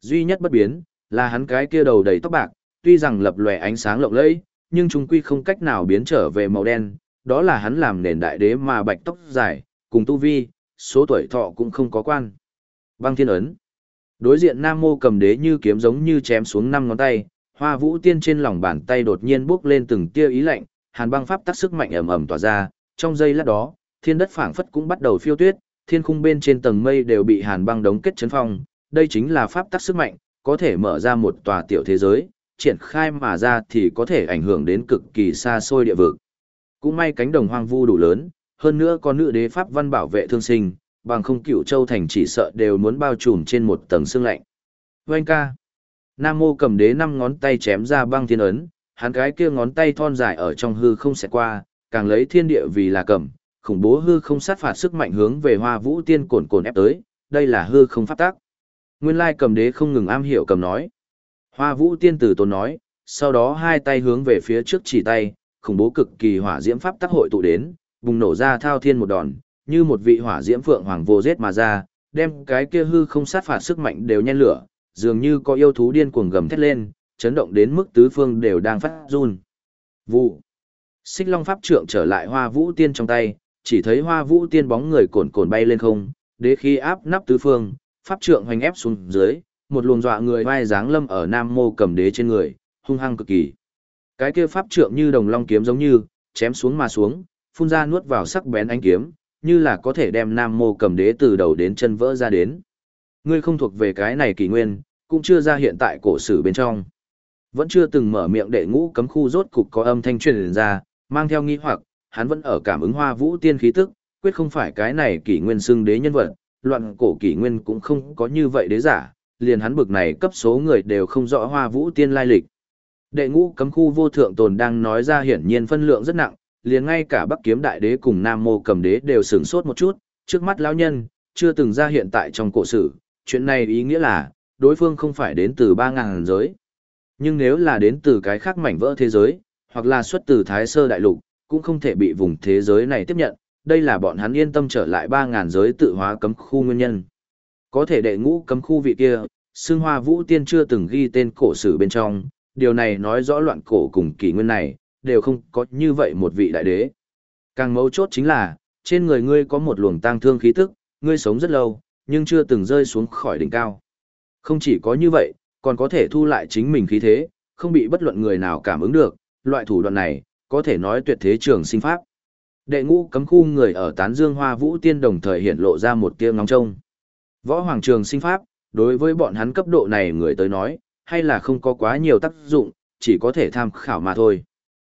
Duy nhất bất biến, là hắn cái kia đầu đầy tóc bạc, tuy rằng lập lòe ánh sáng lộng lẫy, nhưng chúng quy không cách nào biến trở về màu đen, đó là hắn làm nền đại đế mà bạch tóc dài, cùng tu vi, số tuổi thọ cũng không có quan. Băng thiên ấn. Đối diện Nam Mô cầm đế như kiếm giống như chém xuống năm ngón tay, Hoa Vũ Tiên trên lòng bàn tay đột nhiên bước lên từng tia ý lạnh, hàn băng pháp tác sức mạnh ầm ầm tỏa ra, trong giây lát đó, thiên đất phảng phất cũng bắt đầu phiêu tuyết, thiên khung bên trên tầng mây đều bị hàn băng đóng kết chấn phong, đây chính là pháp tác sức mạnh, có thể mở ra một tòa tiểu thế giới, triển khai mà ra thì có thể ảnh hưởng đến cực kỳ xa xôi địa vực. Cũng may cánh đồng hoang vu đủ lớn, hơn nữa có nữ đế pháp văn bảo vệ thương sinh, bằng không cửu châu thành chỉ sợ đều muốn bao trùm trên một tầng xương lạnh. Vâng ca. Nam mô cầm đế năm ngón tay chém ra băng thiên ấn, hắn cái kia ngón tay thon dài ở trong hư không sẽ qua, càng lấy thiên địa vì là cầm, khủng bố hư không sát phạt sức mạnh hướng về hoa vũ tiên cồn cồn ép tới, đây là hư không pháp tác. Nguyên lai cầm đế không ngừng am hiểu cầm nói. Hoa vũ tiên tử tốn nói, sau đó hai tay hướng về phía trước chỉ tay, khủng bố cực kỳ hỏa diễm pháp tác hội tụ đến, bùng nổ ra thao thiên một đòn, như một vị hỏa diễm phượng hoàng vô giết mà ra, đem cái kia hư không sát phạt sức mạnh đều nhen lửa, dường như có yêu thú điên cuồng gầm thét lên, chấn động đến mức tứ phương đều đang phát run. Vụ. Xích Long pháp trượng trở lại Hoa Vũ Tiên trong tay, chỉ thấy Hoa Vũ Tiên bóng người cồn cồn bay lên không, đế khí áp nắp tứ phương, pháp trượng hoành ép xuống dưới, một luồng dọa người vai dáng lâm ở Nam Mô cầm đế trên người, hung hăng cực kỳ. Cái kia pháp trượng như đồng long kiếm giống như, chém xuống mà xuống, phun ra nuốt vào sắc bén ánh kiếm, như là có thể đem Nam Mô cầm đế từ đầu đến chân vỡ ra đến. Ngươi không thuộc về cái này kỳ nguyên, cũng chưa ra hiện tại cổ sử bên trong. Vẫn chưa từng mở miệng đệ ngũ cấm khu rốt cục có âm thanh truyền ra, mang theo nghi hoặc, hắn vẫn ở cảm ứng hoa vũ tiên khí tức, quyết không phải cái này kỷ nguyên xưng đế nhân vật, loạn cổ kỷ nguyên cũng không có như vậy đế giả, liền hắn bực này cấp số người đều không rõ hoa vũ tiên lai lịch. Đệ ngũ cấm khu vô thượng tồn đang nói ra hiển nhiên phân lượng rất nặng, liền ngay cả Bắc Kiếm Đại Đế cùng Nam Mô Cầm Đế đều sửng sốt một chút, trước mắt lão nhân, chưa từng ra hiện tại trong cổ sử, chuyện này ý nghĩa là, đối phương không phải đến từ 3.000 giới. Nhưng nếu là đến từ cái khác mảnh vỡ thế giới, hoặc là xuất từ Thái Sơ Đại Lục, cũng không thể bị vùng thế giới này tiếp nhận, đây là bọn hắn yên tâm trở lại 3.000 giới tự hóa cấm khu nguyên nhân. Có thể đệ ngũ cấm khu vị kia, xương hoa vũ tiên chưa từng ghi tên cổ sử bên trong, điều này nói rõ loạn cổ cùng kỷ nguyên này, đều không có như vậy một vị đại đế. Càng mấu chốt chính là, trên người ngươi có một luồng tang thương khí tức, ngươi sống rất lâu, nhưng chưa từng rơi xuống khỏi đỉnh cao. Không chỉ có như vậy, còn có thể thu lại chính mình khí thế, không bị bất luận người nào cảm ứng được, loại thủ đoạn này, có thể nói tuyệt thế trường sinh pháp. Đệ ngũ cấm khu người ở tán dương hoa vũ tiên đồng thời hiện lộ ra một tia ngóng trông. Võ hoàng trường sinh pháp, đối với bọn hắn cấp độ này người tới nói, hay là không có quá nhiều tác dụng, chỉ có thể tham khảo mà thôi.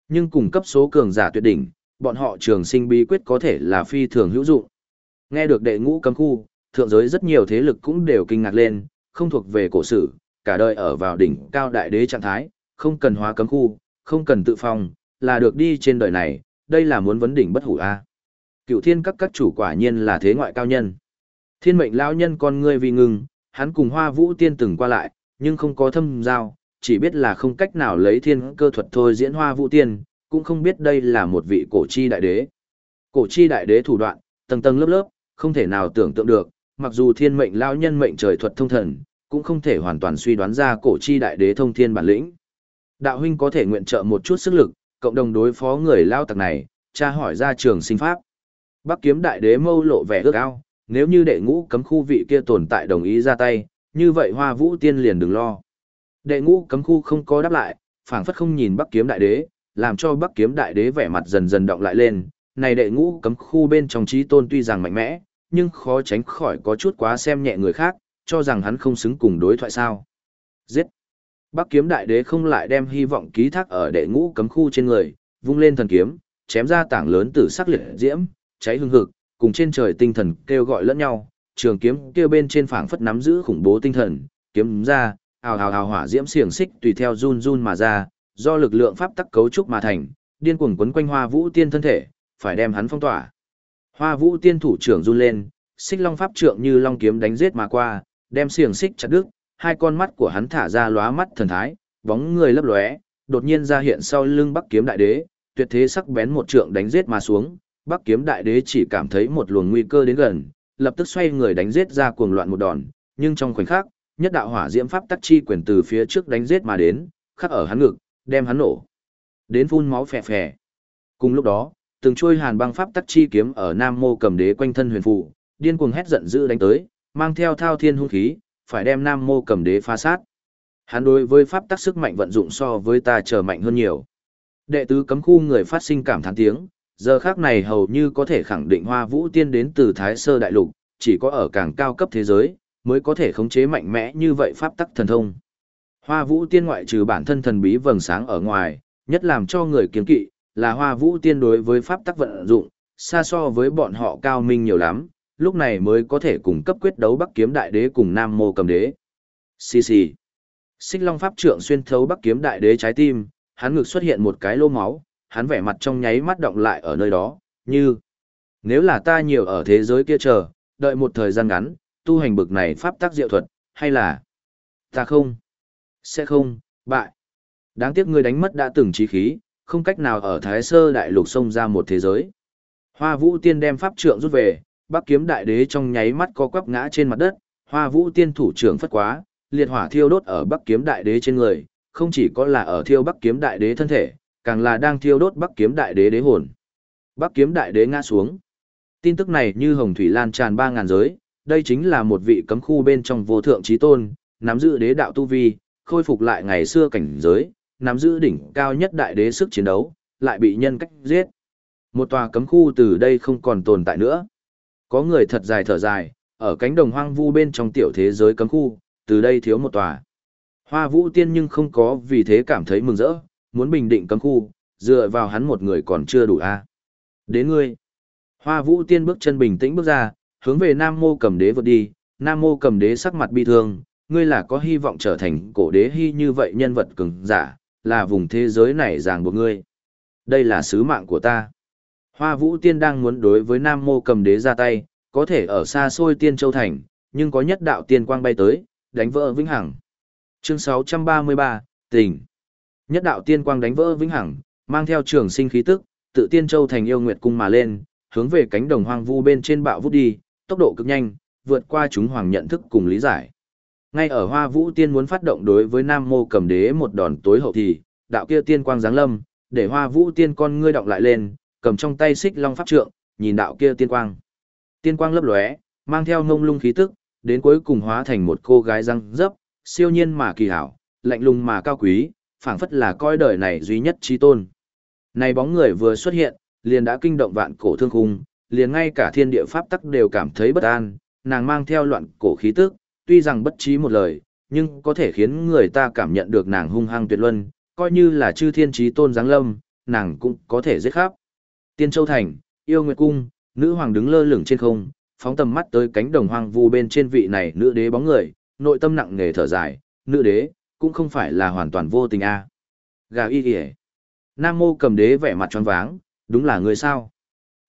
Nhưng cùng cấp số cường giả tuyệt đỉnh, bọn họ trường sinh bí quyết có thể là phi thường hữu dụng. Nghe được đệ ngũ cấm khu, thượng giới rất nhiều thế lực cũng đều kinh ngạc lên, không thuộc về cổ sử, cả đời ở vào đỉnh cao đại đế trạng thái, không cần hóa cấm khu, không cần tự phòng, là được đi trên đời này, đây là muốn vấn đỉnh bất hủ a. Cựu thiên các các chủ quả nhiên là thế ngoại cao nhân. Thiên mệnh lão nhân con ngươi vì ngừng, hắn cùng hoa vũ tiên từng qua lại, nhưng không có thâm giao, chỉ biết là không cách nào lấy thiên cơ thuật thôi diễn hoa vũ tiên, cũng không biết đây là một vị cổ chi đại đế. Cổ chi đại đế thủ đoạn, tầng tầng lớp lớp, không thể nào tưởng tượng được, mặc dù thiên mệnh lao nhân mệnh trời thuật thông thần, cũng không thể hoàn toàn suy đoán ra cổ chi đại đế thông thiên bản lĩnh. Đạo huynh có thể nguyện trợ một chút sức lực, cộng đồng đối phó người lao tặc này, tra hỏi ra trường sinh pháp. Bắc kiếm đại đế mâu lộ vẻ ước ao, nếu như đệ ngũ cấm khu vị kia tồn tại đồng ý ra tay, như vậy hoa vũ tiên liền đừng lo. Đệ ngũ cấm khu không có đáp lại, phảng phất không nhìn bắc kiếm đại đế, làm cho bắc kiếm đại đế vẻ mặt dần dần động lại lên. Này đệ ngũ cấm khu bên trong trí tôn tuy rằng mạnh mẽ, nhưng khó tránh khỏi có chút quá xem nhẹ người khác, cho rằng hắn không xứng cùng đối thoại sao. Giết! Bắc kiếm đại đế không lại đem hy vọng ký thác ở đệ ngũ cấm khu trên người, vung lên thần kiếm, chém ra tảng lớn tử sắc liệt diễm, cháy hương hực, cùng trên trời tinh thần kêu gọi lẫn nhau, trường kiếm kêu bên trên phảng phất nắm giữ khủng bố tinh thần, kiếm ra, ào ào ào hỏa diễm xiềng xích tùy theo run run mà ra, do lực lượng pháp tắc cấu trúc mà thành, điên cuồng quấn quanh Hoa Vũ Tiên thân thể, phải đem hắn phong tỏa. Hoa Vũ Tiên thủ trưởng run lên, xích long pháp trượng như long kiếm đánh giết mà qua, đem xiềng xích chặt đứt, hai con mắt của hắn thả ra lóa mắt thần thái, bóng người lấp lóe, đột nhiên ra hiện sau lưng Bắc Kiếm Đại Đế, tuyệt thế sắc bén một trượng đánh giết mà xuống, Bắc Kiếm Đại Đế chỉ cảm thấy một luồng nguy cơ đến gần, lập tức xoay người đánh giết ra cuồng loạn một đòn, nhưng trong khoảnh khắc, nhất đạo hỏa diễm pháp tắc chi quyền từ phía trước đánh giết mà đến, khắc ở hắn ngực, đem hắn nổ. Đến phun máu phè phè. Cùng lúc đó, từng trôi hàn băng pháp tắc chi kiếm ở Nam Mô Cầm Đế quanh thân huyền phụ, điên cuồng hét giận dữ đánh tới, mang theo thao thiên hung khí, phải đem Nam Mô Cầm Đế phá sát. Hắn đối với pháp tắc sức mạnh vận dụng so với ta trở mạnh hơn nhiều. Đệ tứ cấm khu người phát sinh cảm thán tiếng, giờ khác này hầu như có thể khẳng định Hoa Vũ Tiên đến từ Thái Sơ Đại Lục, chỉ có ở càng cao cấp thế giới, mới có thể khống chế mạnh mẽ như vậy pháp tắc thần thông. Hoa Vũ Tiên ngoại trừ bản thân thần bí vầng sáng ở ngoài, nhất làm cho người kiêng kỵ, là Hoa Vũ Tiên đối với pháp tắc vận dụng, xa so với bọn họ cao minh nhiều lắm, lúc này mới có thể cùng cấp quyết đấu Bắc Kiếm Đại Đế cùng Nam Mô Cầm Đế. Xì xì. Xích Long Pháp trượng xuyên thấu Bắc Kiếm Đại Đế trái tim, hắn ngực xuất hiện một cái lô máu, hắn vẻ mặt trong nháy mắt động lại ở nơi đó, như nếu là ta nhiều ở thế giới kia chờ, đợi một thời gian ngắn, tu hành bực này pháp tác diệu thuật, hay là ta không, sẽ không, bại. Đáng tiếc ngươi đánh mất đã từng trí khí, không cách nào ở Thái Sơ Đại Lục xông ra một thế giới. Hoa Vũ Tiên đem pháp trượng rút về, Bắc Kiếm Đại Đế trong nháy mắt có quắp ngã trên mặt đất, Hoa Vũ Tiên thủ trưởng phất quá, liệt hỏa thiêu đốt ở Bắc Kiếm Đại Đế trên người, không chỉ có là ở thiêu Bắc Kiếm Đại Đế thân thể, càng là đang thiêu đốt Bắc Kiếm Đại Đế đế hồn. Bắc Kiếm Đại Đế ngã xuống. Tin tức này như hồng thủy lan tràn ba ngàn giới, đây chính là một vị cấm khu bên trong vô thượng trí tôn, nắm giữ đế đạo tu vi, khôi phục lại ngày xưa cảnh giới, nắm giữ đỉnh cao nhất đại đế sức chiến đấu, lại bị nhân cách giết. Một tòa cấm khu từ đây không còn tồn tại nữa. Có người thật dài thở dài, ở cánh đồng hoang vu bên trong tiểu thế giới cấm khu, từ đây thiếu một tòa. Hoa vũ tiên nhưng không có vì thế cảm thấy mừng rỡ, muốn bình định cấm khu, dựa vào hắn một người còn chưa đủ a. Đến ngươi. Hoa vũ tiên bước chân bình tĩnh bước ra, hướng về Nam Mô Cầm Đế vượt đi, Nam Mô Cầm Đế sắc mặt bi thương, ngươi là có hy vọng trở thành cổ đế hy như vậy nhân vật cường giả, là vùng thế giới này ràng buộc ngươi. Đây là sứ mạng của ta. Hoa Vũ Tiên đang muốn đối với Nam Mô Cầm Đế ra tay, có thể ở xa xôi Tiên Châu Thành, nhưng có nhất đạo tiên quang bay tới, đánh vỡ vĩnh hằng. Chương 633, Tình. Nhất đạo tiên quang đánh vỡ vĩnh hằng, mang theo trường sinh khí tức, tự Tiên Châu Thành yêu nguyệt cung mà lên, hướng về cánh đồng hoang vu bên trên bạo vút đi, tốc độ cực nhanh, vượt qua chúng hoàng nhận thức cùng lý giải. Ngay ở Hoa Vũ Tiên muốn phát động đối với Nam Mô Cầm Đế một đòn tối hậu thì, đạo kia tiên quang giáng lâm, để Hoa Vũ Tiên con ngươi động lại lên, cầm trong tay xích long pháp trượng, nhìn đạo kia tiên quang. Tiên quang lấp lóe, mang theo ngông lung khí tức, đến cuối cùng hóa thành một cô gái răng dấp, siêu nhiên mà kỳ hảo, lạnh lùng mà cao quý, phảng phất là coi đời này duy nhất trí tôn. Này bóng người vừa xuất hiện, liền đã kinh động vạn cổ thương khung, liền ngay cả thiên địa pháp tắc đều cảm thấy bất an, nàng mang theo loạn cổ khí tức, tuy rằng bất trí một lời, nhưng có thể khiến người ta cảm nhận được nàng hung hăng tuyệt luân, coi như là chư thiên trí tôn giáng lâm, nàng cũng có thể giết khắp. Tiên Châu Thành, yêu nguyệt cung, nữ hoàng đứng lơ lửng trên không, phóng tầm mắt tới cánh đồng hoang vu bên trên vị này nữ đế bóng người, nội tâm nặng nề thở dài, nữ đế, cũng không phải là hoàn toàn vô tình a. À. Gà y kìa. Nam mô cầm đế vẻ mặt tròn váng, đúng là người sao?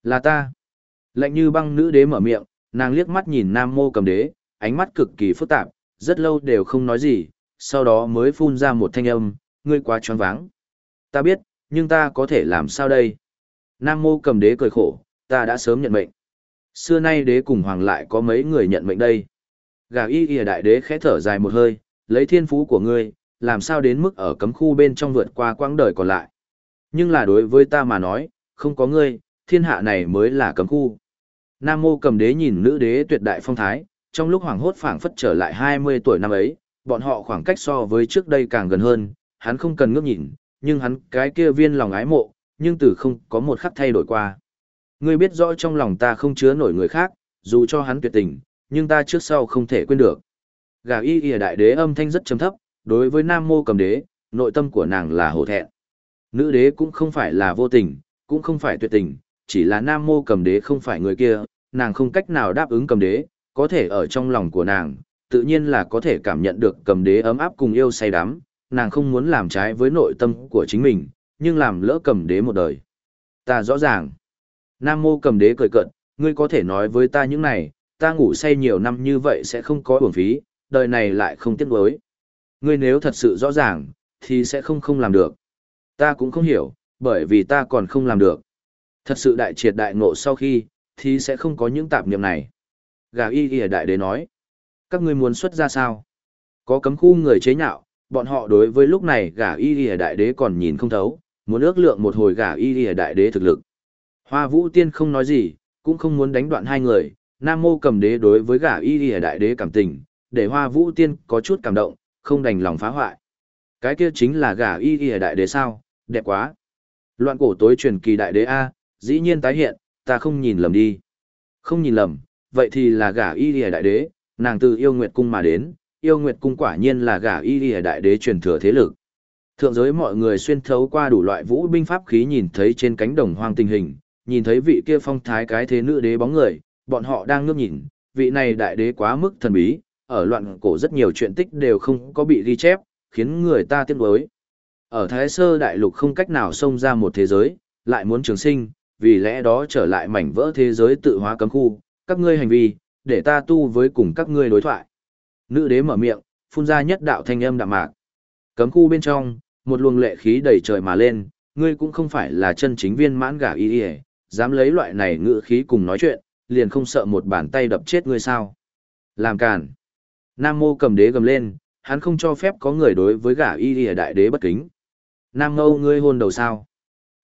Là ta. Lạnh như băng nữ đế mở miệng, nàng liếc mắt nhìn Nam mô cầm đế, ánh mắt cực kỳ phức tạp, rất lâu đều không nói gì, sau đó mới phun ra một thanh âm, ngươi quá tròn váng. Ta biết, nhưng ta có thể làm sao đây? Nam mô cầm đế cười khổ, ta đã sớm nhận mệnh. Xưa nay đế cùng hoàng lại có mấy người nhận mệnh đây. Gà y y đại đế khẽ thở dài một hơi, lấy thiên phú của ngươi, làm sao đến mức ở cấm khu bên trong vượt qua quãng đời còn lại. Nhưng là đối với ta mà nói, không có ngươi, thiên hạ này mới là cấm khu. Nam mô cầm đế nhìn nữ đế tuyệt đại phong thái, trong lúc hoàng hốt phảng phất trở lại 20 tuổi năm ấy, bọn họ khoảng cách so với trước đây càng gần hơn, hắn không cần ngước nhìn, nhưng hắn cái kia viên lòng ái mộ, nhưng từ không có một khắc thay đổi qua. Ngươi biết rõ trong lòng ta không chứa nổi người khác, dù cho hắn tuyệt tình, nhưng ta trước sau không thể quên được. Gà y y đại đế âm thanh rất trầm thấp, đối với nam mô cầm đế, nội tâm của nàng là hổ thẹn. Nữ đế cũng không phải là vô tình, cũng không phải tuyệt tình, chỉ là nam mô cầm đế không phải người kia, nàng không cách nào đáp ứng cầm đế, có thể ở trong lòng của nàng, tự nhiên là có thể cảm nhận được cầm đế ấm áp cùng yêu say đắm, nàng không muốn làm trái với nội tâm của chính mình, nhưng làm lỡ cầm đế một đời. Ta rõ ràng. Nam mô cầm đế cười cận, ngươi có thể nói với ta những này, ta ngủ say nhiều năm như vậy sẽ không có uổng phí, đời này lại không tiếc nuối. Ngươi nếu thật sự rõ ràng, thì sẽ không không làm được. Ta cũng không hiểu, bởi vì ta còn không làm được. Thật sự đại triệt đại ngộ sau khi, thì sẽ không có những tạp niệm này. Gà y y đại đế nói. Các ngươi muốn xuất ra sao? Có cấm khu người chế nhạo, bọn họ đối với lúc này gà y y đại đế còn nhìn không thấu, muốn ước lượng một hồi gà y y đại đế thực lực. Hoa vũ tiên không nói gì, cũng không muốn đánh đoạn hai người, Nam Mô cầm đế đối với gà y y đại đế cảm tình, để hoa vũ tiên có chút cảm động, không đành lòng phá hoại. Cái kia chính là gà y y đại đế sao, đẹp quá. Loạn cổ tối truyền kỳ đại đế A, dĩ nhiên tái hiện, ta không nhìn lầm đi. Không nhìn lầm, vậy thì là gả y lìa đại đế, nàng từ yêu nguyệt cung mà đến, yêu nguyệt cung quả nhiên là gả y lìa đại đế truyền thừa thế lực. Thượng giới mọi người xuyên thấu qua đủ loại vũ binh pháp khí nhìn thấy trên cánh đồng hoang tình hình, nhìn thấy vị kia phong thái cái thế nữ đế bóng người, bọn họ đang ngước nhìn, vị này đại đế quá mức thần bí, ở loạn cổ rất nhiều chuyện tích đều không có bị ghi chép, khiến người ta tiếc nuối. Ở Thái Sơ Đại Lục không cách nào xông ra một thế giới, lại muốn trường sinh, vì lẽ đó trở lại mảnh vỡ thế giới tự hóa cấm khu, các ngươi hành vi, để ta tu với cùng các ngươi đối thoại. Nữ đế mở miệng, phun ra nhất đạo thanh âm đạm mạc. Cấm khu bên trong, một luồng lệ khí đầy trời mà lên, ngươi cũng không phải là chân chính viên mãn gả y y, dám lấy loại này ngữ khí cùng nói chuyện, liền không sợ một bàn tay đập chết ngươi sao. Làm càn. Nam mô cầm đế gầm lên, hắn không cho phép có người đối với gả y y đại đế bất kính. Nam ngâu ngươi hôn đầu sao.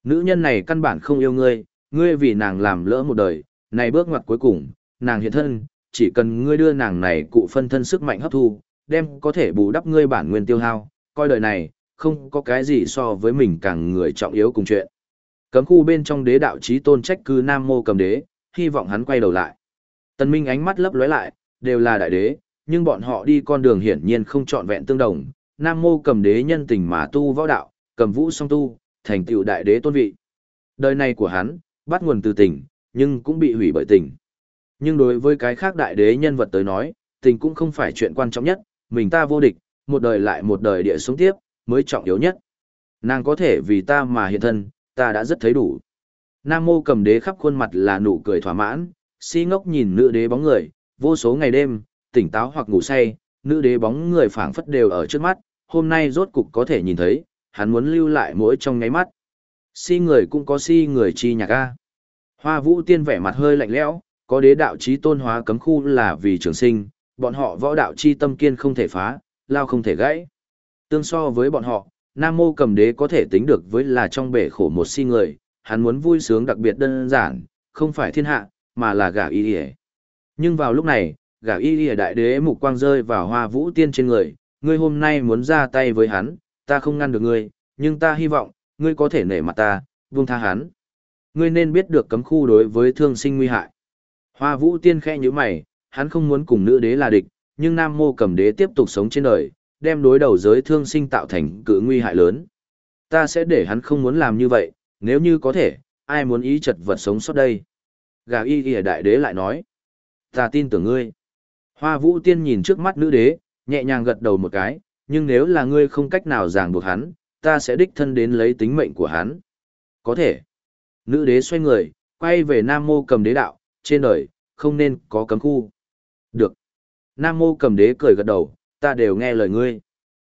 Nữ nhân này căn bản không yêu ngươi, ngươi vì nàng làm lỡ một đời, này bước ngoặt cuối cùng, nàng hiện thân, chỉ cần ngươi đưa nàng này cụ phân thân sức mạnh hấp thu, đem có thể bù đắp ngươi bản nguyên tiêu hao, coi đời này, không có cái gì so với mình càng người trọng yếu cùng chuyện. Cấm khu bên trong đế đạo chí tôn trách cư Nam Mô cầm đế, hy vọng hắn quay đầu lại. Tần Minh ánh mắt lấp lóe lại, đều là đại đế, nhưng bọn họ đi con đường hiển nhiên không trọn vẹn tương đồng. Nam Mô cầm đế nhân tình mà tu võ đạo, cầm vũ song tu, thành tựu đại đế tôn vị. Đời này của hắn, bắt nguồn từ tình, nhưng cũng bị hủy bởi tình. Nhưng đối với cái khác đại đế nhân vật tới nói, tình cũng không phải chuyện quan trọng nhất, mình ta vô địch, một đời lại một đời địa sống tiếp, mới trọng yếu nhất. Nàng có thể vì ta mà hiện thân, ta đã rất thấy đủ. Nam mô cầm đế khắp khuôn mặt là nụ cười thỏa mãn, si ngốc nhìn nữ đế bóng người, vô số ngày đêm, tỉnh táo hoặc ngủ say, nữ đế bóng người phảng phất đều ở trước mắt, hôm nay rốt cục có thể nhìn thấy, hắn muốn lưu lại mỗi trong ngáy mắt. Si người cũng có si người chi nhạc a. Hoa vũ tiên vẻ mặt hơi lạnh lẽo, có đế đạo chí tôn hóa cấm khu là vì trường sinh, bọn họ võ đạo chi tâm kiên không thể phá, lao không thể gãy. Tương so với bọn họ, Nam Mô cầm đế có thể tính được với là trong bể khổ một si người, hắn muốn vui sướng đặc biệt đơn giản, không phải thiên hạ, mà là gả y y Nhưng vào lúc này, gả y y đại đế mục quang rơi vào hoa vũ tiên trên người, ngươi hôm nay muốn ra tay với hắn, ta không ngăn được ngươi, nhưng ta hy vọng, ngươi có thể nể mặt ta, buông tha hắn. Ngươi nên biết được cấm khu đối với thương sinh nguy hại. Hoa vũ tiên khẽ như mày, hắn không muốn cùng nữ đế là địch, nhưng nam mô cầm đế tiếp tục sống trên đời, đem đối đầu giới thương sinh tạo thành cự nguy hại lớn. Ta sẽ để hắn không muốn làm như vậy, nếu như có thể, ai muốn ý chật vật sống sót đây? Gà y y đại đế lại nói. Ta tin tưởng ngươi. Hoa vũ tiên nhìn trước mắt nữ đế, nhẹ nhàng gật đầu một cái, nhưng nếu là ngươi không cách nào ràng buộc hắn, ta sẽ đích thân đến lấy tính mệnh của hắn. Có thể. Nữ đế xoay người, quay về Nam Mô cầm đế đạo, trên đời, không nên có cấm khu. Được. Nam Mô cầm đế cười gật đầu, ta đều nghe lời ngươi.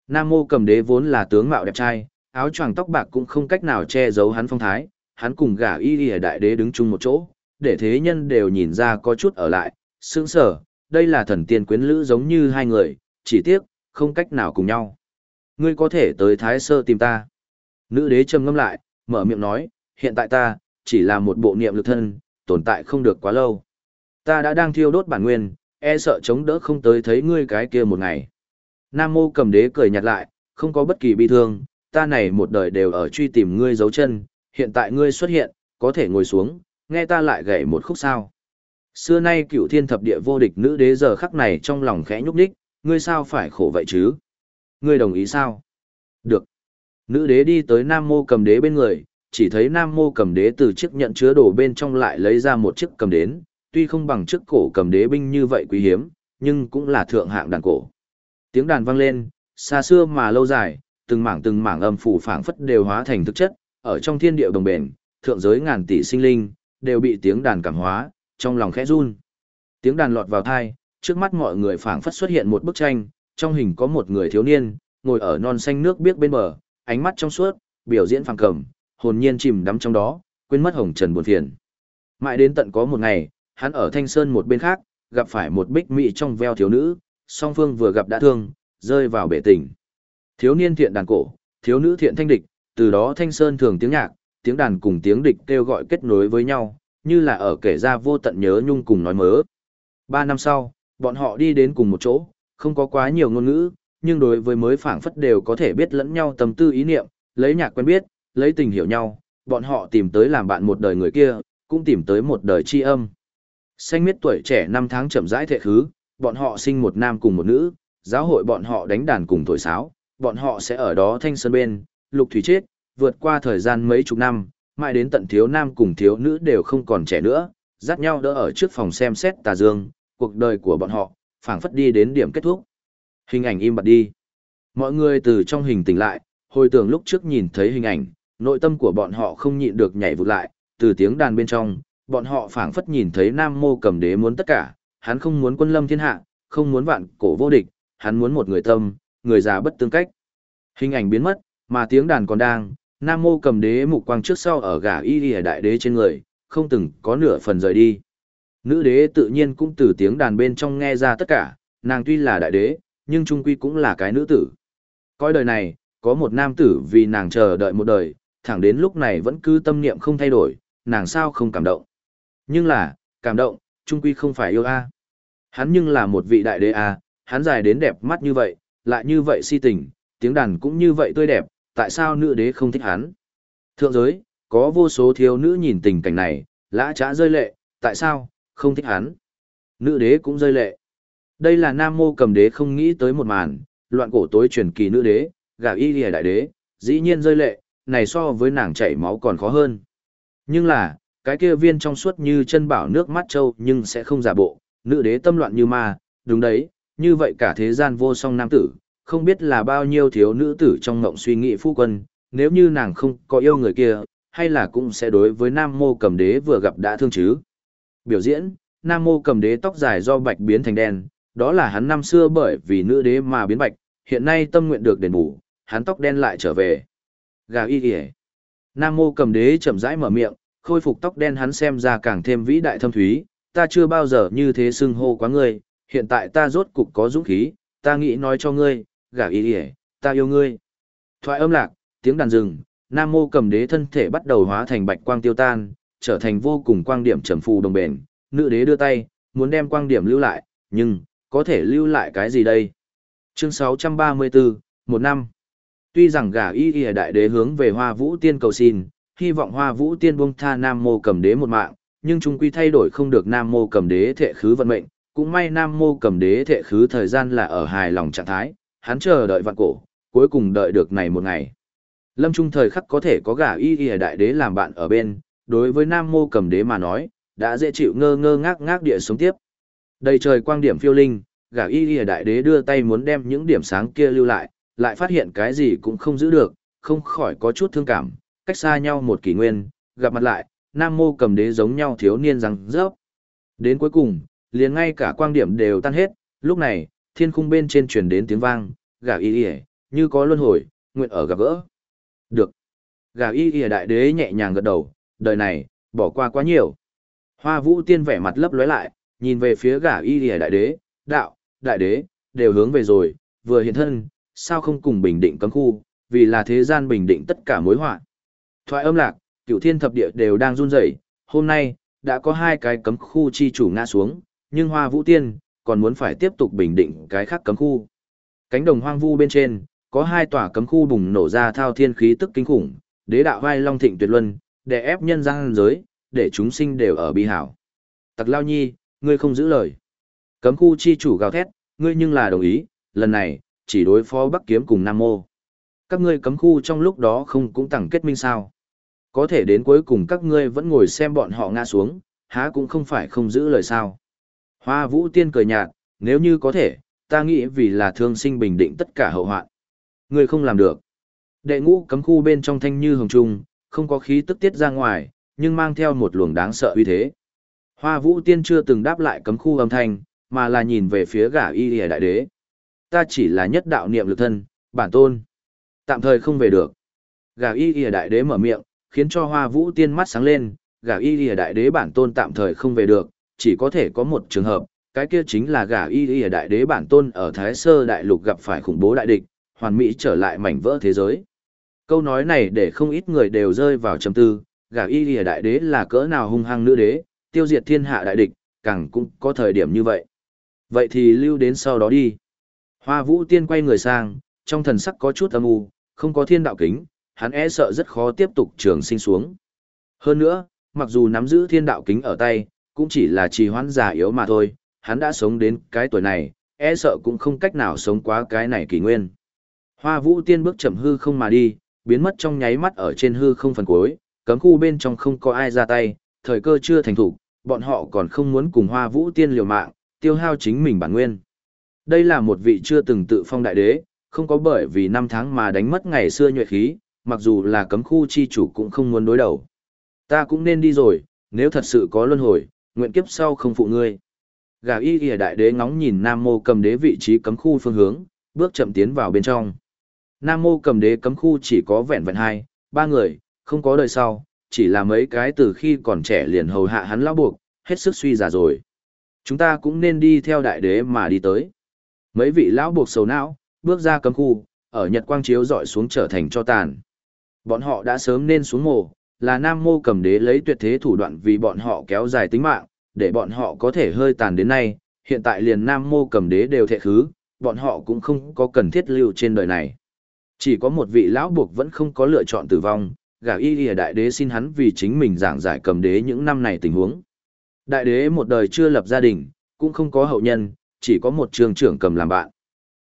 Nam Mô cầm đế vốn là tướng mạo đẹp trai, áo choàng tóc bạc cũng không cách nào che giấu hắn phong thái, hắn cùng gả y y đại đế đứng chung một chỗ, để thế nhân đều nhìn ra có chút ở lại, sướng sở, đây là thần tiên quyến lữ giống như hai người, chỉ tiếc, không cách nào cùng nhau. Ngươi có thể tới Thái Sơ tìm ta. Nữ đế trầm ngâm lại, mở miệng nói, hiện tại ta, chỉ là một bộ niệm lực thân, tồn tại không được quá lâu. Ta đã đang thiêu đốt bản nguyên, e sợ chống đỡ không tới thấy ngươi cái kia một ngày. Nam mô cầm đế cười nhạt lại, không có bất kỳ bi thương, ta này một đời đều ở truy tìm ngươi dấu chân, hiện tại ngươi xuất hiện, có thể ngồi xuống, nghe ta lại gảy một khúc sao. Xưa nay cựu thiên thập địa vô địch nữ đế giờ khắc này trong lòng khẽ nhúc đích, ngươi sao phải khổ vậy chứ? Ngươi đồng ý sao? Được. Nữ đế đi tới Nam Mô cầm đế bên người, chỉ thấy Nam Mô cầm đế từ chiếc nhận chứa đồ bên trong lại lấy ra một chiếc cầm đến, tuy không bằng chiếc cổ cầm đế binh như vậy quý hiếm, nhưng cũng là thượng hạng đàn cổ. Tiếng đàn vang lên, xa xưa mà lâu dài, từng mảng từng mảng âm phủ phảng phất đều hóa thành thực chất, ở trong thiên địa đồng bền, thượng giới ngàn tỷ sinh linh, đều bị tiếng đàn cảm hóa, trong lòng khẽ run. Tiếng đàn lọt vào thai, trước mắt mọi người phảng phất xuất hiện một bức tranh, trong hình có một người thiếu niên, ngồi ở non xanh nước biếc bên bờ, ánh mắt trong suốt, biểu diễn phàng cầm, hồn nhiên chìm đắm trong đó, quên mất hồng trần buồn phiền. Mãi đến tận có một ngày, hắn ở Thanh Sơn một bên khác, gặp phải một bích mỹ trong veo thiếu nữ, song phương vừa gặp đã thương, rơi vào bể tình. Thiếu niên thiện đàn cổ, thiếu nữ thiện thanh địch, từ đó Thanh Sơn thường tiếng nhạc, tiếng đàn cùng tiếng địch kêu gọi kết nối với nhau, như là ở kể ra vô tận nhớ nhung cùng nói mớ. Ba năm sau, bọn họ đi đến cùng một chỗ, không có quá nhiều ngôn ngữ, nhưng đối với mới phảng phất đều có thể biết lẫn nhau tâm tư ý niệm, lấy nhạc quen biết, lấy tình hiểu nhau, bọn họ tìm tới làm bạn một đời người kia, cũng tìm tới một đời tri âm. Xanh miết tuổi trẻ năm tháng chậm rãi thệ khứ, bọn họ sinh một nam cùng một nữ, giáo hội bọn họ đánh đàn cùng thổi sáo, bọn họ sẽ ở đó thanh sơn bên, lục thủy chết, vượt qua thời gian mấy chục năm, mãi đến tận thiếu nam cùng thiếu nữ đều không còn trẻ nữa, dắt nhau đỡ ở trước phòng xem xét tà dương, cuộc đời của bọn họ, phảng phất đi đến điểm kết thúc. Hình ảnh im bặt đi. Mọi người từ trong hình tỉnh lại, hồi tưởng lúc trước nhìn thấy hình ảnh, nội tâm của bọn họ không nhịn được nhảy vụt lại, từ tiếng đàn bên trong, bọn họ phảng phất nhìn thấy Nam Mô Cầm Đế muốn tất cả, hắn không muốn quân lâm thiên hạ, không muốn vạn cổ vô địch, hắn muốn một người tâm, người già bất tương cách. Hình ảnh biến mất, mà tiếng đàn còn đang, Nam Mô Cầm Đế mục quang trước sau ở gã y y đại đế trên người, không từng có nửa phần rời đi. Nữ đế tự nhiên cũng từ tiếng đàn bên trong nghe ra tất cả, nàng tuy là đại đế, nhưng trung quy cũng là cái nữ tử. Coi đời này, có một nam tử vì nàng chờ đợi một đời, thẳng đến lúc này vẫn cứ tâm niệm không thay đổi, nàng sao không cảm động. Nhưng là, cảm động, trung quy không phải yêu a. Hắn nhưng là một vị đại đế a, hắn dài đến đẹp mắt như vậy, lại như vậy si tình, tiếng đàn cũng như vậy tươi đẹp, tại sao nữ đế không thích hắn? Thượng giới, có vô số thiếu nữ nhìn tình cảnh này, lã trã rơi lệ, tại sao, không thích hắn. Nữ đế cũng rơi lệ. Đây là Nam Mô cầm đế không nghĩ tới một màn, loạn cổ tối truyền kỳ nữ đế, gà y lìa đại đế, dĩ nhiên rơi lệ, này so với nàng chảy máu còn khó hơn. Nhưng là, cái kia viên trong suốt như chân bảo nước mắt trâu nhưng sẽ không giả bộ, nữ đế tâm loạn như ma, đúng đấy, như vậy cả thế gian vô song nam tử, không biết là bao nhiêu thiếu nữ tử trong ngộng suy nghĩ phu quân, nếu như nàng không có yêu người kia, hay là cũng sẽ đối với nam mô cầm đế vừa gặp đã thương chứ. Biểu diễn, Nam Mô cầm đế tóc dài do bạch biến thành đen, đó là hắn năm xưa bởi vì nữ đế mà biến bạch, hiện nay tâm nguyện được đền bù, hắn tóc đen lại trở về. Gà y ỉa Nam Mô cầm đế chậm rãi mở miệng, khôi phục tóc đen hắn xem ra càng thêm vĩ đại thâm thúy, ta chưa bao giờ như thế xưng hô quá ngươi, hiện tại ta rốt cục có dũng khí, ta nghĩ nói cho ngươi, gà y ỉa ta yêu ngươi. Thoại âm lạc, tiếng đàn rừng, Nam Mô cầm đế thân thể bắt đầu hóa thành bạch quang tiêu tan, trở thành vô cùng quang điểm trầm phù đồng bền. Nữ đế đưa tay, muốn đem quang điểm lưu lại, nhưng, có thể lưu lại cái gì đây? Chương 634, một năm. Tuy rằng gả y y đại đế hướng về hoa vũ tiên cầu xin, hy vọng hoa vũ tiên buông tha nam mô cầm đế một mạng, nhưng chúng quy thay đổi không được nam mô cầm đế thệ khứ vận mệnh, cũng may nam mô cầm đế thệ khứ thời gian là ở hài lòng trạng thái, hắn chờ đợi vạn cổ, cuối cùng đợi được này một ngày. Lâm trung thời khắc có thể có gả y y đại đế làm bạn ở bên, đối với nam mô cầm đế mà nói, đã dễ chịu ngơ ngơ ngác ngác địa sống tiếp. Đầy trời quang điểm phiêu linh, gà y y đại đế đưa tay muốn đem những điểm sáng kia lưu lại, lại phát hiện cái gì cũng không giữ được, không khỏi có chút thương cảm, cách xa nhau một kỷ nguyên, gặp mặt lại, Nam Mô cầm đế giống nhau thiếu niên răng rớp. Đến cuối cùng, liền ngay cả quang điểm đều tan hết, lúc này, thiên khung bên trên truyền đến tiếng vang, gà y y, như có luân hồi, nguyện ở gặp gỡ. Được. Gà y y đại đế nhẹ nhàng gật đầu, đời này, bỏ qua quá nhiều. Hoa vũ tiên vẻ mặt lấp lóe lại, nhìn về phía gà y y đại đế, đạo, đại đế, đều hướng về rồi, vừa hiện thân, sao không cùng bình định cấm khu, vì là thế gian bình định tất cả mối họa. Thoại âm lạc, cựu thiên thập địa đều đang run rẩy, hôm nay, đã có hai cái cấm khu chi chủ ngã xuống, nhưng hoa vũ tiên, còn muốn phải tiếp tục bình định cái khác cấm khu. Cánh đồng hoang vu bên trên, có hai tòa cấm khu bùng nổ ra thao thiên khí tức kinh khủng, đế đạo vai long thịnh tuyệt luân, để ép nhân gian giới, để chúng sinh đều ở bi hảo. Tặc lao nhi, ngươi không giữ lời. Cấm khu chi chủ gào thét, ngươi nhưng là đồng ý, lần này, chỉ đối phó Bắc Kiếm cùng Nam Mô. Các ngươi cấm khu trong lúc đó không cũng tặng kết minh sao. Có thể đến cuối cùng các ngươi vẫn ngồi xem bọn họ ngã xuống, há cũng không phải không giữ lời sao. Hoa vũ tiên cười nhạt, nếu như có thể, ta nghĩ vì là thương sinh bình định tất cả hậu hoạn. Ngươi không làm được. Đệ ngũ cấm khu bên trong thanh như hồng trung, không có khí tức tiết ra ngoài, nhưng mang theo một luồng đáng sợ uy thế. Hoa vũ tiên chưa từng đáp lại cấm khu âm thanh, mà là nhìn về phía gã y lìa đại đế. Ta chỉ là nhất đạo niệm lực thân, bản tôn. Tạm thời không về được. Gà y lìa đại đế mở miệng, khiến cho hoa vũ tiên mắt sáng lên, gà y lìa đại đế bản tôn tạm thời không về được, chỉ có thể có một trường hợp, cái kia chính là gà y lìa đại đế bản tôn ở Thái Sơ đại lục gặp phải khủng bố đại địch, hoàn mỹ trở lại mảnh vỡ thế giới. Câu nói này để không ít người đều rơi vào trầm tư, gà y lìa đại đế là cỡ nào hung hăng nữ đế, tiêu diệt thiên hạ đại địch, càng cũng có thời điểm như vậy. Vậy thì lưu đến sau đó đi. Hoa vũ tiên quay người sang, trong thần sắc có chút âm u, không có thiên đạo kính, hắn e sợ rất khó tiếp tục trường sinh xuống. Hơn nữa, mặc dù nắm giữ thiên đạo kính ở tay, cũng chỉ là trì hoãn già yếu mà thôi, hắn đã sống đến cái tuổi này, e sợ cũng không cách nào sống quá cái này kỳ nguyên. Hoa vũ tiên bước chậm hư không mà đi, biến mất trong nháy mắt ở trên hư không phần cuối, cấm khu bên trong không có ai ra tay, thời cơ chưa thành thủ, bọn họ còn không muốn cùng hoa vũ tiên liều mạng, tiêu hao chính mình bản nguyên. Đây là một vị chưa từng tự phong đại đế, không có bởi vì năm tháng mà đánh mất ngày xưa nhuệ khí, mặc dù là cấm khu chi chủ cũng không muốn đối đầu. Ta cũng nên đi rồi, nếu thật sự có luân hồi, nguyện kiếp sau không phụ ngươi. Gà y ghi đại đế ngóng nhìn Nam Mô cầm đế vị trí cấm khu phương hướng, bước chậm tiến vào bên trong. Nam Mô cầm đế cấm khu chỉ có vẹn vẹn hai, ba người, không có đời sau, chỉ là mấy cái từ khi còn trẻ liền hầu hạ hắn lão buộc, hết sức suy già rồi. Chúng ta cũng nên đi theo đại đế mà đi tới. Mấy vị lão buộc sầu não, bước ra cấm khu, ở nhật quang chiếu dọi xuống trở thành cho tàn. Bọn họ đã sớm nên xuống mồ, là Nam Mô cầm đế lấy tuyệt thế thủ đoạn vì bọn họ kéo dài tính mạng, để bọn họ có thể hơi tàn đến nay, hiện tại liền Nam Mô cầm đế đều thệ khứ, bọn họ cũng không có cần thiết lưu trên đời này. Chỉ có một vị lão buộc vẫn không có lựa chọn tử vong, gả y lìa đại đế xin hắn vì chính mình giảng giải cầm đế những năm này tình huống. Đại đế một đời chưa lập gia đình, cũng không có hậu nhân, chỉ có một trường trưởng cầm làm bạn.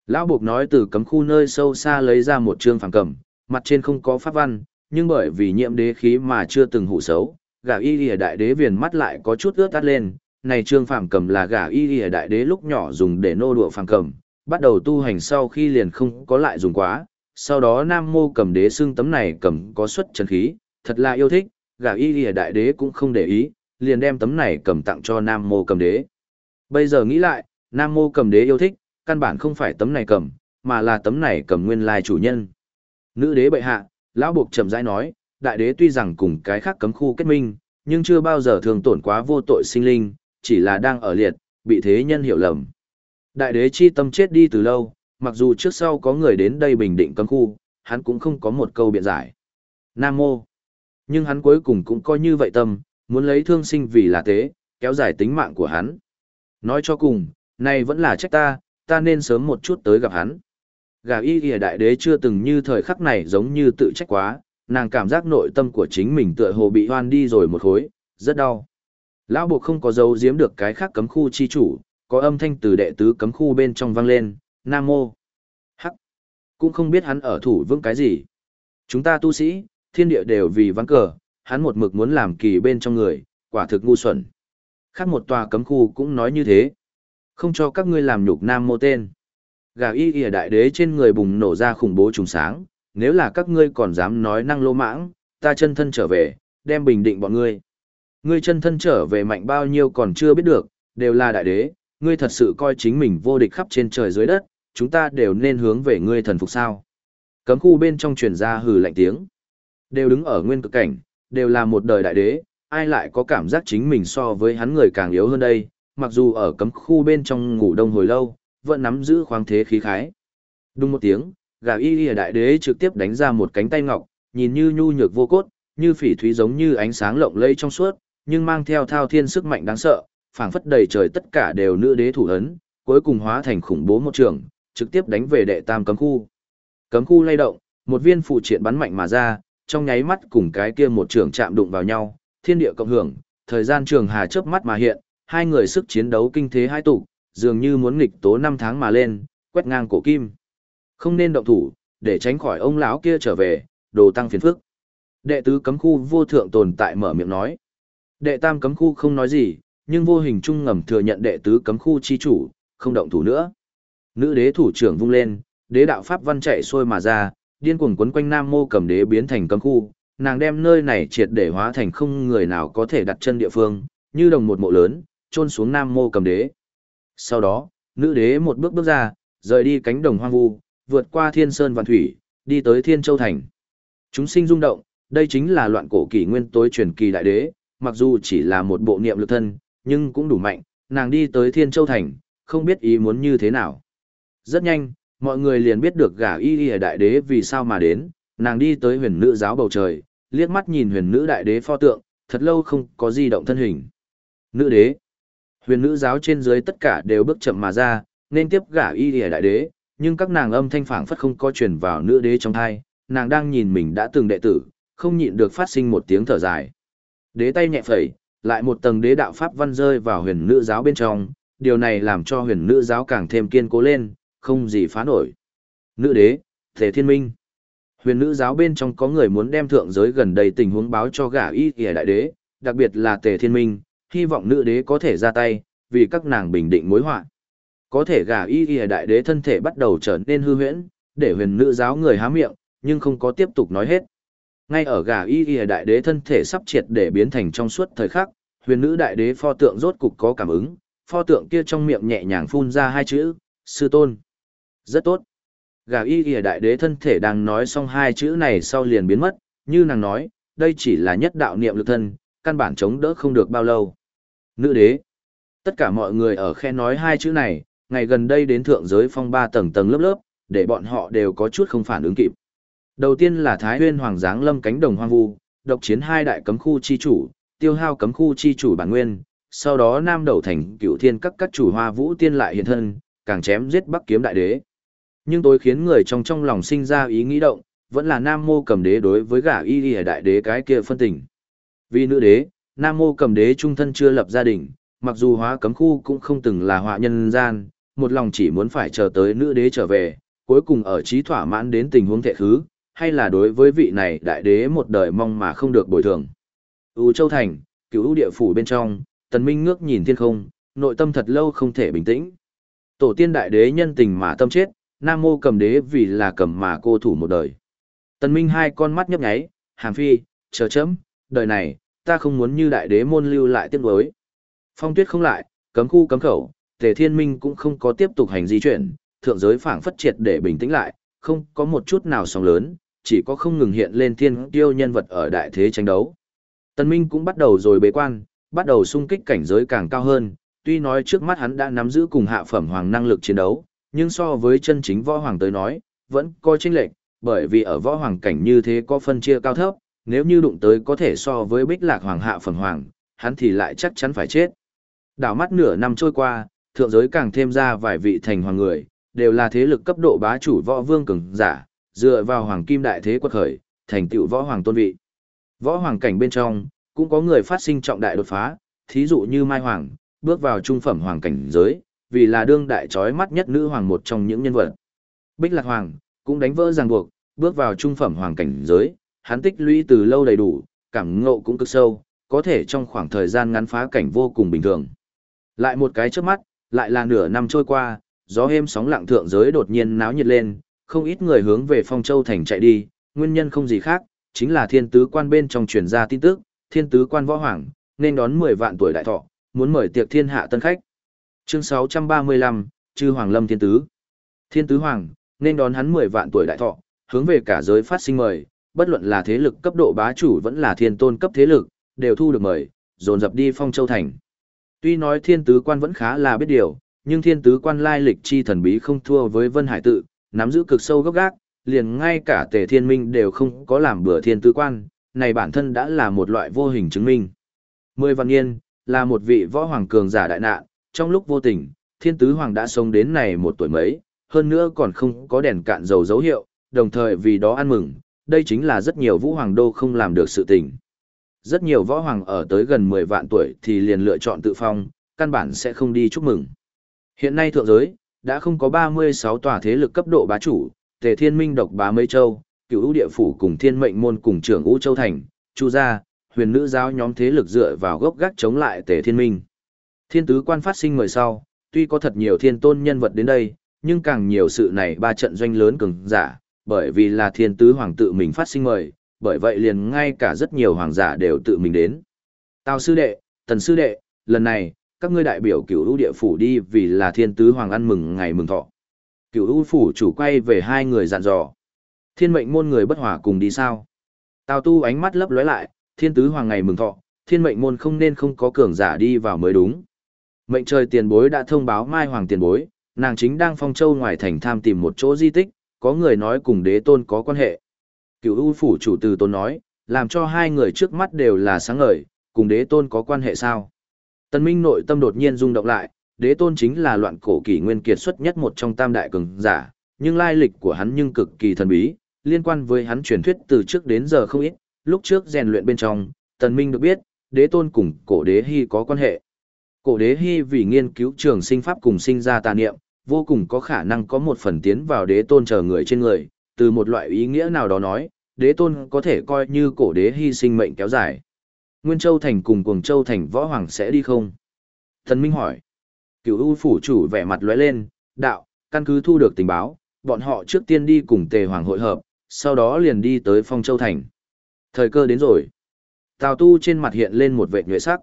Lão buộc nói từ cấm khu nơi sâu xa lấy ra một trường phẳng cầm, mặt trên không có pháp văn, nhưng bởi vì nhiễm đế khí mà chưa từng hủ xấu, gà y lìa đại đế viền mắt lại có chút ướt tắt lên. Này trương phẳng cầm là gà y lìa đại đế lúc nhỏ dùng để nô đùa phẳng cầm, bắt đầu tu hành sau khi liền không có lại dùng quá. Sau đó nam mô cầm đế xương tấm này cầm có xuất chân khí, thật là yêu thích, gà y lìa đại đế cũng không để ý, liền đem tấm này cầm tặng cho Nam Mô cầm đế. Bây giờ nghĩ lại, Nam Mô cầm đế yêu thích, căn bản không phải tấm này cầm, mà là tấm này cầm nguyên lai chủ nhân. Nữ đế bệ hạ, lão buộc chậm rãi nói, đại đế tuy rằng cùng cái khác cấm khu kết minh, nhưng chưa bao giờ thường tổn quá vô tội sinh linh, chỉ là đang ở liệt, bị thế nhân hiểu lầm. Đại đế chi tâm chết đi từ lâu, mặc dù trước sau có người đến đây bình định cấm khu, hắn cũng không có một câu biện giải. Nam mô. Nhưng hắn cuối cùng cũng coi như vậy tâm, muốn lấy thương sinh vì là tế, kéo dài tính mạng của hắn. Nói cho cùng, này vẫn là trách ta, ta nên sớm một chút tới gặp hắn. Gà y ghi đại đế chưa từng như thời khắc này giống như tự trách quá, nàng cảm giác nội tâm của chính mình tựa hồ bị hoan đi rồi một khối, rất đau. Lão buộc không có dấu giếm được cái khác cấm khu chi chủ, có âm thanh từ đệ tứ cấm khu bên trong vang lên, Nam Mô. Hắc. Cũng không biết hắn ở thủ vững cái gì. Chúng ta tu sĩ, thiên địa đều vì vắng cờ, hắn một mực muốn làm kỳ bên trong người, quả thực ngu xuẩn. Khác một tòa cấm khu cũng nói như thế. Không cho các ngươi làm nhục nam mô tên. Gà y ỉa đại đế trên người bùng nổ ra khủng bố trùng sáng, nếu là các ngươi còn dám nói năng lô mãng, ta chân thân trở về, đem bình định bọn ngươi. Ngươi chân thân trở về mạnh bao nhiêu còn chưa biết được, đều là đại đế, ngươi thật sự coi chính mình vô địch khắp trên trời dưới đất, chúng ta đều nên hướng về ngươi thần phục sao. Cấm khu bên trong truyền ra hừ lạnh tiếng. Đều đứng ở nguyên cực cảnh, đều là một đời đại đế, ai lại có cảm giác chính mình so với hắn người càng yếu hơn đây, mặc dù ở cấm khu bên trong ngủ đông hồi lâu, vẫn nắm giữ khoáng thế khí khái. Đúng một tiếng, gà y y đại đế trực tiếp đánh ra một cánh tay ngọc, nhìn như nhu nhược vô cốt, như phỉ thúy giống như ánh sáng lộng lẫy trong suốt, nhưng mang theo thao thiên sức mạnh đáng sợ, phảng phất đầy trời tất cả đều nữ đế thủ ấn, cuối cùng hóa thành khủng bố một trường, trực tiếp đánh về đệ tam cấm khu. Cấm khu lay động, một viên phụ triện bắn mạnh mà ra, trong nháy mắt cùng cái kia một trường chạm đụng vào nhau, thiên địa cộng hưởng, thời gian trường hà chớp mắt mà hiện, hai người sức chiến đấu kinh thế hai tụ, dường như muốn nghịch tố năm tháng mà lên, quét ngang cổ kim. Không nên động thủ, để tránh khỏi ông lão kia trở về, đồ tăng phiền phức. Đệ tứ cấm khu vô thượng tồn tại mở miệng nói. Đệ tam cấm khu không nói gì, nhưng vô hình trung ngầm thừa nhận đệ tứ cấm khu chi chủ, không động thủ nữa. Nữ đế thủ trưởng vung lên, đế đạo pháp văn chạy xuôi mà ra, điên cuồng quấn quanh Nam Mô Cầm Đế biến thành cấm khu, nàng đem nơi này triệt để hóa thành không người nào có thể đặt chân địa phương, như đồng một mộ lớn, chôn xuống Nam Mô Cầm Đế. Sau đó, nữ đế một bước bước ra, rời đi cánh đồng hoang vu, vượt qua thiên sơn vạn thủy, đi tới Thiên Châu thành. Chúng sinh rung động, đây chính là loạn cổ kỷ nguyên tối truyền kỳ đại đế, mặc dù chỉ là một bộ niệm lực thân, nhưng cũng đủ mạnh, nàng đi tới Thiên Châu thành, không biết ý muốn như thế nào. Rất nhanh, mọi người liền biết được gả y y đại đế vì sao mà đến, nàng đi tới huyền nữ giáo bầu trời, liếc mắt nhìn huyền nữ đại đế pho tượng, thật lâu không có di động thân hình. Nữ đế, huyền nữ giáo trên dưới tất cả đều bước chậm mà ra, nên tiếp gả y y đại đế, nhưng các nàng âm thanh phảng phất không có truyền vào nữ đế trong thai, nàng đang nhìn mình đã từng đệ tử, không nhịn được phát sinh một tiếng thở dài. Đế tay nhẹ phẩy, lại một tầng đế đạo pháp văn rơi vào huyền nữ giáo bên trong, điều này làm cho huyền nữ giáo càng thêm kiên cố lên, không gì phá nổi. Nữ đế, Thể Thiên Minh. Huyền nữ giáo bên trong có người muốn đem thượng giới gần đây tình huống báo cho gã y kìa đại đế, đặc biệt là Tề Thiên Minh, hy vọng nữ đế có thể ra tay, vì các nàng bình định mối họa. Có thể gà y y đại đế thân thể bắt đầu trở nên hư huyễn, để huyền nữ giáo người há miệng, nhưng không có tiếp tục nói hết. Ngay ở gà y y đại đế thân thể sắp triệt để biến thành trong suốt thời khắc, huyền nữ đại đế pho tượng rốt cục có cảm ứng, pho tượng kia trong miệng nhẹ nhàng phun ra hai chữ, sư tôn. Rất tốt. Gà y y đại đế thân thể đang nói xong hai chữ này sau liền biến mất, như nàng nói, đây chỉ là nhất đạo niệm lực thân, căn bản chống đỡ không được bao lâu. Nữ đế. Tất cả mọi người ở khe nói hai chữ này, ngày gần đây đến thượng giới phong ba tầng tầng lớp lớp, để bọn họ đều có chút không phản ứng kịp. Đầu tiên là Thái Huyên Hoàng giáng lâm cánh đồng hoang vu, độc chiến hai đại cấm khu chi chủ, tiêu hao cấm khu chi chủ bản nguyên, sau đó Nam Đầu thành Cựu Thiên các các chủ Hoa Vũ tiên lại hiện thân, càng chém giết Bắc Kiếm đại đế. Nhưng tối khiến người trong trong lòng sinh ra ý nghĩ động, vẫn là Nam Mô cầm đế đối với gã y y đại đế cái kia phân tình. Vì nữ đế, Nam Mô cầm đế trung thân chưa lập gia đình, mặc dù hóa cấm khu cũng không từng là họa nhân gian, một lòng chỉ muốn phải chờ tới nữ đế trở về, cuối cùng ở trí thỏa mãn đến tình huống thệ khứ, hay là đối với vị này đại đế một đời mong mà không được bồi thường. U Châu Thành, cửu địa phủ bên trong, tần minh ngước nhìn thiên không, nội tâm thật lâu không thể bình tĩnh. Tổ tiên đại đế nhân tình mà tâm chết, Nam Mô cầm đế vì là cầm mà cô thủ một đời. Tần Minh hai con mắt nhấp nháy, hàm phi, chờ chấm, đời này, ta không muốn như đại đế môn lưu lại tiếc đối. Phong tuyết không lại, cấm khu cấm khẩu, tề thiên minh cũng không có tiếp tục hành di chuyển, thượng giới phảng phất triệt để bình tĩnh lại, không có một chút nào sóng lớn, chỉ có không ngừng hiện lên thiên tiêu nhân vật ở đại thế tranh đấu. Tần Minh cũng bắt đầu rồi bế quan, bắt đầu xung kích cảnh giới càng cao hơn, tuy nói trước mắt hắn đã nắm giữ cùng hạ phẩm hoàng năng lực chiến đấu, nhưng so với chân chính võ hoàng tới nói, vẫn có chênh lệch, bởi vì ở võ hoàng cảnh như thế có phân chia cao thấp, nếu như đụng tới có thể so với bích lạc hoàng hạ phần hoàng, hắn thì lại chắc chắn phải chết. Đảo mắt nửa năm trôi qua, thượng giới càng thêm ra vài vị thành hoàng người, đều là thế lực cấp độ bá chủ võ vương cường giả, dựa vào hoàng kim đại thế quật khởi, thành tựu võ hoàng tôn vị. Võ hoàng cảnh bên trong, cũng có người phát sinh trọng đại đột phá, thí dụ như Mai Hoàng, bước vào trung phẩm hoàng cảnh giới, vì là đương đại trói mắt nhất nữ hoàng một trong những nhân vật. Bích Lạc Hoàng cũng đánh vỡ ràng buộc, bước vào trung phẩm hoàng cảnh giới, hắn tích lũy từ lâu đầy đủ, cảm ngộ cũng cực sâu, có thể trong khoảng thời gian ngắn phá cảnh vô cùng bình thường. Lại một cái trước mắt, lại là nửa năm trôi qua, gió êm sóng lặng thượng giới đột nhiên náo nhiệt lên, không ít người hướng về Phong Châu Thành chạy đi, nguyên nhân không gì khác, chính là thiên tứ quan bên trong truyền ra tin tức, thiên tứ quan võ hoàng, nên đón 10 vạn tuổi đại thọ, muốn mời tiệc thiên hạ tân khách. Chương 635, Chư Hoàng Lâm Thiên Tứ. Thiên Tứ Hoàng, nên đón hắn 10 vạn tuổi đại thọ, hướng về cả giới phát sinh mời, bất luận là thế lực cấp độ bá chủ vẫn là thiên tôn cấp thế lực, đều thu được mời, dồn dập đi Phong Châu Thành. Tuy nói thiên tứ quan vẫn khá là biết điều, nhưng thiên tứ quan lai lịch chi thần bí không thua với Vân Hải tự, nắm giữ cực sâu gốc gác, liền ngay cả tề thiên minh đều không có làm bừa thiên tứ quan, này bản thân đã là một loại vô hình chứng minh. Mười văn niên, là một vị võ hoàng cường giả đại nạn, trong lúc vô tình, thiên tứ hoàng đã sống đến này một tuổi mấy, hơn nữa còn không có đèn cạn dầu dấu hiệu, đồng thời vì đó ăn mừng, đây chính là rất nhiều vũ hoàng đô không làm được sự tình. Rất nhiều võ hoàng ở tới gần 10 vạn tuổi thì liền lựa chọn tự phong, căn bản sẽ không đi chúc mừng. Hiện nay thượng giới, đã không có 36 tòa thế lực cấp độ bá chủ, Tề Thiên Minh độc bá mấy châu, Cửu ưu địa phủ cùng Thiên Mệnh môn cùng trưởng ưu Châu thành, Chu gia, Huyền nữ giáo nhóm thế lực dựa vào gốc gác chống lại Tề Thiên Minh. Thiên tứ quan phát sinh mời sau, tuy có thật nhiều thiên tôn nhân vật đến đây, nhưng càng nhiều sự này ba trận doanh lớn cường giả, bởi vì là thiên tứ hoàng tự mình phát sinh mời, bởi vậy liền ngay cả rất nhiều hoàng giả đều tự mình đến. Tào sư đệ, tần sư đệ, lần này, các ngươi đại biểu cửu ưu địa phủ đi vì là thiên tứ hoàng ăn mừng ngày mừng thọ. Cửu ưu phủ chủ quay về hai người dặn dò. Thiên mệnh môn người bất hòa cùng đi sao? Tào tu ánh mắt lấp lóe lại, thiên tứ hoàng ngày mừng thọ, thiên mệnh môn không nên không có cường giả đi vào mới đúng. Mệnh trời tiền bối đã thông báo mai hoàng tiền bối, nàng chính đang phong châu ngoài thành tham tìm một chỗ di tích, có người nói cùng đế tôn có quan hệ. Cửu ưu phủ chủ từ tôn nói, làm cho hai người trước mắt đều là sáng ngời, cùng đế tôn có quan hệ sao? tân Minh nội tâm đột nhiên rung động lại, đế tôn chính là loạn cổ kỷ nguyên kiệt xuất nhất một trong tam đại cường giả, nhưng lai lịch của hắn nhưng cực kỳ thần bí, liên quan với hắn truyền thuyết từ trước đến giờ không ít, lúc trước rèn luyện bên trong, Tần Minh được biết, đế tôn cùng cổ đế hy có quan hệ. Cổ đế hy vì nghiên cứu trường sinh pháp cùng sinh ra tà niệm, vô cùng có khả năng có một phần tiến vào đế tôn chờ người trên người, từ một loại ý nghĩa nào đó nói, đế tôn có thể coi như cổ đế hy sinh mệnh kéo dài. Nguyên Châu Thành cùng Cuồng Châu Thành võ hoàng sẽ đi không? Thần Minh hỏi. Cửu U phủ chủ vẻ mặt lóe lên, đạo, căn cứ thu được tình báo, bọn họ trước tiên đi cùng Tề Hoàng hội hợp, sau đó liền đi tới Phong Châu Thành. Thời cơ đến rồi. Tào Tu trên mặt hiện lên một vệ nhuệ sắc.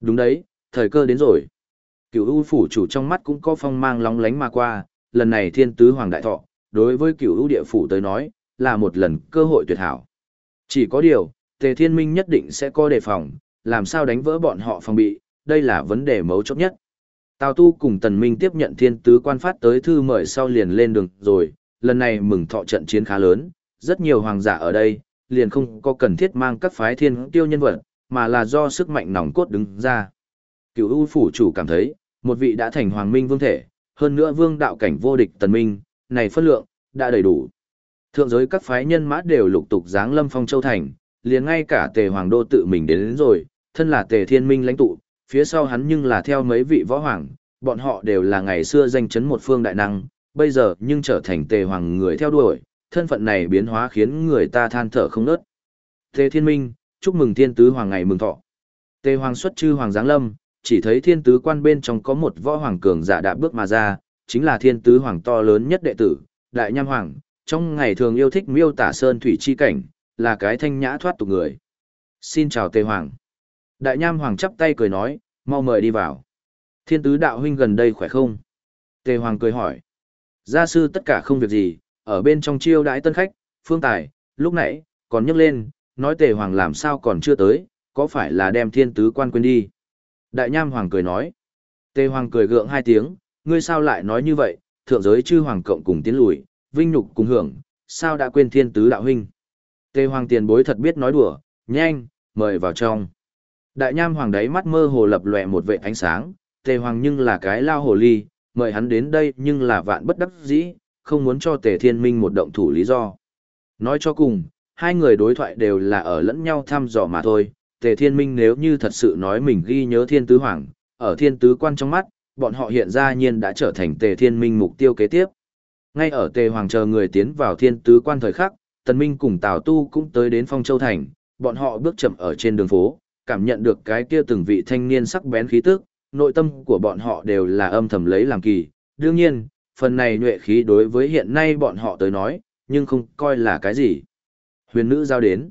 Đúng đấy, thời cơ đến rồi. Cửu U phủ chủ trong mắt cũng có phong mang lóng lánh mà qua, lần này Thiên Tứ Hoàng đại thọ, đối với Cửu U địa phủ tới nói, là một lần cơ hội tuyệt hảo. Chỉ có điều, Tề Thiên Minh nhất định sẽ có đề phòng, làm sao đánh vỡ bọn họ phòng bị, đây là vấn đề mấu chốt nhất. Tào Tu cùng Tần Minh tiếp nhận thiên tứ quan phát tới thư mời sau liền lên đường rồi, lần này mừng thọ trận chiến khá lớn, rất nhiều hoàng giả ở đây, liền không có cần thiết mang các phái thiên tiêu nhân vật, mà là do sức mạnh nòng cốt đứng ra cựu U phủ chủ cảm thấy, một vị đã thành hoàng minh vương thể, hơn nữa vương đạo cảnh vô địch Tần Minh, này phân lượng, đã đầy đủ. Thượng giới các phái nhân mã đều lục tục giáng lâm phong châu thành, liền ngay cả tề hoàng đô tự mình đến, đến rồi, thân là tề thiên minh lãnh tụ, phía sau hắn nhưng là theo mấy vị võ hoàng, bọn họ đều là ngày xưa danh chấn một phương đại năng, bây giờ nhưng trở thành tề hoàng người theo đuổi, thân phận này biến hóa khiến người ta than thở không nớt. Tề thiên minh, chúc mừng thiên tứ hoàng ngày mừng thọ. Tề hoàng xuất chư hoàng giáng lâm, chỉ thấy thiên tứ quan bên trong có một võ hoàng cường giả đạp bước mà ra, chính là thiên tứ hoàng to lớn nhất đệ tử, đại nham hoàng, trong ngày thường yêu thích miêu tả sơn thủy chi cảnh, là cái thanh nhã thoát tục người. Xin chào Tề Hoàng. Đại Nham Hoàng chắp tay cười nói, mau mời đi vào. Thiên tứ đạo huynh gần đây khỏe không? Tề Hoàng cười hỏi. Gia sư tất cả không việc gì, ở bên trong chiêu đãi tân khách, phương tài, lúc nãy, còn nhấc lên, nói Tề Hoàng làm sao còn chưa tới, có phải là đem thiên tứ quan quên đi? Đại Nham Hoàng cười nói. Tề Hoàng cười gượng hai tiếng, ngươi sao lại nói như vậy, thượng giới chư Hoàng cộng cùng tiến lùi, vinh nhục cùng hưởng, sao đã quên thiên tứ đạo huynh? Tề hoàng tiền bối thật biết nói đùa, nhanh, mời vào trong. Đại nham hoàng đấy mắt mơ hồ lập lòe một vệ ánh sáng, tề hoàng nhưng là cái lao hồ ly, mời hắn đến đây nhưng là vạn bất đắc dĩ, không muốn cho tề thiên minh một động thủ lý do. Nói cho cùng, hai người đối thoại đều là ở lẫn nhau thăm dò mà thôi, tề thiên minh nếu như thật sự nói mình ghi nhớ thiên tứ hoàng, ở thiên tứ quan trong mắt, bọn họ hiện ra nhiên đã trở thành tề thiên minh mục tiêu kế tiếp. Ngay ở tề hoàng chờ người tiến vào thiên tứ quan thời khắc, Tần Minh cùng Tào Tu cũng tới đến Phong Châu Thành, bọn họ bước chậm ở trên đường phố, cảm nhận được cái kia từng vị thanh niên sắc bén khí tức, nội tâm của bọn họ đều là âm thầm lấy làm kỳ. Đương nhiên, phần này nhuệ khí đối với hiện nay bọn họ tới nói, nhưng không coi là cái gì. Huyền nữ giao đến.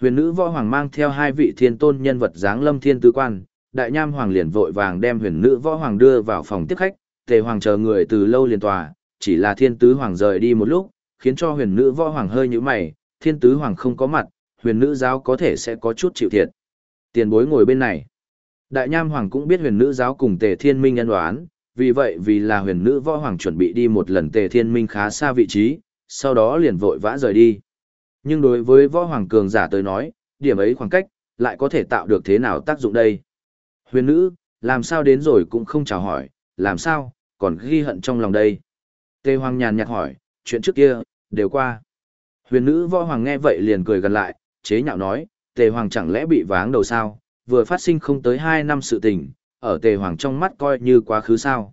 Huyền nữ võ hoàng mang theo hai vị thiên tôn nhân vật dáng lâm thiên tứ quan, đại nham hoàng liền vội vàng đem huyền nữ võ hoàng đưa vào phòng tiếp khách, tề hoàng chờ người từ lâu liền tòa, chỉ là thiên tứ hoàng rời đi một lúc, khiến cho huyền nữ võ hoàng hơi như mày, thiên tứ hoàng không có mặt, huyền nữ giáo có thể sẽ có chút chịu thiệt. Tiền bối ngồi bên này. Đại nham hoàng cũng biết huyền nữ giáo cùng tề thiên minh nhân đoán, vì vậy vì là huyền nữ võ hoàng chuẩn bị đi một lần tề thiên minh khá xa vị trí, sau đó liền vội vã rời đi. Nhưng đối với võ hoàng cường giả tới nói, điểm ấy khoảng cách, lại có thể tạo được thế nào tác dụng đây? Huyền nữ, làm sao đến rồi cũng không chào hỏi, làm sao, còn ghi hận trong lòng đây? Tề hoàng nhàn nhạt hỏi, chuyện trước kia, đều qua. Huyền nữ võ hoàng nghe vậy liền cười gần lại, chế nhạo nói, tề hoàng chẳng lẽ bị váng đầu sao, vừa phát sinh không tới 2 năm sự tình, ở tề hoàng trong mắt coi như quá khứ sao.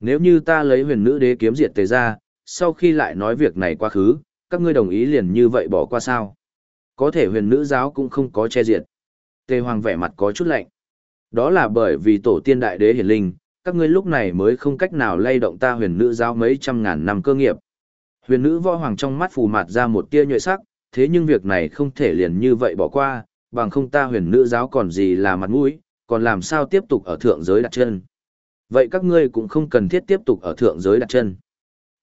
Nếu như ta lấy huyền nữ đế kiếm diệt tề ra, sau khi lại nói việc này quá khứ, các ngươi đồng ý liền như vậy bỏ qua sao. Có thể huyền nữ giáo cũng không có che diệt. Tề hoàng vẻ mặt có chút lạnh. Đó là bởi vì tổ tiên đại đế hiển linh, các ngươi lúc này mới không cách nào lay động ta huyền nữ giáo mấy trăm ngàn năm cơ nghiệp. Huyền nữ võ hoàng trong mắt phù mạt ra một tia nhuệ sắc, thế nhưng việc này không thể liền như vậy bỏ qua, bằng không ta huyền nữ giáo còn gì là mặt mũi, còn làm sao tiếp tục ở thượng giới đặt chân. Vậy các ngươi cũng không cần thiết tiếp tục ở thượng giới đặt chân.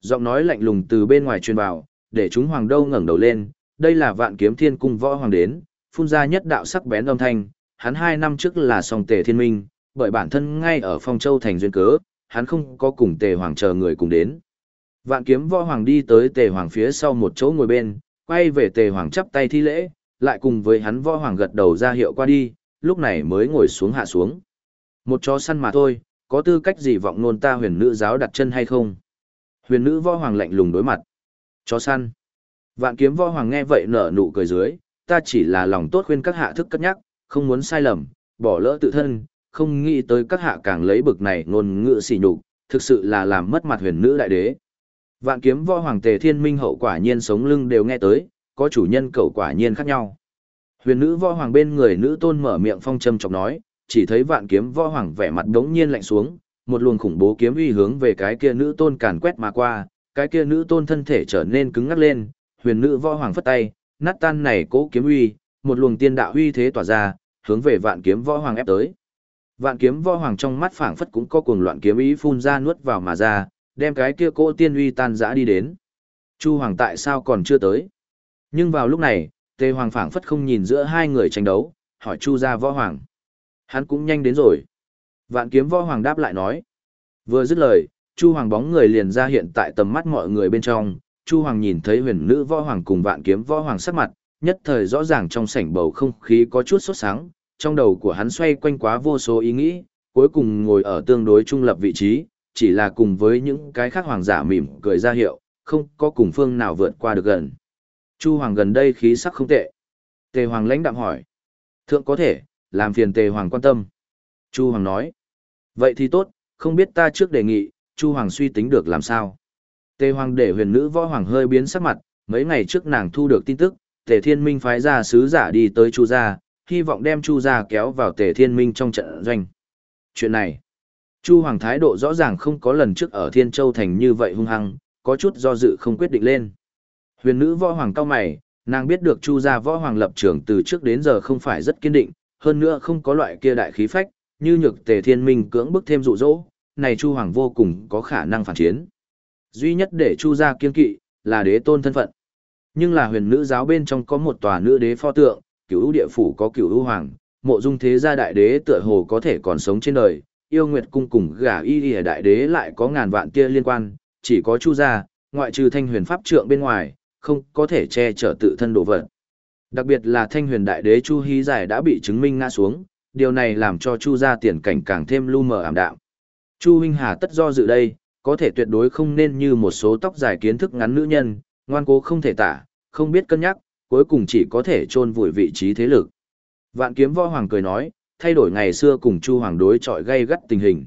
Giọng nói lạnh lùng từ bên ngoài truyền vào, để chúng hoàng đâu ngẩng đầu lên, đây là vạn kiếm thiên cung võ hoàng đến, phun ra nhất đạo sắc bén âm thanh, hắn hai năm trước là song tề thiên minh, bởi bản thân ngay ở phong châu thành duyên cớ, hắn không có cùng tề hoàng chờ người cùng đến. Vạn kiếm võ hoàng đi tới tề hoàng phía sau một chỗ ngồi bên, quay về tề hoàng chắp tay thi lễ, lại cùng với hắn võ hoàng gật đầu ra hiệu qua đi, lúc này mới ngồi xuống hạ xuống. Một chó săn mà thôi, có tư cách gì vọng nôn ta huyền nữ giáo đặt chân hay không? Huyền nữ võ hoàng lạnh lùng đối mặt. Chó săn. Vạn kiếm võ hoàng nghe vậy nở nụ cười dưới, ta chỉ là lòng tốt khuyên các hạ thức cất nhắc, không muốn sai lầm, bỏ lỡ tự thân, không nghĩ tới các hạ càng lấy bực này ngôn ngữ xỉ nhục, thực sự là làm mất mặt huyền nữ đại đế. Vạn kiếm võ hoàng tề thiên minh hậu quả nhiên sống lưng đều nghe tới, có chủ nhân cầu quả nhiên khác nhau. Huyền nữ võ hoàng bên người nữ tôn mở miệng phong châm chọc nói, chỉ thấy vạn kiếm võ hoàng vẻ mặt đống nhiên lạnh xuống, một luồng khủng bố kiếm uy hướng về cái kia nữ tôn càn quét mà qua, cái kia nữ tôn thân thể trở nên cứng ngắc lên, huyền nữ võ hoàng phất tay, nát tan này cố kiếm uy, một luồng tiên đạo uy thế tỏa ra, hướng về vạn kiếm võ hoàng ép tới. Vạn kiếm võ hoàng trong mắt phảng phất cũng có cuồng loạn kiếm ý phun ra nuốt vào mà ra, đem cái kia cỗ tiên uy tan rã đi đến. Chu hoàng tại sao còn chưa tới? Nhưng vào lúc này, Tề Hoàng phảng phất không nhìn giữa hai người tranh đấu, hỏi Chu gia võ hoàng. Hắn cũng nhanh đến rồi. Vạn kiếm võ hoàng đáp lại nói. Vừa dứt lời, Chu hoàng bóng người liền ra hiện tại tầm mắt mọi người bên trong. Chu hoàng nhìn thấy huyền nữ võ hoàng cùng vạn kiếm võ hoàng sắc mặt, nhất thời rõ ràng trong sảnh bầu không khí có chút sốt sáng, trong đầu của hắn xoay quanh quá vô số ý nghĩ, cuối cùng ngồi ở tương đối trung lập vị trí, chỉ là cùng với những cái khác hoàng giả mỉm cười ra hiệu, không có cùng phương nào vượt qua được gần. Chu Hoàng gần đây khí sắc không tệ. Tề Hoàng lãnh đạm hỏi. Thượng có thể, làm phiền Tề Hoàng quan tâm. Chu Hoàng nói. Vậy thì tốt, không biết ta trước đề nghị, Chu Hoàng suy tính được làm sao. Tề Hoàng để huyền nữ võ hoàng hơi biến sắc mặt, mấy ngày trước nàng thu được tin tức, Tề Thiên Minh phái ra sứ giả đi tới Chu gia, hy vọng đem Chu gia kéo vào Tề Thiên Minh trong trận doanh. Chuyện này, Chu Hoàng thái độ rõ ràng không có lần trước ở Thiên Châu thành như vậy hung hăng, có chút do dự không quyết định lên. Huyền nữ võ hoàng cao mày, nàng biết được Chu gia võ hoàng lập trường từ trước đến giờ không phải rất kiên định, hơn nữa không có loại kia đại khí phách, như nhược Tề Thiên Minh cưỡng bức thêm dụ dỗ, này Chu hoàng vô cùng có khả năng phản chiến. Duy nhất để Chu gia kiên kỵ là đế tôn thân phận. Nhưng là huyền nữ giáo bên trong có một tòa nữ đế pho tượng, cửu địa phủ có cửu ưu hoàng, mộ dung thế gia đại đế tựa hồ có thể còn sống trên đời, yêu nguyệt cung cùng gả y y đại đế lại có ngàn vạn kia liên quan, chỉ có Chu gia, ngoại trừ thanh huyền pháp trượng bên ngoài, không có thể che chở tự thân đồ vật. Đặc biệt là thanh huyền đại đế Chu Hí Giải đã bị chứng minh ngã xuống, điều này làm cho Chu gia tiền cảnh càng thêm lu mờ ảm đạm. Chu huynh hà tất do dự đây, có thể tuyệt đối không nên như một số tóc dài kiến thức ngắn nữ nhân, ngoan cố không thể tả, không biết cân nhắc, cuối cùng chỉ có thể chôn vùi vị trí thế lực. Vạn kiếm võ hoàng cười nói, thay đổi ngày xưa cùng Chu hoàng đối chọi gây gắt tình hình.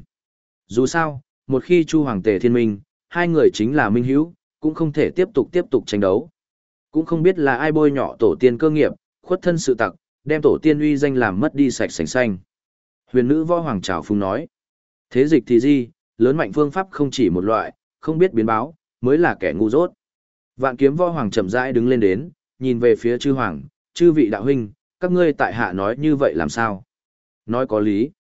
Dù sao, một khi Chu hoàng tề thiên minh, hai người chính là minh hữu, cũng không thể tiếp tục tiếp tục tranh đấu. Cũng không biết là ai bôi nhọ tổ tiên cơ nghiệp, khuất thân sự tặc, đem tổ tiên uy danh làm mất đi sạch sành xanh. Huyền nữ võ hoàng trào phung nói, thế dịch thì gì, lớn mạnh phương pháp không chỉ một loại, không biết biến báo, mới là kẻ ngu dốt. Vạn kiếm võ hoàng chậm rãi đứng lên đến, nhìn về phía chư hoàng, chư vị đạo huynh, các ngươi tại hạ nói như vậy làm sao? Nói có lý.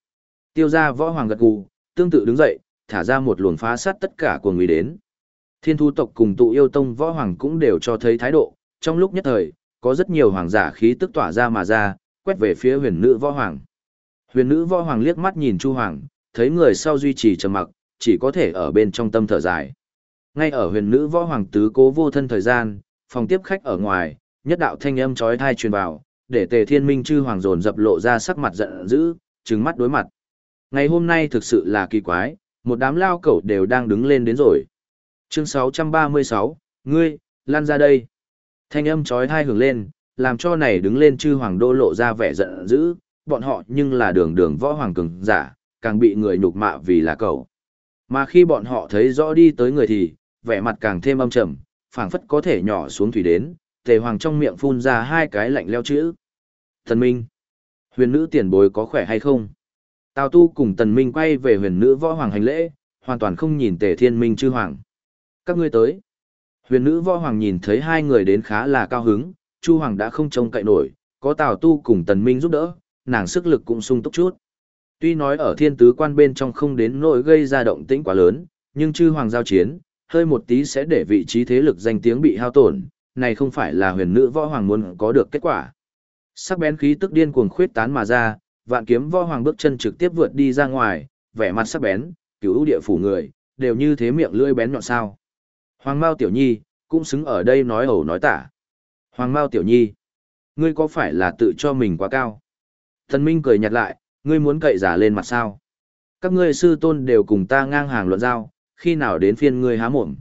Tiêu gia võ hoàng gật gù, tương tự đứng dậy, thả ra một luồng phá sát tất cả của người đến. Thiên thu tộc cùng tụ yêu tông võ hoàng cũng đều cho thấy thái độ, trong lúc nhất thời, có rất nhiều hoàng giả khí tức tỏa ra mà ra, quét về phía huyền nữ võ hoàng. Huyền nữ võ hoàng liếc mắt nhìn Chu Hoàng, thấy người sau duy trì trầm mặc, chỉ có thể ở bên trong tâm thở dài. Ngay ở huyền nữ võ hoàng tứ cố vô thân thời gian, phòng tiếp khách ở ngoài, nhất đạo thanh âm chói tai truyền vào, để Tề Thiên Minh chư hoàng dồn dập lộ ra sắc mặt giận dữ, trừng mắt đối mặt. Ngày hôm nay thực sự là kỳ quái, một đám lao cẩu đều đang đứng lên đến rồi. Chương 636, ngươi, lan ra đây. Thanh âm chói tai hưởng lên, làm cho này đứng lên chư hoàng đô lộ ra vẻ giận dữ, bọn họ nhưng là đường đường võ hoàng cường giả, càng bị người nhục mạ vì là cậu. Mà khi bọn họ thấy rõ đi tới người thì, vẻ mặt càng thêm âm trầm, phảng phất có thể nhỏ xuống thủy đến, tề hoàng trong miệng phun ra hai cái lạnh leo chữ. Thần Minh, huyền nữ tiền bối có khỏe hay không? Tào tu cùng tần minh quay về huyền nữ võ hoàng hành lễ, hoàn toàn không nhìn tề thiên minh chư hoàng. Các ngươi tới. Huyền nữ võ hoàng nhìn thấy hai người đến khá là cao hứng, chu hoàng đã không trông cậy nổi, có tào tu cùng tần minh giúp đỡ, nàng sức lực cũng sung túc chút. Tuy nói ở thiên tứ quan bên trong không đến nỗi gây ra động tĩnh quá lớn, nhưng chư hoàng giao chiến, hơi một tí sẽ để vị trí thế lực danh tiếng bị hao tổn, này không phải là huyền nữ võ hoàng muốn có được kết quả. Sắc bén khí tức điên cuồng khuyết tán mà ra, vạn kiếm võ hoàng bước chân trực tiếp vượt đi ra ngoài, vẻ mặt sắc bén, cứu địa phủ người, đều như thế miệng lưỡi bén nhọn sao. Hoàng Mao Tiểu Nhi, cũng xứng ở đây nói ẩu nói tả. Hoàng Mao Tiểu Nhi, ngươi có phải là tự cho mình quá cao? Thần Minh cười nhạt lại, ngươi muốn cậy giả lên mặt sao? Các ngươi sư tôn đều cùng ta ngang hàng luận giao, khi nào đến phiên ngươi há mồm?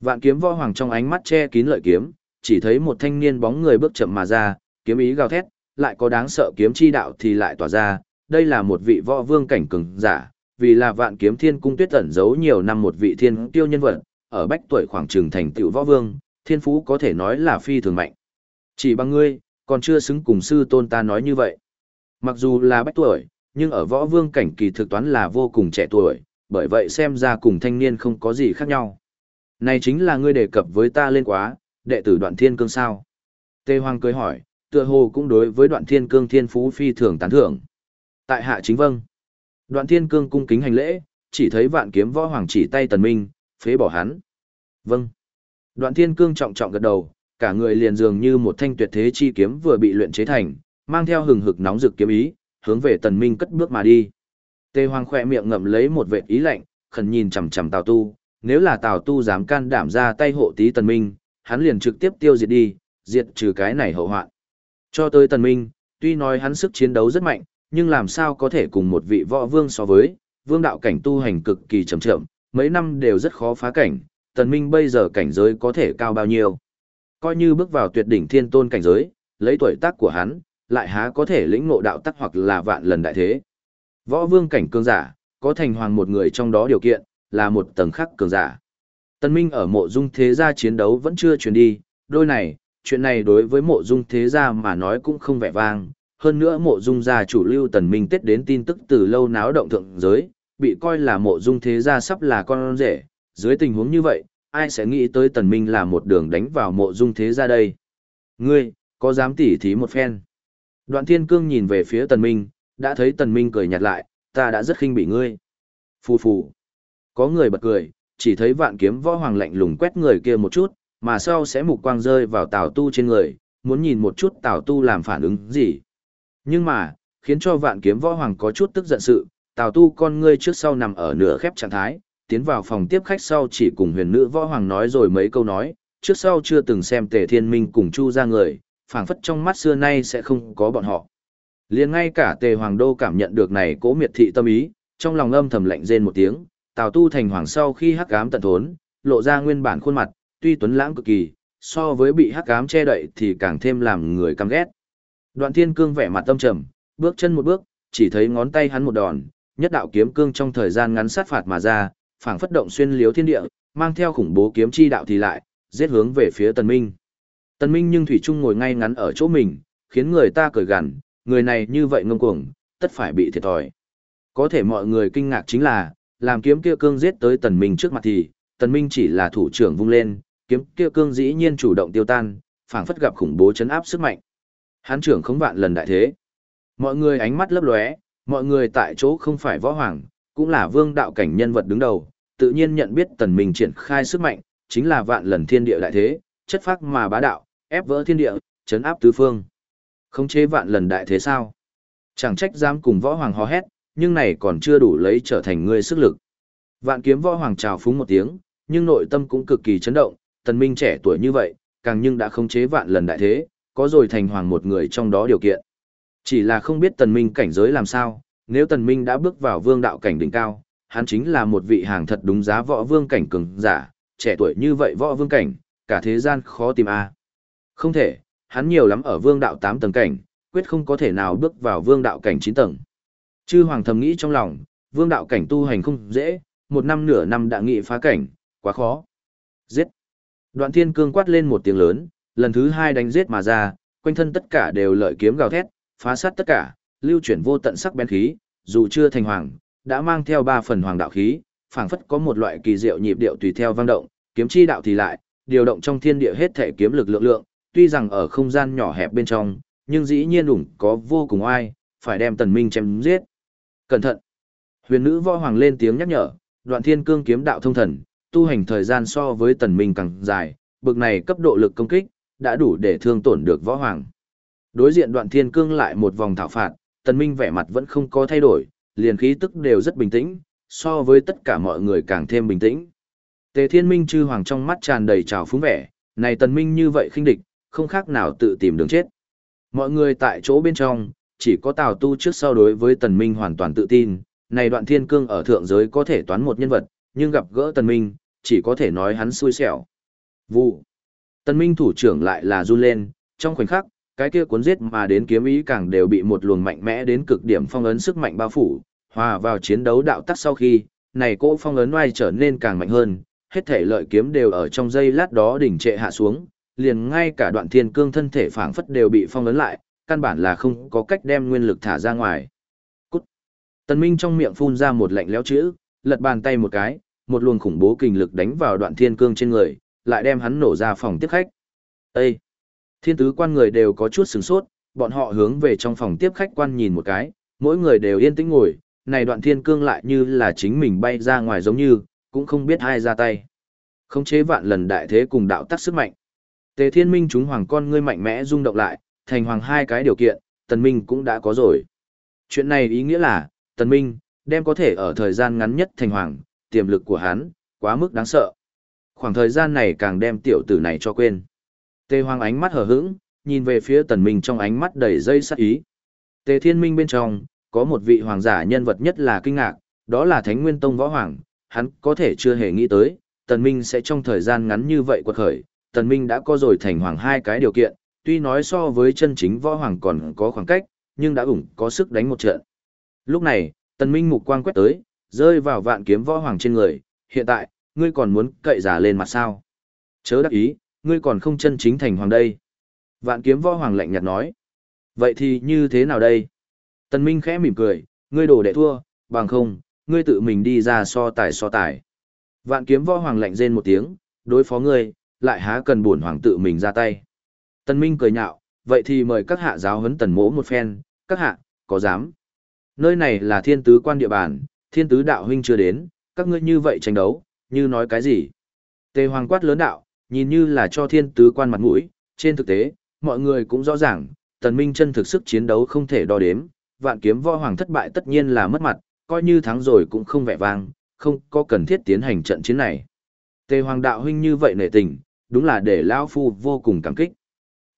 Vạn kiếm võ hoàng trong ánh mắt che kín lợi kiếm, chỉ thấy một thanh niên bóng người bước chậm mà ra, kiếm ý gào thét, lại có đáng sợ kiếm chi đạo thì lại tỏa ra, đây là một vị võ vương cảnh cường giả, vì là vạn kiếm thiên cung tuyết ẩn giấu nhiều năm một vị thiên tiêu nhân vật, ở bách tuổi khoảng trường thành tựu võ vương, thiên phú có thể nói là phi thường mạnh. Chỉ bằng ngươi, còn chưa xứng cùng sư tôn ta nói như vậy. Mặc dù là bách tuổi, nhưng ở võ vương cảnh kỳ thực toán là vô cùng trẻ tuổi, bởi vậy xem ra cùng thanh niên không có gì khác nhau. Này chính là ngươi đề cập với ta lên quá, đệ tử đoạn thiên cương sao? Tê Hoàng cười hỏi, tựa hồ cũng đối với đoạn thiên cương thiên phú phi thường tán thưởng. Tại hạ chính vâng. Đoạn thiên cương cung kính hành lễ, chỉ thấy vạn kiếm võ hoàng chỉ tay tần minh, phế bỏ hắn. Vâng. Đoạn thiên cương trọng trọng gật đầu, cả người liền dường như một thanh tuyệt thế chi kiếm vừa bị luyện chế thành, mang theo hừng hực nóng rực kiếm ý, hướng về tần minh cất bước mà đi. Tề Hoàng khẽ miệng ngậm lấy một vệt ý lạnh, khẩn nhìn chằm chằm Tào Tu, nếu là Tào Tu dám can đảm ra tay hộ tí tần minh, hắn liền trực tiếp tiêu diệt đi, diệt trừ cái này hậu hoạn. Cho tới tần minh, tuy nói hắn sức chiến đấu rất mạnh, nhưng làm sao có thể cùng một vị võ vương so với, vương đạo cảnh tu hành cực kỳ chậm chậm, mấy năm đều rất khó phá cảnh, tần minh bây giờ cảnh giới có thể cao bao nhiêu. Coi như bước vào tuyệt đỉnh thiên tôn cảnh giới, lấy tuổi tác của hắn, lại há có thể lĩnh ngộ đạo tắc hoặc là vạn lần đại thế. Võ vương cảnh cường giả, có thành hoàng một người trong đó điều kiện, là một tầng khắc cường giả. Tân Minh ở mộ dung thế gia chiến đấu vẫn chưa truyền đi, đôi này, chuyện này đối với mộ dung thế gia mà nói cũng không vẻ vang. Hơn nữa mộ dung gia chủ lưu Tần Minh tết đến tin tức từ lâu náo động thượng giới, bị coi là mộ dung thế gia sắp là con rể. Dưới tình huống như vậy, ai sẽ nghĩ tới Tần Minh là một đường đánh vào mộ dung thế gia đây? Ngươi, có dám tỉ thí một phen? Đoạn thiên cương nhìn về phía tần minh, đã thấy tần minh cười nhạt lại, ta đã rất khinh bị ngươi. Phù phù. Có người bật cười, chỉ thấy vạn kiếm võ hoàng lạnh lùng quét người kia một chút, mà sau sẽ mục quang rơi vào tào tu trên người, muốn nhìn một chút tào tu làm phản ứng gì. Nhưng mà, khiến cho vạn kiếm võ hoàng có chút tức giận sự, tào tu con ngươi trước sau nằm ở nửa khép trạng thái, tiến vào phòng tiếp khách sau chỉ cùng huyền nữ võ hoàng nói rồi mấy câu nói, trước sau chưa từng xem tề thiên minh cùng chu ra người, phảng phất trong mắt xưa nay sẽ không có bọn họ. Liền ngay cả tề hoàng đô cảm nhận được này cố miệt thị tâm ý, trong lòng âm thầm lạnh rên một tiếng, tào tu thành hoàng sau khi hắc ám tận thốn, lộ ra nguyên bản khuôn mặt, tuy tuấn lãng cực kỳ, so với bị hắc ám che đậy thì càng thêm làm người căm ghét. Đoạn thiên cương vẻ mặt tâm trầm, bước chân một bước, chỉ thấy ngón tay hắn một đòn, nhất đạo kiếm cương trong thời gian ngắn sát phạt mà ra, phảng phất động xuyên liếu thiên địa, mang theo khủng bố kiếm chi đạo thì lại, giết hướng về phía tần minh. Tần Minh nhưng Thủy Trung ngồi ngay ngắn ở chỗ mình, khiến người ta cười gằn, người này như vậy ngông cuồng, tất phải bị thiệt thòi. Có thể mọi người kinh ngạc chính là, làm kiếm kia cương giết tới Tần Minh trước mặt thì, tần minh chỉ là thủ trưởng vung lên, kiếm kia cương dĩ nhiên chủ động tiêu tan, phảng phất gặp khủng bố chấn áp sức mạnh. Hán trưởng không vạn lần đại thế. Mọi người ánh mắt lấp lóe, mọi người tại chỗ không phải võ hoàng, cũng là vương đạo cảnh nhân vật đứng đầu, tự nhiên nhận biết tần minh triển khai sức mạnh, chính là vạn lần thiên địa đại thế, chất phác mà bá đạo, ép vỡ thiên địa, chấn áp tứ phương. không chế vạn lần đại thế sao? Chẳng trách dám cùng võ hoàng hò hét, nhưng này còn chưa đủ lấy trở thành người sức lực. Vạn kiếm võ hoàng trào phúng một tiếng, nhưng nội tâm cũng cực kỳ chấn động, tần minh trẻ tuổi như vậy, càng nhưng đã không chế vạn lần đại thế, có rồi thành hoàng một người trong đó điều kiện. Chỉ là không biết tần minh cảnh giới làm sao, nếu tần minh đã bước vào vương đạo cảnh đỉnh cao, hắn chính là một vị hàng thật đúng giá võ vương cảnh cường giả, trẻ tuổi như vậy võ vương cảnh, cả thế gian khó tìm a. Không thể, hắn nhiều lắm ở vương đạo 8 tầng cảnh, quyết không có thể nào bước vào vương đạo cảnh 9 tầng. Chư hoàng thầm nghĩ trong lòng, vương đạo cảnh tu hành không dễ, một năm nửa năm đã nghị phá cảnh, quá khó. Giết. Đoạn thiên cương quát lên một tiếng lớn, lần thứ hai đánh giết mà ra, quanh thân tất cả đều lợi kiếm gào thét, phá sát tất cả, lưu chuyển vô tận sắc bén khí, dù chưa thành hoàng, đã mang theo ba phần hoàng đạo khí, phảng phất có một loại kỳ diệu nhịp điệu tùy theo vang động, kiếm chi đạo thì lại, điều động trong thiên địa hết thể kiếm lực lượng lượng, tuy rằng ở không gian nhỏ hẹp bên trong, nhưng dĩ nhiên đủng có vô cùng oai, phải đem tần minh chém giết. Cẩn thận! Huyền nữ võ hoàng lên tiếng nhắc nhở, đoạn thiên cương kiếm đạo thông thần, tu hành thời gian so với tần minh càng dài, bực này cấp độ lực công kích, đã đủ để thương tổn được võ hoàng. Đối diện đoạn thiên cương lại một vòng thảo phạt, tần minh vẻ mặt vẫn không có thay đổi, liền khí tức đều rất bình tĩnh, so với tất cả mọi người càng thêm bình tĩnh. Tề thiên minh chư hoàng trong mắt tràn đầy trào phúng vẻ, này tần minh như vậy khinh địch, không khác nào tự tìm đường chết. Mọi người tại chỗ bên trong, chỉ có Tào Tu trước sau đối với tần minh hoàn toàn tự tin, này đoạn thiên cương ở thượng giới có thể toán một nhân vật, nhưng gặp gỡ tần minh, chỉ có thể nói hắn xui xẻo. Vụ. Tần minh thủ trưởng lại là run lên, trong khoảnh khắc, cái kia cuốn giết mà đến kiếm ý càng đều bị một luồng mạnh mẽ đến cực điểm phong ấn sức mạnh bao phủ, hòa vào chiến đấu đạo tắc sau khi, này cỗ phong ấn oai trở nên càng mạnh hơn, hết thể lợi kiếm đều ở trong giây lát đó đỉnh trệ hạ xuống, liền ngay cả đoạn thiên cương thân thể phảng phất đều bị phong ấn lại, căn bản là không có cách đem nguyên lực thả ra ngoài. Cút! Tần Minh trong miệng phun ra một lạnh lẽo chữ, lật bàn tay một cái, một luồng khủng bố kình lực đánh vào đoạn thiên cương trên người, lại đem hắn nổ ra phòng tiếp khách. Ê! Thiên tứ quan người đều có chút sửng sốt, bọn họ hướng về trong phòng tiếp khách quan nhìn một cái, mỗi người đều yên tĩnh ngồi, này đoạn thiên cương lại như là chính mình bay ra ngoài giống như, cũng không biết ai ra tay. Không chế vạn lần đại thế cùng đạo tắc sức mạnh. Tề thiên minh chúng hoàng con ngươi mạnh mẽ rung động lại, thành hoàng hai cái điều kiện, tần minh cũng đã có rồi. Chuyện này ý nghĩa là, tần minh, đem có thể ở thời gian ngắn nhất thành hoàng, tiềm lực của hắn, quá mức đáng sợ. Khoảng thời gian này càng đem tiểu tử này cho quên. Tề Hoàng ánh mắt hờ hững, nhìn về phía Tần Minh trong ánh mắt đầy dây sắc ý. Tề Thiên Minh bên trong, có một vị hoàng giả nhân vật nhất là kinh ngạc, đó là Thánh Nguyên Tông Võ Hoàng, hắn có thể chưa hề nghĩ tới, Tần Minh sẽ trong thời gian ngắn như vậy quật khởi, Tần Minh đã có rồi thành hoàng hai cái điều kiện, tuy nói so với chân chính Võ Hoàng còn có khoảng cách, nhưng đã ủng có sức đánh một trận. Lúc này, Tần Minh mục quang quét tới, rơi vào vạn kiếm Võ Hoàng trên người, hiện tại, ngươi còn muốn cậy giả lên mặt sao? Chớ đắc ý, ngươi còn không chân chính thành hoàng đây. Vạn kiếm võ hoàng lạnh nhạt nói. Vậy thì như thế nào đây? Tần Minh khẽ mỉm cười, ngươi đổ đệ thua, bằng không, ngươi tự mình đi ra so tài so tài. Vạn kiếm võ hoàng lạnh rên một tiếng, đối phó ngươi, lại há cần buồn hoàng tự mình ra tay. Tần Minh cười nhạo, vậy thì mời các hạ giáo huấn tần mỗ một phen, các hạ, có dám? Nơi này là thiên tứ quan địa bàn, thiên tứ đạo huynh chưa đến, các ngươi như vậy tranh đấu, như nói cái gì? Tề hoàng quát lớn đạo, nhìn như là cho thiên tứ quan mặt mũi, trên thực tế, mọi người cũng rõ ràng, tần minh chân thực sức chiến đấu không thể đo đếm, vạn kiếm võ hoàng thất bại tất nhiên là mất mặt, coi như thắng rồi cũng không vẻ vang, không có cần thiết tiến hành trận chiến này. Tề hoàng đạo huynh như vậy nể tình, đúng là để lão phu vô cùng cảm kích.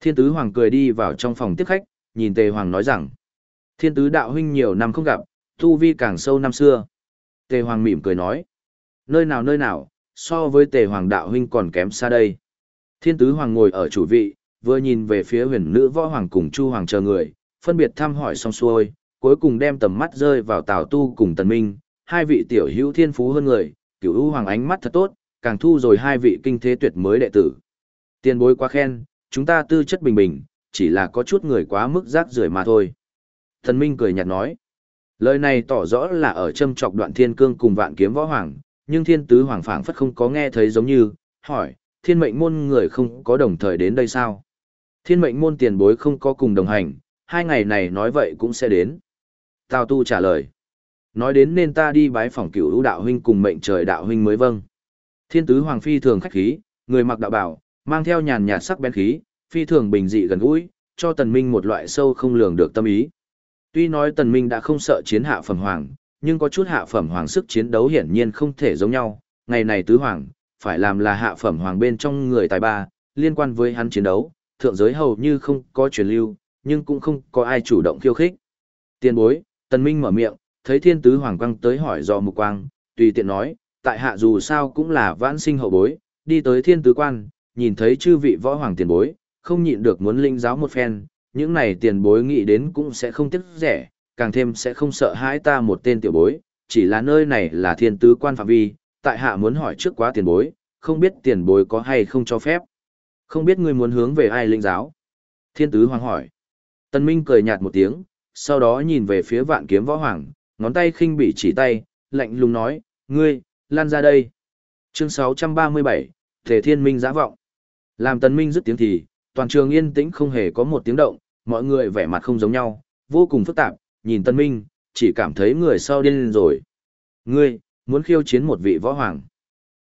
Thiên tứ hoàng cười đi vào trong phòng tiếp khách, nhìn tề hoàng nói rằng, thiên tứ đạo huynh nhiều năm không gặp, tu vi càng sâu năm xưa. Tề hoàng mỉm cười nói, nơi nào nơi nào, so với tề hoàng đạo huynh còn kém xa đây. Thiên tứ hoàng ngồi ở chủ vị, vừa nhìn về phía huyền nữ võ hoàng cùng chu hoàng chờ người, phân biệt thăm hỏi xong xuôi, cuối cùng đem tầm mắt rơi vào tào tu cùng tần minh, hai vị tiểu hữu thiên phú hơn người, cửu u hoàng ánh mắt thật tốt, càng thu rồi hai vị kinh thế tuyệt mới đệ tử. Tiền bối quá khen, chúng ta tư chất bình bình, chỉ là có chút người quá mức rác rưởi mà thôi. Thần minh cười nhạt nói, lời này tỏ rõ là ở châm chọc đoạn thiên cương cùng vạn kiếm võ hoàng, nhưng thiên tứ hoàng phảng phất không có nghe thấy giống như, hỏi, thiên mệnh môn người không có đồng thời đến đây sao? Thiên mệnh môn tiền bối không có cùng đồng hành, hai ngày này nói vậy cũng sẽ đến. Tào tu trả lời. Nói đến nên ta đi bái phỏng cửu đạo huynh cùng mệnh trời đạo huynh mới vâng. Thiên tứ hoàng phi thường khách khí, người mặc đạo bảo, mang theo nhàn nhạt sắc bén khí, phi thường bình dị gần gũi, cho tần minh một loại sâu không lường được tâm ý. Tuy nói tần minh đã không sợ chiến hạ phẩm hoàng, nhưng có chút hạ phẩm hoàng sức chiến đấu hiển nhiên không thể giống nhau. Ngày này tứ hoàng, phải làm là hạ phẩm hoàng bên trong người tài ba, liên quan với hắn chiến đấu, thượng giới hầu như không có truyền lưu, nhưng cũng không có ai chủ động khiêu khích. Tiên bối, tần minh mở miệng, thấy thiên tứ hoàng quang tới hỏi do mục quang, tùy tiện nói, tại hạ dù sao cũng là vãn sinh hậu bối, đi tới thiên tứ quan, nhìn thấy chư vị võ hoàng tiền bối, không nhịn được muốn linh giáo một phen, những này tiền bối nghĩ đến cũng sẽ không tiếc rẻ, càng thêm sẽ không sợ hãi ta một tên tiểu bối, chỉ là nơi này là thiên tứ quan phạm vi, tại hạ muốn hỏi trước quá tiền bối, không biết tiền bối có hay không cho phép. Không biết ngươi muốn hướng về ai linh giáo? Thiên tứ hoàng hỏi. Tân Minh cười nhạt một tiếng, sau đó nhìn về phía vạn kiếm võ hoàng, ngón tay khinh bị chỉ tay, lạnh lùng nói, ngươi, lan ra đây. Chương 637, Thể Thiên Minh giã vọng. Làm tần Minh dứt tiếng thì, toàn trường yên tĩnh không hề có một tiếng động, mọi người vẻ mặt không giống nhau, vô cùng phức tạp, nhìn tần Minh, chỉ cảm thấy người sau điên lên rồi. Ngươi, muốn khiêu chiến một vị võ hoàng.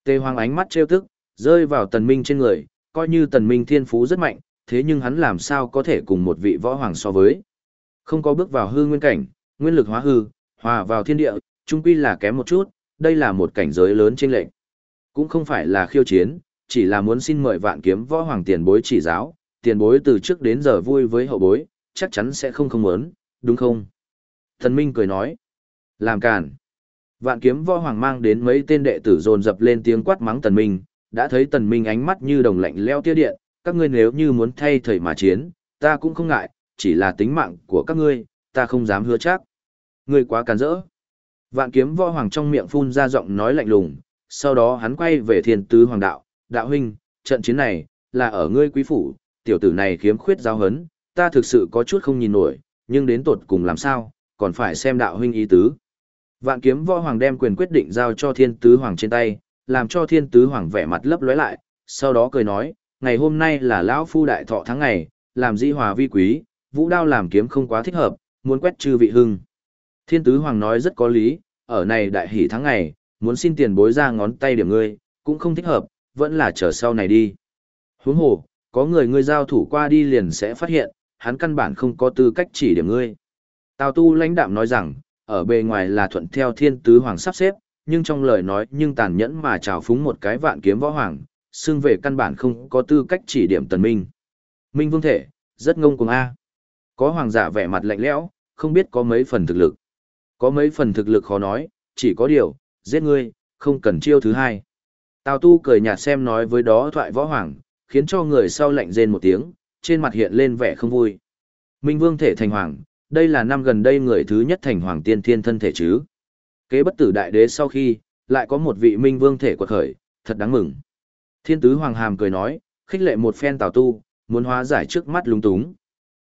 Tề Hoàng ánh mắt trêu tức, rơi vào Tần Minh trên người, coi như Tần Minh thiên phú rất mạnh, thế nhưng hắn làm sao có thể cùng một vị võ hoàng so với. Không có bước vào hư nguyên cảnh, nguyên lực hóa hư, hòa vào thiên địa, chung quy là kém một chút, đây là một cảnh giới lớn trên lệnh. Cũng không phải là khiêu chiến, chỉ là muốn xin mời vạn kiếm võ hoàng tiền bối chỉ giáo, tiền bối từ trước đến giờ vui với hậu bối, chắc chắn sẽ không không muốn, đúng không? Thần Minh cười nói, làm càn. Vạn kiếm võ hoàng mang đến mấy tên đệ tử dồn dập lên tiếng quát mắng Tần Minh, đã thấy Tần Minh ánh mắt như đồng lạnh leo tia điện, các ngươi nếu như muốn thay thời mà chiến, ta cũng không ngại, chỉ là tính mạng của các ngươi, ta không dám hứa chắc. Ngươi quá càn rỡ. Vạn kiếm võ hoàng trong miệng phun ra giọng nói lạnh lùng, sau đó hắn quay về thiên tứ hoàng đạo, đạo huynh, trận chiến này, là ở ngươi quý phủ, tiểu tử này khiếm khuyết giáo hấn, ta thực sự có chút không nhìn nổi, nhưng đến tột cùng làm sao, còn phải xem đạo huynh ý tứ. Vạn kiếm võ hoàng đem quyền quyết định giao cho thiên tứ hoàng trên tay, làm cho thiên tứ hoàng vẻ mặt lấp lóe lại, sau đó cười nói, ngày hôm nay là lão phu đại thọ tháng ngày, làm di hòa vi quý, vũ đao làm kiếm không quá thích hợp, muốn quét trừ vị hưng. Thiên tứ hoàng nói rất có lý, ở này đại hỷ tháng ngày, muốn xin tiền bối ra ngón tay điểm ngươi, cũng không thích hợp, vẫn là chờ sau này đi. Huống hồ, có người ngươi giao thủ qua đi liền sẽ phát hiện, hắn căn bản không có tư cách chỉ điểm ngươi. Tào tu lãnh đạm nói rằng, ở bề ngoài là thuận theo thiên tứ hoàng sắp xếp, nhưng trong lời nói nhưng tàn nhẫn mà trào phúng một cái vạn kiếm võ hoàng, xưng về căn bản không có tư cách chỉ điểm tần minh. Minh vương thể, rất ngông cuồng A. Có hoàng giả vẻ mặt lạnh lẽo, không biết có mấy phần thực lực. Có mấy phần thực lực khó nói, chỉ có điều, giết ngươi, không cần chiêu thứ hai. Tào tu cười nhạt xem nói với đó thoại võ hoàng, khiến cho người sau lạnh rên một tiếng, trên mặt hiện lên vẻ không vui. Minh vương thể thành hoàng, đây là năm gần đây người thứ nhất thành hoàng tiên thiên thân thể chứ. Kế bất tử đại đế sau khi, lại có một vị minh vương thể quật khởi, thật đáng mừng. Thiên tứ hoàng hàm cười nói, khích lệ một phen tào tu, muốn hóa giải trước mắt lung túng.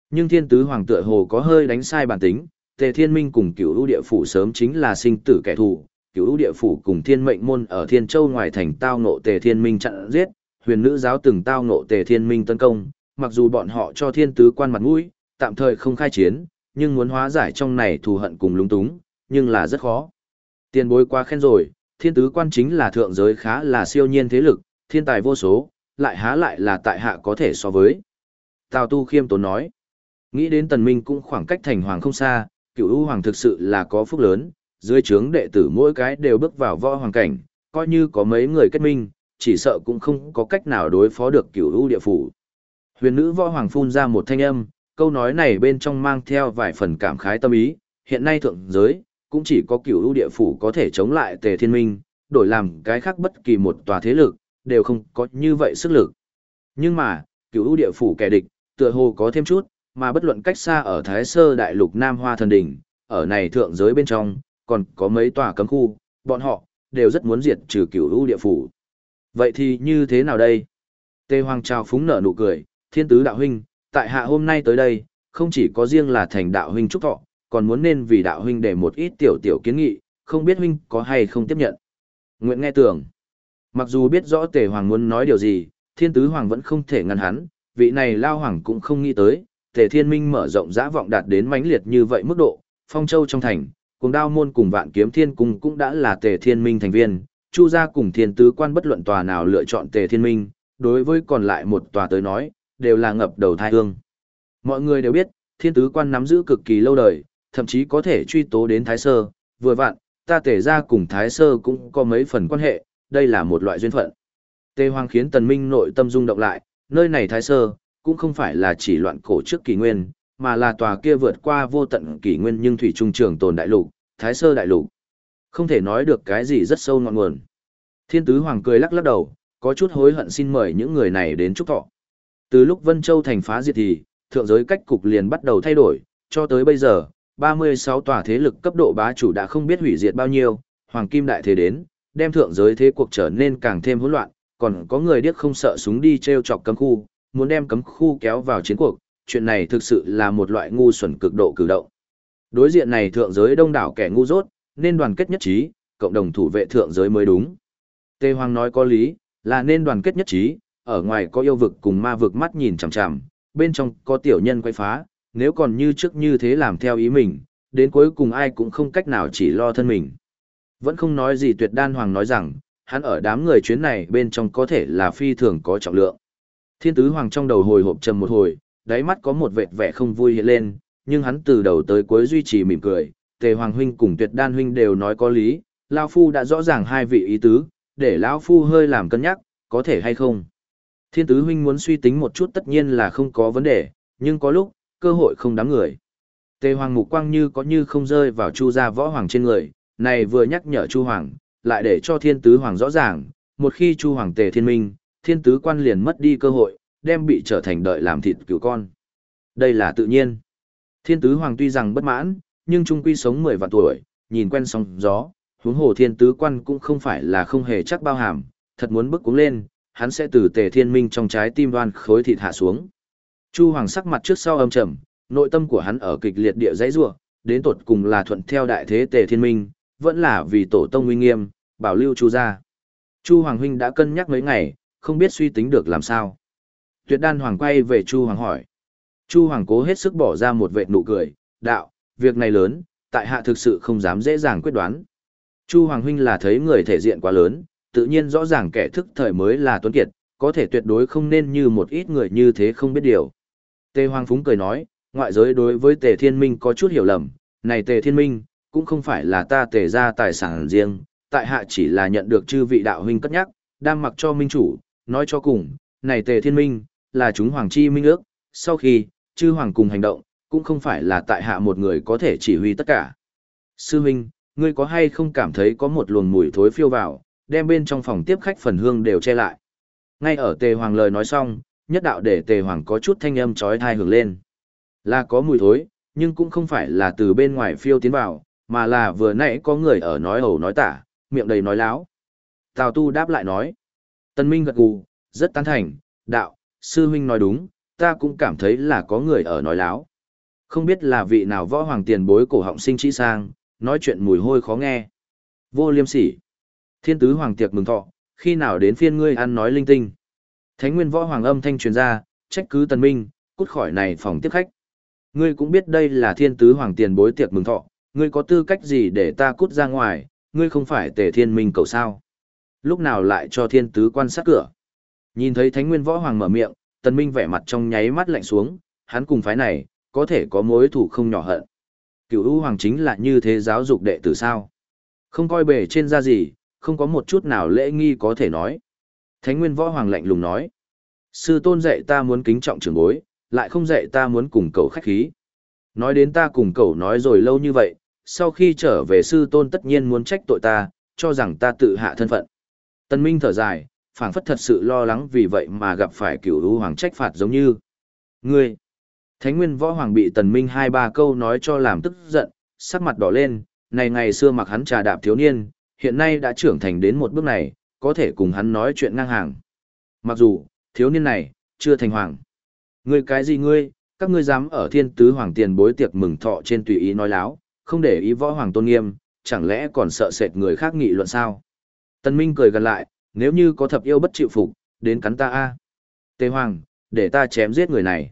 Nhưng thiên tứ hoàng tựa hồ có hơi đánh sai bản tính, tề thiên minh cùng cửu lũ địa phủ sớm chính là sinh tử kẻ thù, cửu lũ địa phủ cùng thiên mệnh môn ở thiên châu ngoài thành tao nộ tề thiên minh chặn giết, huyền nữ giáo từng tao nộ tề thiên minh tấn công, mặc dù bọn họ cho thiên tứ quan mặt mũi, tạm thời không khai chiến, nhưng muốn hóa giải trong này thù hận cùng lúng túng, nhưng là rất khó. Tiền bối quá khen rồi, thiên tứ quan chính là thượng giới khá là siêu nhiên thế lực, thiên tài vô số, lại há lại là tại hạ có thể so với. Tào Tu khiêm tốn nói, nghĩ đến tần minh cũng khoảng cách thành hoàng không xa, cựu ưu hoàng thực sự là có phúc lớn, dưới trướng đệ tử mỗi cái đều bước vào võ hoàng cảnh, coi như có mấy người kết minh, chỉ sợ cũng không có cách nào đối phó được cựu ưu địa phủ. Huyền nữ võ hoàng phun ra một thanh âm, câu nói này bên trong mang theo vài phần cảm khái tâm ý, hiện nay thượng giới, cũng chỉ có cửu ưu địa phủ có thể chống lại tề thiên minh, đổi làm cái khác bất kỳ một tòa thế lực, đều không có như vậy sức lực. Nhưng mà, cửu ưu địa phủ kẻ địch, tựa hồ có thêm chút, mà bất luận cách xa ở Thái Sơ Đại Lục Nam Hoa Thần Đỉnh, ở này thượng giới bên trong, còn có mấy tòa cấm khu, bọn họ, đều rất muốn diệt trừ cửu lũ địa phủ. Vậy thì như thế nào đây? Tề Hoàng trào phúng nở nụ cười, thiên tứ đạo huynh, tại hạ hôm nay tới đây, không chỉ có riêng là thành đạo huynh chúc thọ, còn muốn nên vì đạo huynh để một ít tiểu tiểu kiến nghị, không biết huynh có hay không tiếp nhận. Nguyện nghe tưởng. Mặc dù biết rõ tề hoàng muốn nói điều gì, thiên tứ hoàng vẫn không thể ngăn hắn, vị này lao hoàng cũng không nghĩ tới, tề thiên minh mở rộng giã vọng đạt đến mãnh liệt như vậy mức độ, phong châu trong thành, cùng đao môn cùng vạn kiếm thiên cung cũng đã là tề thiên minh thành viên, chu gia cùng thiên tứ quan bất luận tòa nào lựa chọn tề thiên minh, đối với còn lại một tòa tới nói, đều là ngập đầu thai hương. Mọi người đều biết, thiên tứ quan nắm giữ cực kỳ lâu đời, thậm chí có thể truy tố đến thái sơ, vừa vặn, ta tề ra cùng thái sơ cũng có mấy phần quan hệ, đây là một loại duyên phận. Tề Hoàng khiến Tần Minh nội tâm rung động lại, nơi này thái sơ, cũng không phải là chỉ loạn cổ trước kỷ nguyên, mà là tòa kia vượt qua vô tận kỷ nguyên nhưng thủy trung trường tồn đại lục, thái sơ đại lục. Không thể nói được cái gì rất sâu ngọn nguồn. Thiên tứ hoàng cười lắc lắc đầu, có chút hối hận xin mời những người này đến chúc thọ. Từ lúc Vân Châu thành phá diệt thì, thượng giới cách cục liền bắt đầu thay đổi, cho tới bây giờ, 36 tòa thế lực cấp độ bá chủ đã không biết hủy diệt bao nhiêu, hoàng kim đại thế đến, đem thượng giới thế cuộc trở nên càng thêm hỗn loạn, còn có người điếc không sợ súng đi treo chọc cấm khu, muốn đem cấm khu kéo vào chiến cuộc, chuyện này thực sự là một loại ngu xuẩn cực độ cử động. Đối diện này thượng giới đông đảo kẻ ngu dốt, nên đoàn kết nhất trí, cộng đồng thủ vệ thượng giới mới đúng. Tề Hoàng nói có lý, là nên đoàn kết nhất trí, ở ngoài có yêu vực cùng ma vực mắt nhìn chằm chằm, bên trong có tiểu nhân quay phá, nếu còn như trước như thế làm theo ý mình, đến cuối cùng ai cũng không cách nào chỉ lo thân mình. Vẫn không nói gì tuyệt đan hoàng nói rằng, hắn ở đám người chuyến này bên trong có thể là phi thường có trọng lượng. Thiên tứ hoàng trong đầu hồi hộp trầm một hồi, đáy mắt có một vệt vẻ không vui hiện lên, nhưng hắn từ đầu tới cuối duy trì mỉm cười, tề hoàng huynh cùng tuyệt đan huynh đều nói có lý, lão Phu đã rõ ràng hai vị ý tứ, để Lão Phu hơi làm cân nhắc, có thể hay không. Thiên tứ huynh muốn suy tính một chút tất nhiên là không có vấn đề, nhưng có lúc, cơ hội không đáng người. Tề hoàng mục quang như có như không rơi vào chu gia võ hoàng trên người, này vừa nhắc nhở chu hoàng, lại để cho thiên tứ hoàng rõ ràng, một khi chu hoàng tề thiên minh, thiên tứ quan liền mất đi cơ hội, đem bị trở thành đợi làm thịt cứu con. Đây là tự nhiên. Thiên tứ hoàng tuy rằng bất mãn, nhưng trung quy sống 10 vạn tuổi, nhìn quen sóng gió, huống hồ thiên tứ quan cũng không phải là không hề chắc bao hàm, thật muốn bước cuống lên, hắn sẽ từ tề thiên minh trong trái tim đoan khối thịt hạ xuống. Chu hoàng sắc mặt trước sau âm trầm, nội tâm của hắn ở kịch liệt địa dãy rủa, đến tột cùng là thuận theo đại thế tề thiên minh, vẫn là vì tổ tông uy nghiêm, bảo lưu chu gia. Chu hoàng huynh đã cân nhắc mấy ngày, không biết suy tính được làm sao. Tuyệt đan hoàng quay về Chu hoàng hỏi. Chu hoàng cố hết sức bỏ ra một vệt nụ cười, đạo, việc này lớn, tại hạ thực sự không dám dễ dàng quyết đoán. Chu hoàng huynh là thấy người thể diện quá lớn, tự nhiên rõ ràng kẻ thức thời mới là tuấn kiệt, có thể tuyệt đối không nên như một ít người như thế không biết điều. Tề Hoàng Phúng cười nói, ngoại giới đối với Tề Thiên Minh có chút hiểu lầm, này Tề Thiên Minh, cũng không phải là ta tề ra tài sản riêng, tại hạ chỉ là nhận được chư vị đạo huynh cất nhắc, đang mặc cho minh chủ, nói cho cùng, này Tề Thiên Minh, là chúng Hoàng Chi Minh ước, sau khi, chư Hoàng cùng hành động, cũng không phải là tại hạ một người có thể chỉ huy tất cả. Sư Minh, ngươi có hay không cảm thấy có một luồng mùi thối phiêu vào, đem bên trong phòng tiếp khách phần hương đều che lại. Ngay ở tề hoàng lời nói xong, nhất đạo để tề hoàng có chút thanh âm trói thai hưởng lên. Là có mùi thối, nhưng cũng không phải là từ bên ngoài phiêu tiến vào, mà là vừa nãy có người ở nói ẩu nói tả, miệng đầy nói láo. Tào tu đáp lại nói. Tân Minh gật gù, rất tán thành, đạo, sư huynh nói đúng, ta cũng cảm thấy là có người ở nói láo. Không biết là vị nào võ hoàng tiền bối cổ họng sinh trí sang, nói chuyện mùi hôi khó nghe. Vô liêm sỉ. Thiên tứ hoàng tiệc mừng thọ, khi nào đến phiên ngươi ăn nói linh tinh. Thánh nguyên võ hoàng âm thanh truyền ra, trách cứ tần minh, cút khỏi này phòng tiếp khách. Ngươi cũng biết đây là thiên tứ hoàng tiền bối tiệc mừng thọ, ngươi có tư cách gì để ta cút ra ngoài, ngươi không phải tề thiên minh cầu sao. Lúc nào lại cho thiên tứ quan sát cửa. Nhìn thấy thánh nguyên võ hoàng mở miệng, tần minh vẻ mặt trong nháy mắt lạnh xuống, hắn cùng phái này, có thể có mối thù không nhỏ hận. Cửu U Hoàng chính là như thế giáo dục đệ tử sao. Không coi bề trên ra gì, không có một chút nào lễ nghi có thể nói. Thánh Nguyên Võ Hoàng lạnh lùng nói. Sư tôn dạy ta muốn kính trọng trưởng bối, lại không dạy ta muốn cùng cầu khách khí. Nói đến ta cùng cầu nói rồi lâu như vậy, sau khi trở về sư tôn tất nhiên muốn trách tội ta, cho rằng ta tự hạ thân phận. Tân Minh thở dài, phảng phất thật sự lo lắng vì vậy mà gặp phải cửu lũ hoàng trách phạt giống như. Ngươi! Thánh Nguyên Võ Hoàng bị Tần Minh hai ba câu nói cho làm tức giận, sắc mặt đỏ lên, này ngày xưa mặc hắn trà đạp thiếu niên, hiện nay đã trưởng thành đến một bước này, có thể cùng hắn nói chuyện ngang hàng. Mặc dù, thiếu niên này, chưa thành hoàng. Ngươi cái gì ngươi, các ngươi dám ở thiên tứ hoàng tiền bối tiệc mừng thọ trên tùy ý nói láo, không để ý võ hoàng tôn nghiêm, chẳng lẽ còn sợ sệt người khác nghị luận sao? Tân Minh cười gần lại, nếu như có thập yêu bất chịu phục, đến cắn ta a. Tề Hoàng, để ta chém giết người này.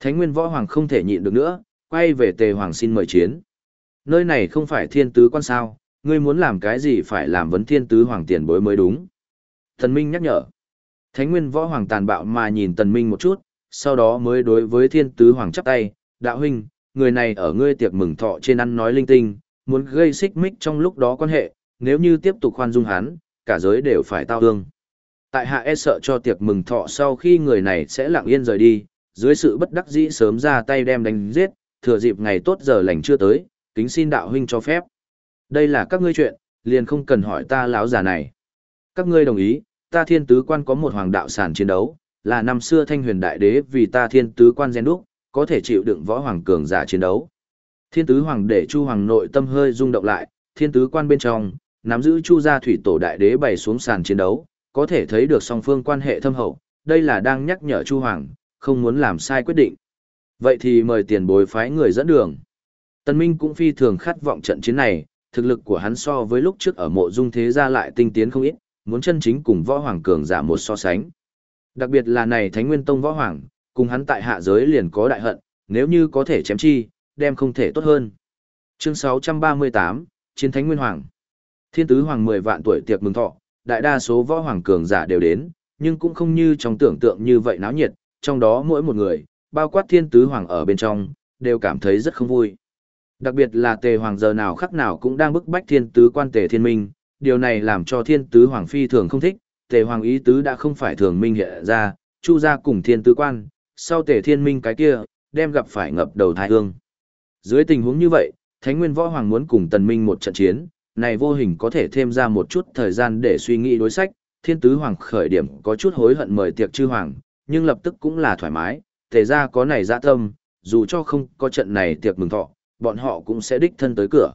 Thánh Nguyên Võ Hoàng không thể nhịn được nữa, quay về Tề Hoàng xin mời chiến. Nơi này không phải thiên tứ quan sao, ngươi muốn làm cái gì phải làm vấn thiên tứ hoàng tiền bối mới đúng. Thần Minh nhắc nhở. Thánh Nguyên Võ Hoàng tàn bạo mà nhìn Tần Minh một chút, sau đó mới đối với thiên tứ hoàng chắp tay, đạo huynh, người này ở ngươi tiệc mừng thọ trên ăn nói linh tinh, muốn gây xích mích trong lúc đó quan hệ, nếu như tiếp tục khoan dung hắn, cả giới đều phải tao hương. Tại hạ e sợ cho tiệc mừng thọ sau khi người này sẽ lặng yên rời đi, dưới sự bất đắc dĩ sớm ra tay đem đánh giết, thừa dịp ngày tốt giờ lành chưa tới, kính xin đạo huynh cho phép. Đây là các ngươi chuyện, liền không cần hỏi ta lão già này. Các ngươi đồng ý, ta thiên tứ quan có một hoàng đạo sản chiến đấu, là năm xưa thanh huyền đại đế vì ta thiên tứ quan gen đúc, có thể chịu đựng võ hoàng cường giả chiến đấu. Thiên tứ hoàng để chu hoàng nội tâm hơi rung động lại, thiên tứ quan bên trong, nắm giữ chu gia thủy tổ đại đế bày xuống sàn chiến đấu, có thể thấy được song phương quan hệ thâm hậu, đây là đang nhắc nhở chu hoàng, không muốn làm sai quyết định. Vậy thì mời tiền bối phái người dẫn đường. Tân Minh cũng phi thường khát vọng trận chiến này, thực lực của hắn so với lúc trước ở mộ dung thế gia lại tinh tiến không ít, muốn chân chính cùng võ hoàng cường giả một so sánh. Đặc biệt là này Thánh Nguyên Tông võ hoàng, cùng hắn tại hạ giới liền có đại hận, nếu như có thể chém chi, đem không thể tốt hơn. Chương 638, Chiến Thánh Nguyên Hoàng. Thiên tứ hoàng 10 vạn tuổi tiệc mừng thọ, đại đa số võ hoàng cường giả đều đến, nhưng cũng không như trong tưởng tượng như vậy náo nhiệt, trong đó mỗi một người, bao quát thiên tứ hoàng ở bên trong, đều cảm thấy rất không vui. Đặc biệt là tề hoàng giờ nào khắc nào cũng đang bức bách thiên tứ quan tề thiên minh, điều này làm cho thiên tứ hoàng phi thường không thích, tề hoàng ý tứ đã không phải thường minh hiện ra, chu ra cùng thiên tứ quan, sau tề thiên minh cái kia, đem gặp phải ngập đầu thai hương. Dưới tình huống như vậy, Thánh Nguyên Võ Hoàng muốn cùng Tần Minh một trận chiến, này vô hình có thể thêm ra một chút thời gian để suy nghĩ đối sách, Thiên Tứ Hoàng khởi điểm có chút hối hận mời tiệc chư hoàng, nhưng lập tức cũng là thoải mái, tề ra có này dạ tâm, dù cho không có trận này tiệc mừng thọ, bọn họ cũng sẽ đích thân tới cửa.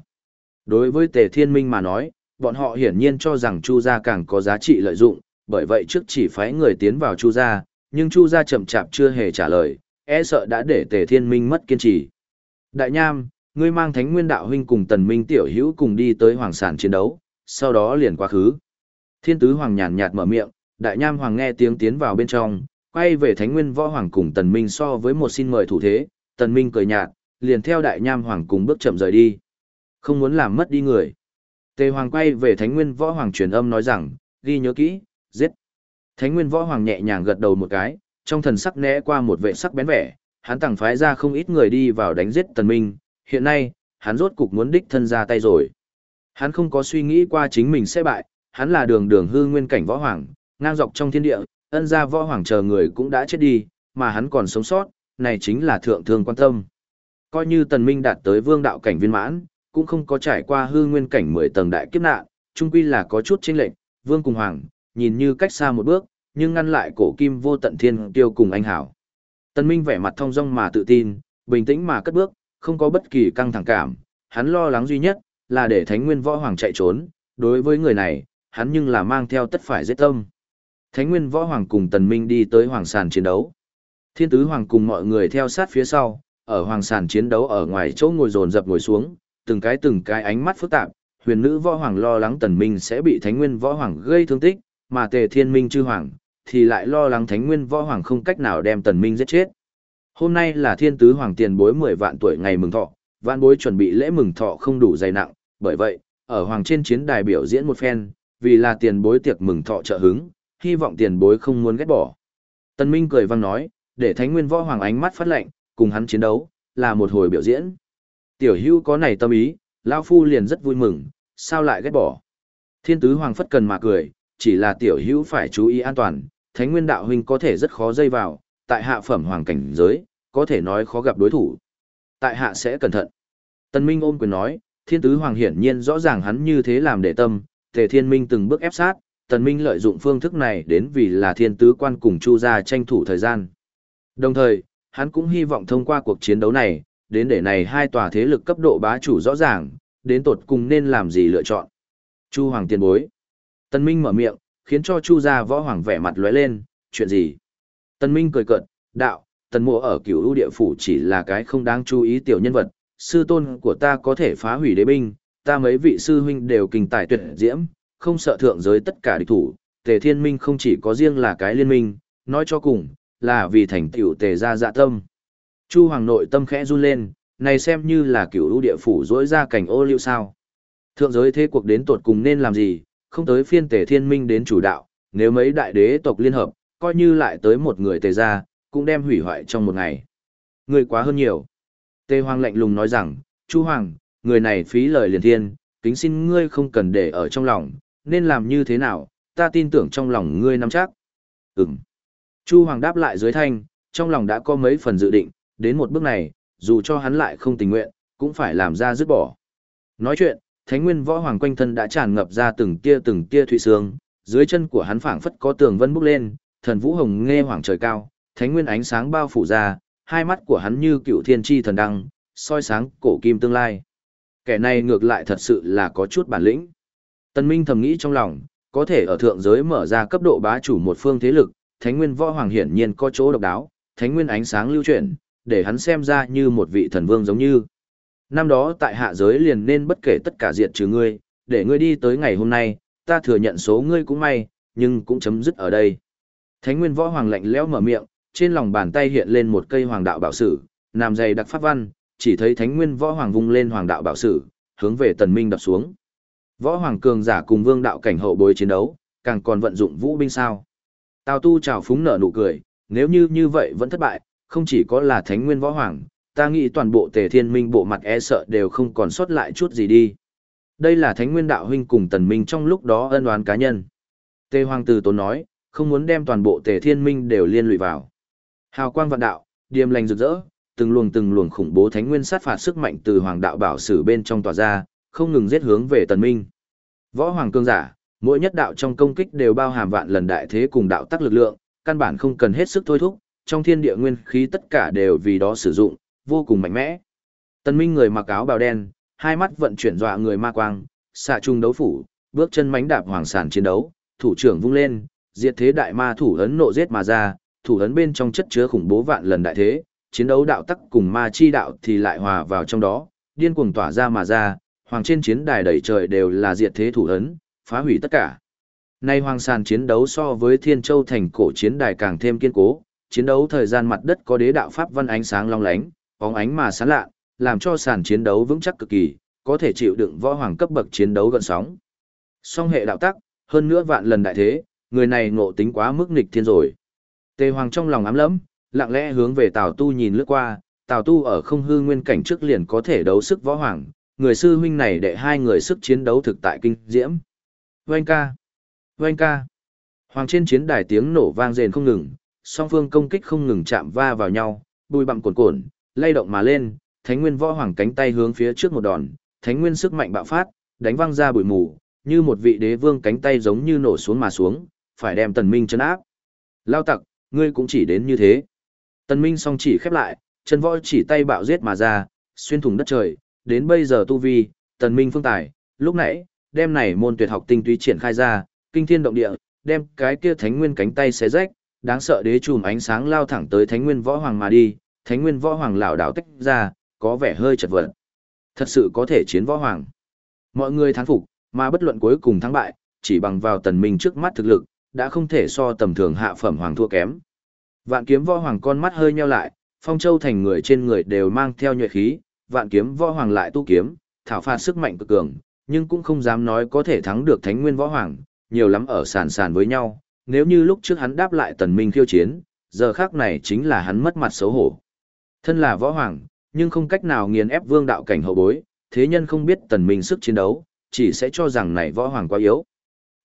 Đối với tề thiên minh mà nói, bọn họ hiển nhiên cho rằng Chu gia càng có giá trị lợi dụng, bởi vậy trước chỉ phái người tiến vào Chu gia, nhưng Chu gia chậm chạp chưa hề trả lời, e sợ đã để Tề Thiên Minh mất kiên trì. Đại Nham, ngươi mang Thánh Nguyên đạo huynh cùng Tần Minh tiểu hữu cùng đi tới hoàng sản chiến đấu, sau đó liền quá khứ. Thiên tứ hoàng nhàn nhạt mở miệng, Đại Nham hoàng nghe tiếng tiến vào bên trong, quay về Thánh Nguyên võ hoàng cùng Tần Minh so với một xin mời thủ thế, Tần Minh cười nhạt, liền theo Đại Nham hoàng cùng bước chậm rời đi. Không muốn làm mất đi người. Tề Hoàng quay về Thánh Nguyên Võ Hoàng truyền âm nói rằng, ghi nhớ kỹ, giết. Thánh Nguyên Võ Hoàng nhẹ nhàng gật đầu một cái, trong thần sắc né qua một vệ sắc bén vẻ, hắn tặng phái ra không ít người đi vào đánh giết Tần Minh, hiện nay, hắn rốt cục muốn đích thân ra tay rồi. Hắn không có suy nghĩ qua chính mình sẽ bại, hắn là đường đường hư nguyên cảnh võ hoàng, ngang dọc trong thiên địa, ân gia võ hoàng chờ người cũng đã chết đi, mà hắn còn sống sót, này chính là thượng thương quan tâm. Coi như Tần Minh đạt tới vương đạo cảnh viên mãn, cũng không có trải qua hư nguyên cảnh 10 tầng đại kiếp nạn, chung quy là có chút chênh lệch, vương cùng hoàng, nhìn như cách xa một bước, nhưng ngăn lại cổ kim vô tận thiên tiêu cùng anh hảo. tần Minh vẻ mặt thông dong mà tự tin, bình tĩnh mà cất bước, không có bất kỳ căng thẳng cảm, hắn lo lắng duy nhất là để Thánh Nguyên Võ Hoàng chạy trốn, đối với người này, hắn nhưng là mang theo tất phải giết tâm. Thánh Nguyên Võ Hoàng cùng Tần Minh đi tới hoàng sàn chiến đấu. Thiên tứ hoàng cùng mọi người theo sát phía sau, ở hoàng sàn chiến đấu ở ngoài chỗ ngồi dồn dập ngồi xuống, từng cái từng cái ánh mắt phức tạp, huyền nữ võ hoàng lo lắng tần minh sẽ bị thánh nguyên võ hoàng gây thương tích, mà tề thiên minh chư hoàng, thì lại lo lắng thánh nguyên võ hoàng không cách nào đem tần minh giết chết. Hôm nay là thiên tứ hoàng tiền bối 10 vạn tuổi ngày mừng thọ, vạn bối chuẩn bị lễ mừng thọ không đủ dày nặng, bởi vậy, ở hoàng trên chiến đài biểu diễn một phen, vì là tiền bối tiệc mừng thọ trợ hứng, hy vọng tiền bối không muốn ghét bỏ. Tần Minh cười vang nói, để Thánh Nguyên Võ Hoàng ánh mắt phát lạnh, cùng hắn chiến đấu, là một hồi biểu diễn. Tiểu hưu có này tâm ý, lão Phu liền rất vui mừng, sao lại ghét bỏ. Thiên tứ hoàng phất cần mà cười, chỉ là tiểu hữu phải chú ý an toàn, thánh nguyên đạo huynh có thể rất khó dây vào, tại hạ phẩm hoàng cảnh giới, có thể nói khó gặp đối thủ. Tại hạ sẽ cẩn thận. Tân Minh ôm quyền nói, thiên tứ hoàng hiển nhiên rõ ràng hắn như thế làm để tâm, tề thiên minh từng bước ép sát, tần minh lợi dụng phương thức này đến vì là thiên tứ quan cùng chu gia tranh thủ thời gian. Đồng thời, hắn cũng hy vọng thông qua cuộc chiến đấu này, đến để này hai tòa thế lực cấp độ bá chủ rõ ràng, đến tột cùng nên làm gì lựa chọn. Chu Hoàng tiền bối. Tân Minh mở miệng, khiến cho Chu gia võ hoàng vẻ mặt lóe lên, chuyện gì? Tân Minh cười cợt, đạo, tần mộ ở cửu ưu địa phủ chỉ là cái không đáng chú ý tiểu nhân vật, sư tôn của ta có thể phá hủy đế binh, ta mấy vị sư huynh đều kinh tài tuyệt diễm, không sợ thượng giới tất cả địch thủ, tề thiên minh không chỉ có riêng là cái liên minh, nói cho cùng, là vì thành tựu tề gia dạ tâm. Chu Hoàng nội tâm khẽ run lên, này xem như là cửu ưu địa phủ dỗi ra cảnh ô liu sao. Thượng giới thế cuộc đến tột cùng nên làm gì, không tới phiên tề thiên minh đến chủ đạo, nếu mấy đại đế tộc liên hợp, coi như lại tới một người tề gia, cũng đem hủy hoại trong một ngày. Người quá hơn nhiều. Tề Hoàng lạnh lùng nói rằng, Chu Hoàng, người này phí lời liền thiên, kính xin ngươi không cần để ở trong lòng, nên làm như thế nào, ta tin tưởng trong lòng ngươi nắm chắc. Ừm. Chu Hoàng đáp lại dưới thanh, trong lòng đã có mấy phần dự định, đến một bước này, dù cho hắn lại không tình nguyện, cũng phải làm ra dứt bỏ. Nói chuyện, Thánh Nguyên Võ Hoàng quanh thân đã tràn ngập ra từng tia từng tia thủy sương, dưới chân của hắn phảng phất có tường vân bốc lên, thần vũ hồng nghe hoàng trời cao, thánh nguyên ánh sáng bao phủ ra, hai mắt của hắn như cựu thiên chi thần đăng, soi sáng cổ kim tương lai. Kẻ này ngược lại thật sự là có chút bản lĩnh. Tân Minh thầm nghĩ trong lòng, có thể ở thượng giới mở ra cấp độ bá chủ một phương thế lực, Thánh Nguyên Võ Hoàng hiển nhiên có chỗ độc đáo, Thánh Nguyên ánh sáng lưu chuyển, để hắn xem ra như một vị thần vương giống như. Năm đó tại hạ giới liền nên bất kể tất cả diệt trừ ngươi, để ngươi đi tới ngày hôm nay, ta thừa nhận số ngươi cũng may, nhưng cũng chấm dứt ở đây. Thánh Nguyên Võ Hoàng lạnh lẽo mở miệng, trên lòng bàn tay hiện lên một cây hoàng đạo bảo sử, nằm dày đặc pháp văn, chỉ thấy Thánh Nguyên Võ Hoàng vung lên hoàng đạo bảo sử, hướng về Tần Minh đập xuống. Võ Hoàng cường giả cùng vương đạo cảnh hậu bối chiến đấu, càng còn vận dụng vũ binh sao? Tào Tu chào phúng nở nụ cười, nếu như như vậy vẫn thất bại, không chỉ có là Thánh Nguyên Võ Hoàng, ta nghĩ toàn bộ Tề Thiên Minh bộ mặt e sợ đều không còn sót lại chút gì đi. Đây là Thánh Nguyên đạo huynh cùng Tần Minh trong lúc đó ân oán cá nhân. Tề Hoàng tử tốn nói, không muốn đem toàn bộ Tề Thiên Minh đều liên lụy vào. Hào quang vạn đạo, điềm lành rực rỡ, từng luồng từng luồng khủng bố thánh nguyên sát phạt sức mạnh từ hoàng đạo bảo sử bên trong tỏa ra, không ngừng giết hướng về tần minh. Võ hoàng cương giả, mỗi nhất đạo trong công kích đều bao hàm vạn lần đại thế cùng đạo tắc lực lượng, căn bản không cần hết sức thôi thúc, trong thiên địa nguyên khí tất cả đều vì đó sử dụng, vô cùng mạnh mẽ. Tần minh người mặc áo bào đen, hai mắt vận chuyển dọa người ma quang, xạ trung đấu phủ, bước chân mánh đạp hoàng sản chiến đấu, thủ trưởng vung lên, diệt thế đại ma thủ ấn nộ giết mà ra, thủ ấn bên trong chất chứa khủng bố vạn lần đại thế, chiến đấu đạo tắc cùng ma chi đạo thì lại hòa vào trong đó, điên cuồng tỏa ra mà ra, hoàng trên chiến đài đầy trời đều là diệt thế thủ ấn, phá hủy tất cả. Nay hoàng sàn chiến đấu so với Thiên Châu thành cổ chiến đài càng thêm kiên cố, chiến đấu thời gian mặt đất có đế đạo pháp văn ánh sáng long lánh, bóng ánh mà sáng lạ, làm cho sàn chiến đấu vững chắc cực kỳ, có thể chịu đựng võ hoàng cấp bậc chiến đấu gần sóng. Song hệ đạo tắc, hơn nữa vạn lần đại thế, người này ngộ tính quá mức nghịch thiên rồi. Tề Hoàng trong lòng ám lẫm, lặng lẽ hướng về Tào Tu nhìn lướt qua, Tào Tu ở không hư nguyên cảnh trước liền có thể đấu sức võ hoàng, người sư huynh này đệ hai người sức chiến đấu thực tại kinh diễm. Vâng ca! Vâng ca! Hoàng trên chiến đài tiếng nổ vang rền không ngừng, song phương công kích không ngừng chạm va vào nhau, bùi bặm cuồn cuộn, lay động mà lên, Thánh Nguyên võ hoàng cánh tay hướng phía trước một đòn, Thánh Nguyên sức mạnh bạo phát, đánh văng ra bụi mù, như một vị đế vương cánh tay giống như nổ xuống mà xuống, phải đem Tần Minh chấn áp. Lao tặc, ngươi cũng chỉ đến như thế. Tần Minh song chỉ khép lại, chân võ chỉ tay bạo giết mà ra, xuyên thủng đất trời, đến bây giờ tu vi, Tần Minh phương tài, lúc nãy, đem này môn tuyệt học tinh túy triển khai ra, kinh thiên động địa, đem cái kia thánh nguyên cánh tay xé rách, đáng sợ đế chùm ánh sáng lao thẳng tới thánh nguyên võ hoàng mà đi, thánh nguyên võ hoàng lão đảo tách ra, có vẻ hơi chật vật. Thật sự có thể chiến võ hoàng. Mọi người thắng phục, mà bất luận cuối cùng thắng bại, chỉ bằng vào tần minh trước mắt thực lực, đã không thể so tầm thường hạ phẩm hoàng thua kém. Vạn kiếm võ hoàng con mắt hơi nheo lại, phong châu thành người trên người đều mang theo nhuệ khí, vạn kiếm võ hoàng lại tu kiếm, thảo phạt sức mạnh cực cường, nhưng cũng không dám nói có thể thắng được thánh nguyên võ hoàng, nhiều lắm ở sàn sàn với nhau, nếu như lúc trước hắn đáp lại tần minh khiêu chiến, giờ khác này chính là hắn mất mặt xấu hổ. Thân là võ hoàng, nhưng không cách nào nghiền ép vương đạo cảnh hậu bối, thế nhân không biết tần minh sức chiến đấu, chỉ sẽ cho rằng này võ hoàng quá yếu.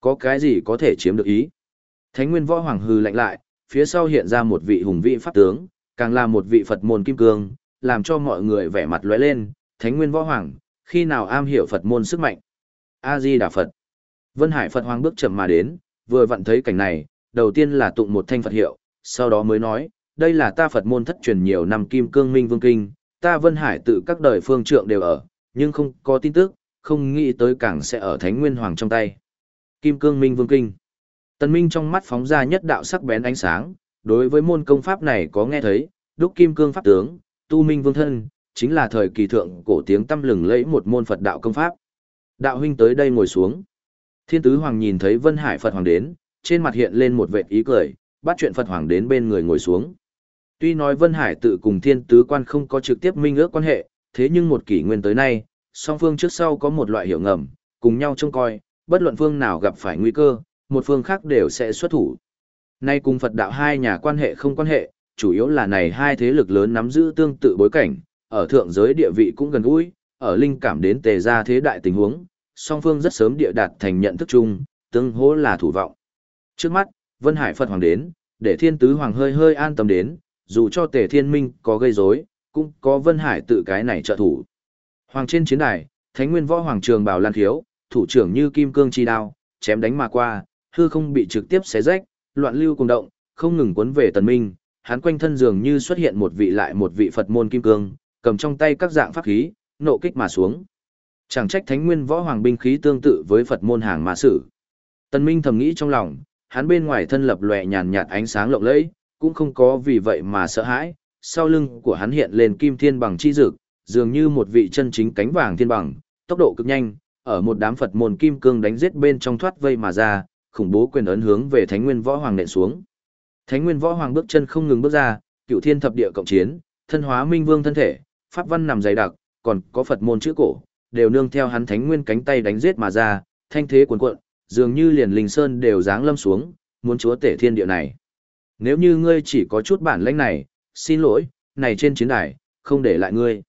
Có cái gì có thể chiếm được ý. Thánh nguyên võ hoàng hư lạnh lại, phía sau hiện ra một vị hùng vị pháp tướng, càng là một vị Phật môn kim cương, làm cho mọi người vẻ mặt lóe lên, Thánh Nguyên Võ Hoàng, khi nào am hiểu Phật môn sức mạnh. A Di Đà Phật. Vân Hải Phật Hoàng bước chậm mà đến, vừa vặn thấy cảnh này, đầu tiên là tụng một thanh Phật hiệu, sau đó mới nói, đây là ta Phật môn thất truyền nhiều năm Kim Cương Minh Vương Kinh, ta Vân Hải tự các đời phương trượng đều ở, nhưng không có tin tức, không nghĩ tới càng sẽ ở Thánh Nguyên Hoàng trong tay. Kim Cương Minh Vương Kinh. Tần Minh trong mắt phóng ra nhất đạo sắc bén ánh sáng, đối với môn công pháp này có nghe thấy, đúc kim cương pháp tướng, tu minh vương thân, chính là thời kỳ thượng cổ tiếng tâm lừng lẫy một môn Phật đạo công pháp. Đạo huynh tới đây ngồi xuống. Thiên tứ hoàng nhìn thấy Vân Hải Phật hoàng đến, trên mặt hiện lên một vệt ý cười, bắt chuyện Phật hoàng đến bên người ngồi xuống. Tuy nói Vân Hải tự cùng thiên tứ quan không có trực tiếp minh ước quan hệ, thế nhưng một kỷ nguyên tới nay, song phương trước sau có một loại hiểu ngầm, cùng nhau trông coi, bất luận phương nào gặp phải nguy cơ, một phương khác đều sẽ xuất thủ. Nay cùng Phật đạo hai nhà quan hệ không quan hệ, chủ yếu là này hai thế lực lớn nắm giữ tương tự bối cảnh, ở thượng giới địa vị cũng gần gũi, ở linh cảm đến tề ra thế đại tình huống, song phương rất sớm địa đạt thành nhận thức chung, tương hỗ là thủ vọng. Trước mắt, Vân Hải Phật Hoàng đến, để thiên tứ hoàng hơi hơi an tâm đến, dù cho tề thiên minh có gây rối, cũng có Vân Hải tự cái này trợ thủ. Hoàng trên chiến đài, Thánh Nguyên Võ Hoàng trường bảo lan khiếu, thủ trưởng như kim cương chi đao, chém đánh mà qua, hư không bị trực tiếp xé rách, loạn lưu cùng động, không ngừng cuốn về tần minh, hắn quanh thân dường như xuất hiện một vị lại một vị Phật môn kim cương, cầm trong tay các dạng pháp khí, nộ kích mà xuống. Chẳng trách Thánh Nguyên Võ Hoàng binh khí tương tự với Phật môn hàng ma sử. Tần Minh thầm nghĩ trong lòng, hắn bên ngoài thân lập lòe nhàn nhạt ánh sáng lộng lẫy, cũng không có vì vậy mà sợ hãi, sau lưng của hắn hiện lên kim thiên bằng chi dực, dường như một vị chân chính cánh vàng thiên bằng, tốc độ cực nhanh, ở một đám Phật môn kim cương đánh giết bên trong thoát vây mà ra, khủng bố quyền ấn hướng về Thánh Nguyên Võ Hoàng nện xuống. Thánh Nguyên Võ Hoàng bước chân không ngừng bước ra, cựu thiên thập địa cộng chiến, thân hóa minh vương thân thể, pháp văn nằm dày đặc, còn có Phật môn chữ cổ, đều nương theo hắn Thánh Nguyên cánh tay đánh giết mà ra, thanh thế cuồn cuộn, dường như liền linh sơn đều giáng lâm xuống, muốn chúa tể thiên địa này. Nếu như ngươi chỉ có chút bản lĩnh này, xin lỗi, này trên chiến đài, không để lại ngươi.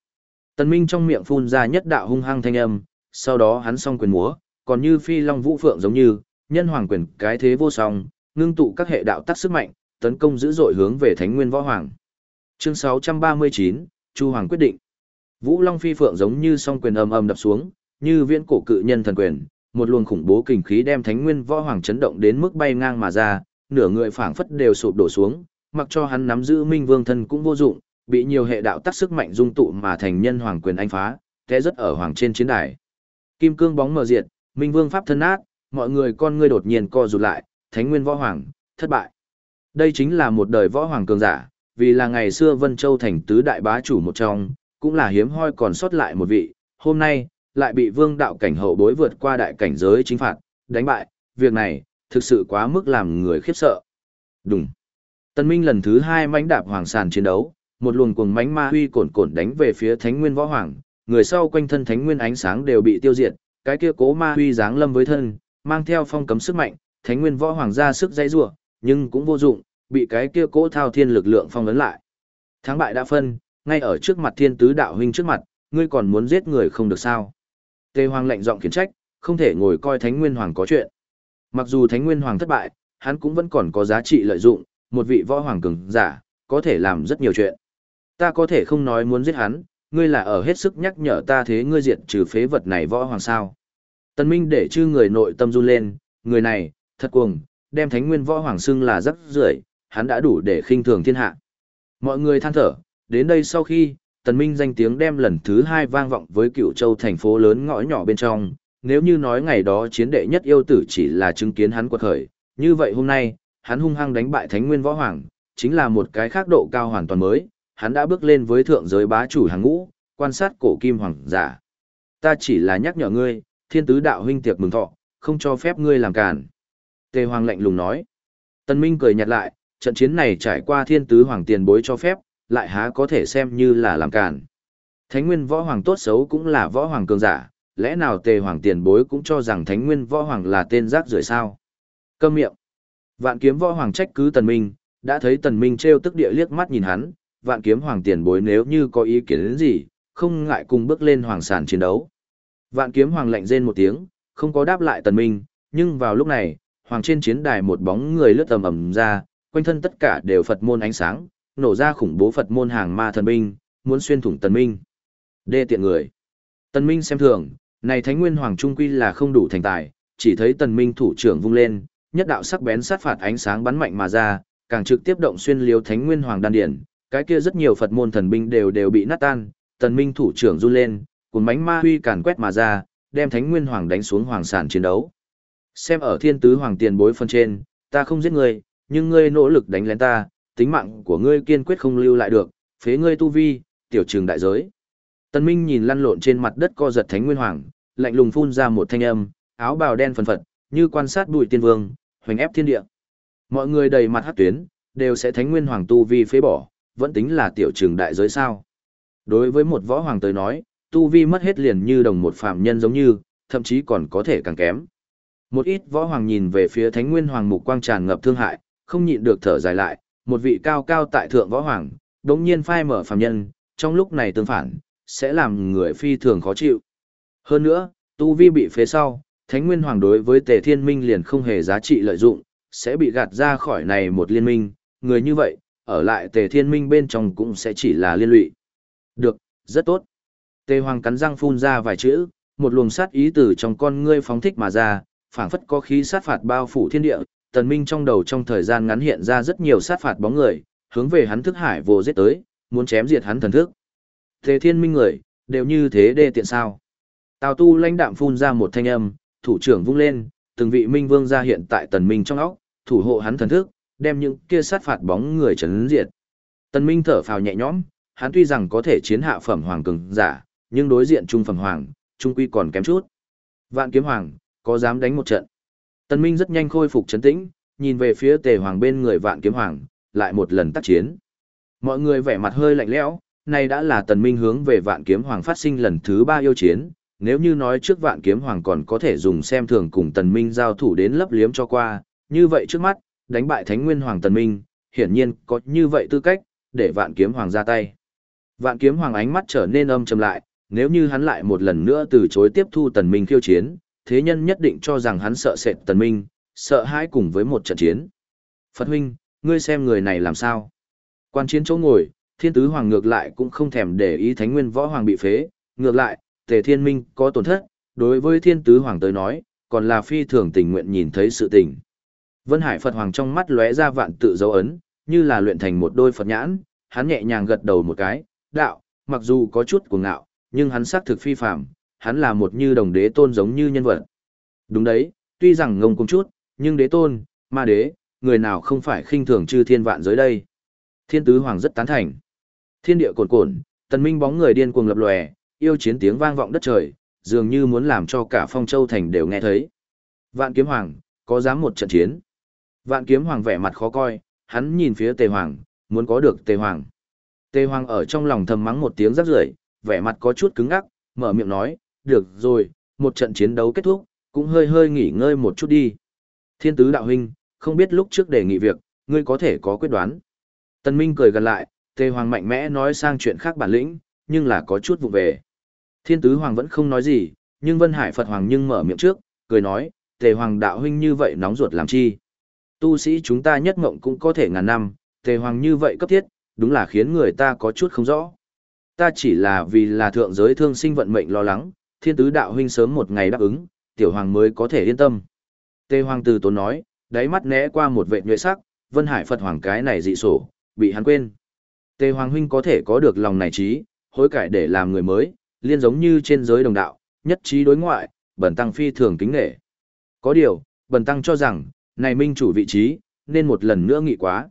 Tần Minh trong miệng phun ra nhất đạo hung hăng thanh âm, sau đó hắn song quyền múa, còn như phi long vũ phượng giống như, nhân hoàng quyền cái thế vô song, ngưng tụ các hệ đạo tác sức mạnh, tấn công dữ dội hướng về Thánh Nguyên Võ Hoàng. Chương 639, Chu Hoàng quyết định. Vũ Long phi phượng giống như song quyền ầm ầm đập xuống, như viễn cổ cự nhân thần quyền, một luồng khủng bố kình khí đem Thánh Nguyên Võ Hoàng chấn động đến mức bay ngang mà ra, nửa người phảng phất đều sụp đổ xuống, mặc cho hắn nắm giữ Minh Vương thân cũng vô dụng, bị nhiều hệ đạo tác sức mạnh dung tụ mà thành nhân hoàng quyền anh phá, té rất ở hoàng trên chiến đài. Kim cương bóng mờ diệt, Minh Vương pháp thân nát, mọi người con ngươi đột nhiên co rụt lại, Thánh Nguyên Võ Hoàng, thất bại. Đây chính là một đời võ hoàng cường giả, vì là ngày xưa Vân Châu thành tứ đại bá chủ một trong, cũng là hiếm hoi còn sót lại một vị, hôm nay, lại bị vương đạo cảnh hậu bối vượt qua đại cảnh giới chính phạt, đánh bại, việc này, thực sự quá mức làm người khiếp sợ. Đùng, Tân Minh lần thứ hai mãnh đạp hoàng sàn chiến đấu, một luồng cuồng mãnh ma huy cồn cồn đánh về phía Thánh Nguyên Võ Hoàng, người sau quanh thân Thánh Nguyên ánh sáng đều bị tiêu diệt, cái kia cố ma huy giáng lâm với thân, mang theo phong cấm sức mạnh, Thánh Nguyên Võ Hoàng ra sức dãy rủa, nhưng cũng vô dụng, bị cái kia cố thao thiên lực lượng phong ấn lại. Thắng bại đã phân, ngay ở trước mặt Thiên Tứ đạo huynh trước mặt, ngươi còn muốn giết người không được sao? Tề Hoàng lạnh giọng khiển trách, không thể ngồi coi Thánh Nguyên Hoàng có chuyện. Mặc dù Thánh Nguyên Hoàng thất bại, hắn cũng vẫn còn có giá trị lợi dụng, một vị võ hoàng cường giả, có thể làm rất nhiều chuyện. Ta có thể không nói muốn giết hắn, ngươi là ở hết sức nhắc nhở ta thế ngươi diệt trừ phế vật này võ hoàng sao. Tần Minh để chư người nội tâm run lên, người này, thật cuồng, đem thánh nguyên võ hoàng xưng là rất rưởi, hắn đã đủ để khinh thường thiên hạ. Mọi người than thở, đến đây sau khi, Tần Minh danh tiếng đem lần thứ hai vang vọng với cựu châu thành phố lớn ngõ nhỏ bên trong, nếu như nói ngày đó chiến đệ nhất yêu tử chỉ là chứng kiến hắn quật khởi, như vậy hôm nay, hắn hung hăng đánh bại thánh nguyên võ hoàng, chính là một cái khác độ cao hoàn toàn mới, hắn đã bước lên với thượng giới bá chủ hàng ngũ, quan sát cổ kim hoàng giả. Ta chỉ là nhắc nhở ngươi, thiên tứ đạo huynh tiệc mừng thọ, không cho phép ngươi làm cản. Tề hoàng lạnh lùng nói. Tân Minh cười nhạt lại, trận chiến này trải qua thiên tứ hoàng tiền bối cho phép, lại há có thể xem như là làm cản. Thánh nguyên võ hoàng tốt xấu cũng là võ hoàng cường giả, lẽ nào tề hoàng tiền bối cũng cho rằng thánh nguyên võ hoàng là tên rác rưởi sao? Câm miệng. Vạn kiếm võ hoàng trách cứ tần minh, đã thấy tần minh treo tức địa liếc mắt nhìn hắn, vạn kiếm hoàng tiền bối nếu như có ý kiến đến gì, không ngại cùng bước lên hoàng sản chiến đấu. Vạn kiếm hoàng lạnh rên một tiếng, không có đáp lại tần minh, nhưng vào lúc này, hoàng trên chiến đài một bóng người lướt tầm ầm ra, quanh thân tất cả đều Phật môn ánh sáng, nổ ra khủng bố Phật môn hàng ma thần binh, muốn xuyên thủng tần minh. Đê tiện người. Tần minh xem thường, này thánh nguyên hoàng trung quy là không đủ thành tài, chỉ thấy tần minh thủ trưởng vung lên, nhất đạo sắc bén sát phạt ánh sáng bắn mạnh mà ra, càng trực tiếp động xuyên liếu thánh nguyên hoàng đan điển, cái kia rất nhiều Phật môn thần binh đều đều bị nát tan, tần minh thủ trưởng run lên, cuốn bánh ma huy càn quét mà ra, đem thánh nguyên hoàng đánh xuống hoàng sản chiến đấu. Xem ở thiên tứ hoàng tiền bối phân trên, ta không giết ngươi, nhưng ngươi nỗ lực đánh lén ta, tính mạng của ngươi kiên quyết không lưu lại được, phế ngươi tu vi, tiểu trường đại giới. Tần Minh nhìn lăn lộn trên mặt đất co giật thánh nguyên hoàng, lạnh lùng phun ra một thanh âm, áo bào đen phần phật, như quan sát bụi tiên vương, hoành ép thiên địa. Mọi người đầy mặt hắc tuyến, đều sẽ thánh nguyên hoàng tu vi phế bỏ, vẫn tính là tiểu trường đại giới sao. Đối với một võ hoàng tới nói, tu vi mất hết liền như đồng một phạm nhân giống như, thậm chí còn có thể càng kém. Một ít võ hoàng nhìn về phía thánh nguyên hoàng mục quang tràn ngập thương hại, không nhịn được thở dài lại, một vị cao cao tại thượng võ hoàng, đống nhiên phai mở phạm nhân, trong lúc này tương phản, sẽ làm người phi thường khó chịu. Hơn nữa, tu vi bị phế sau, thánh nguyên hoàng đối với tề thiên minh liền không hề giá trị lợi dụng, sẽ bị gạt ra khỏi này một liên minh, người như vậy, ở lại tề thiên minh bên trong cũng sẽ chỉ là liên lụy. Được, rất tốt. Tề hoàng cắn răng phun ra vài chữ, một luồng sát ý từ trong con ngươi phóng thích mà ra, phảng phất có khí sát phạt bao phủ thiên địa, tần minh trong đầu trong thời gian ngắn hiện ra rất nhiều sát phạt bóng người, hướng về hắn thức hải vô giết tới, muốn chém diệt hắn thần thức. Tề thiên minh người, đều như thế đê tiện sao. Tào tu lãnh đạm phun ra một thanh âm, thủ trưởng vung lên, từng vị minh vương ra hiện tại tần minh trong óc, thủ hộ hắn thần thức, đem những kia sát phạt bóng người chấn diệt. Tần minh thở phào nhẹ nhõm, hắn tuy rằng có thể chiến hạ phẩm hoàng cường giả, nhưng đối diện trung phẩm hoàng, trung quy còn kém chút. Vạn kiếm hoàng, có dám đánh một trận. Tần minh rất nhanh khôi phục chấn tĩnh, nhìn về phía tề hoàng bên người vạn kiếm hoàng, lại một lần tác chiến. Mọi người vẻ mặt hơi lạnh lẽo, này đã là tần minh hướng về vạn kiếm hoàng phát sinh lần thứ ba yêu chiến, nếu như nói trước vạn kiếm hoàng còn có thể dùng xem thường cùng tần minh giao thủ đến lấp liếm cho qua, như vậy trước mắt, đánh bại thánh nguyên hoàng tần minh, hiển nhiên có như vậy tư cách, để vạn kiếm hoàng ra tay. Vạn kiếm hoàng ánh mắt trở nên âm trầm lại, nếu như hắn lại một lần nữa từ chối tiếp thu tần minh khiêu chiến, thế nhân nhất định cho rằng hắn sợ sệt tần minh, sợ hãi cùng với một trận chiến. Phật huynh, ngươi xem người này làm sao? Quan chiến chỗ ngồi, thiên tứ hoàng ngược lại cũng không thèm để ý thánh nguyên võ hoàng bị phế, ngược lại, tề thiên minh có tổn thất, đối với thiên tứ hoàng tới nói, còn là phi thường tình nguyện nhìn thấy sự tình. Vân Hải Phật Hoàng trong mắt lóe ra vạn tự dấu ấn, như là luyện thành một đôi Phật nhãn, hắn nhẹ nhàng gật đầu một cái, đạo, mặc dù có chút cuồng ngạo, nhưng hắn xác thực phi phạm, hắn là một như đồng đế tôn giống như nhân vật. Đúng đấy, tuy rằng ngông cùng chút, nhưng đế tôn, ma đế, người nào không phải khinh thường chư thiên vạn giới đây. Thiên tứ hoàng rất tán thành. Thiên địa cồn cồn, tần minh bóng người điên cuồng lập lòe, yêu chiến tiếng vang vọng đất trời, dường như muốn làm cho cả phong châu thành đều nghe thấy. Vạn kiếm hoàng, có dám một trận chiến. Vạn kiếm hoàng vẻ mặt khó coi, hắn nhìn phía tề hoàng, muốn có được tề hoàng. Tề hoàng ở trong lòng thầm mắng một tiếng rắc rưởi, vẻ mặt có chút cứng ngắc, mở miệng nói, được rồi, một trận chiến đấu kết thúc, cũng hơi hơi nghỉ ngơi một chút đi. Thiên tứ đạo huynh, không biết lúc trước đề nghị việc, ngươi có thể có quyết đoán. Tân Minh cười gần lại, Tề Hoàng mạnh mẽ nói sang chuyện khác bản lĩnh, nhưng là có chút vụ về. Thiên tứ Hoàng vẫn không nói gì, nhưng Vân Hải Phật Hoàng nhưng mở miệng trước, cười nói, Tề Hoàng đạo huynh như vậy nóng ruột làm chi. Tu sĩ chúng ta nhất ngộng cũng có thể ngàn năm, Tề Hoàng như vậy cấp thiết, đúng là khiến người ta có chút không rõ. Ta chỉ là vì là thượng giới thương sinh vận mệnh lo lắng, thiên tứ đạo huynh sớm một ngày đáp ứng, tiểu hoàng mới có thể yên tâm. Tề hoàng từ tốn nói, đáy mắt né qua một vệ nhuệ sắc, vân hải Phật hoàng cái này dị sổ, bị hắn quên. Tề hoàng huynh có thể có được lòng này trí, hối cải để làm người mới, liên giống như trên giới đồng đạo, nhất trí đối ngoại, bần tăng phi thường kính nghệ. Có điều, bần tăng cho rằng, này minh chủ vị trí, nên một lần nữa nghị quá.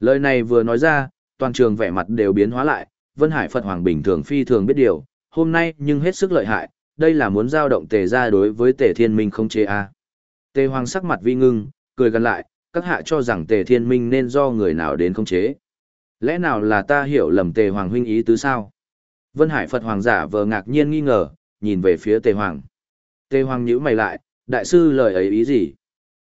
Lời này vừa nói ra, toàn trường vẻ mặt đều biến hóa lại, Vân Hải Phật Hoàng bình thường phi thường biết điều, hôm nay nhưng hết sức lợi hại, đây là muốn giao động tề ra đối với tề thiên minh không chế a à. Tề Hoàng sắc mặt vi ngưng, cười gần lại, các hạ cho rằng tề thiên minh nên do người nào đến không chế. Lẽ nào là ta hiểu lầm tề Hoàng huynh ý tứ sao? Vân Hải Phật Hoàng giả vờ ngạc nhiên nghi ngờ, nhìn về phía tề Hoàng. Tề Hoàng nhíu mày lại, đại sư lời ấy ý gì?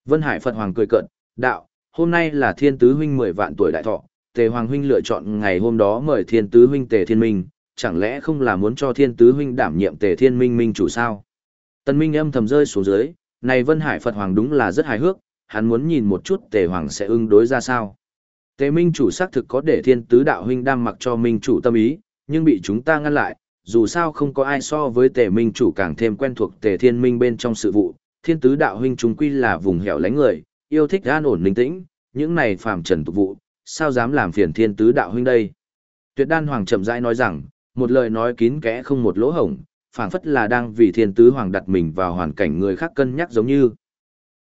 Vân Hải Phật Hoàng cười cợt đạo, hôm nay là thiên tứ huynh mười vạn tuổi đại thọ, Tề Hoàng huynh lựa chọn ngày hôm đó mời Thiên Tứ huynh Tề Thiên Minh, chẳng lẽ không là muốn cho Thiên Tứ huynh đảm nhiệm Tề Thiên Minh minh chủ sao? Tần Minh âm thầm rơi xuống dưới, này Vân Hải Phật Hoàng đúng là rất hài hước, hắn muốn nhìn một chút Tề Hoàng sẽ ứng đối ra sao. Tề Minh chủ xác thực có để Thiên Tứ đạo huynh đang mặc cho Minh chủ tâm ý, nhưng bị chúng ta ngăn lại, dù sao không có ai so với Tề Minh chủ càng thêm quen thuộc Tề Thiên Minh bên trong sự vụ, Thiên Tứ đạo huynh chúng quy là vùng hẻo lánh người, yêu thích an ổn bình tĩnh, những này phàm trần tục vụ, sao dám làm phiền thiên tứ đạo huynh đây? Tuyệt đan hoàng chậm rãi nói rằng, một lời nói kín kẽ không một lỗ hổng, phảng phất là đang vì thiên tứ hoàng đặt mình vào hoàn cảnh người khác cân nhắc giống như.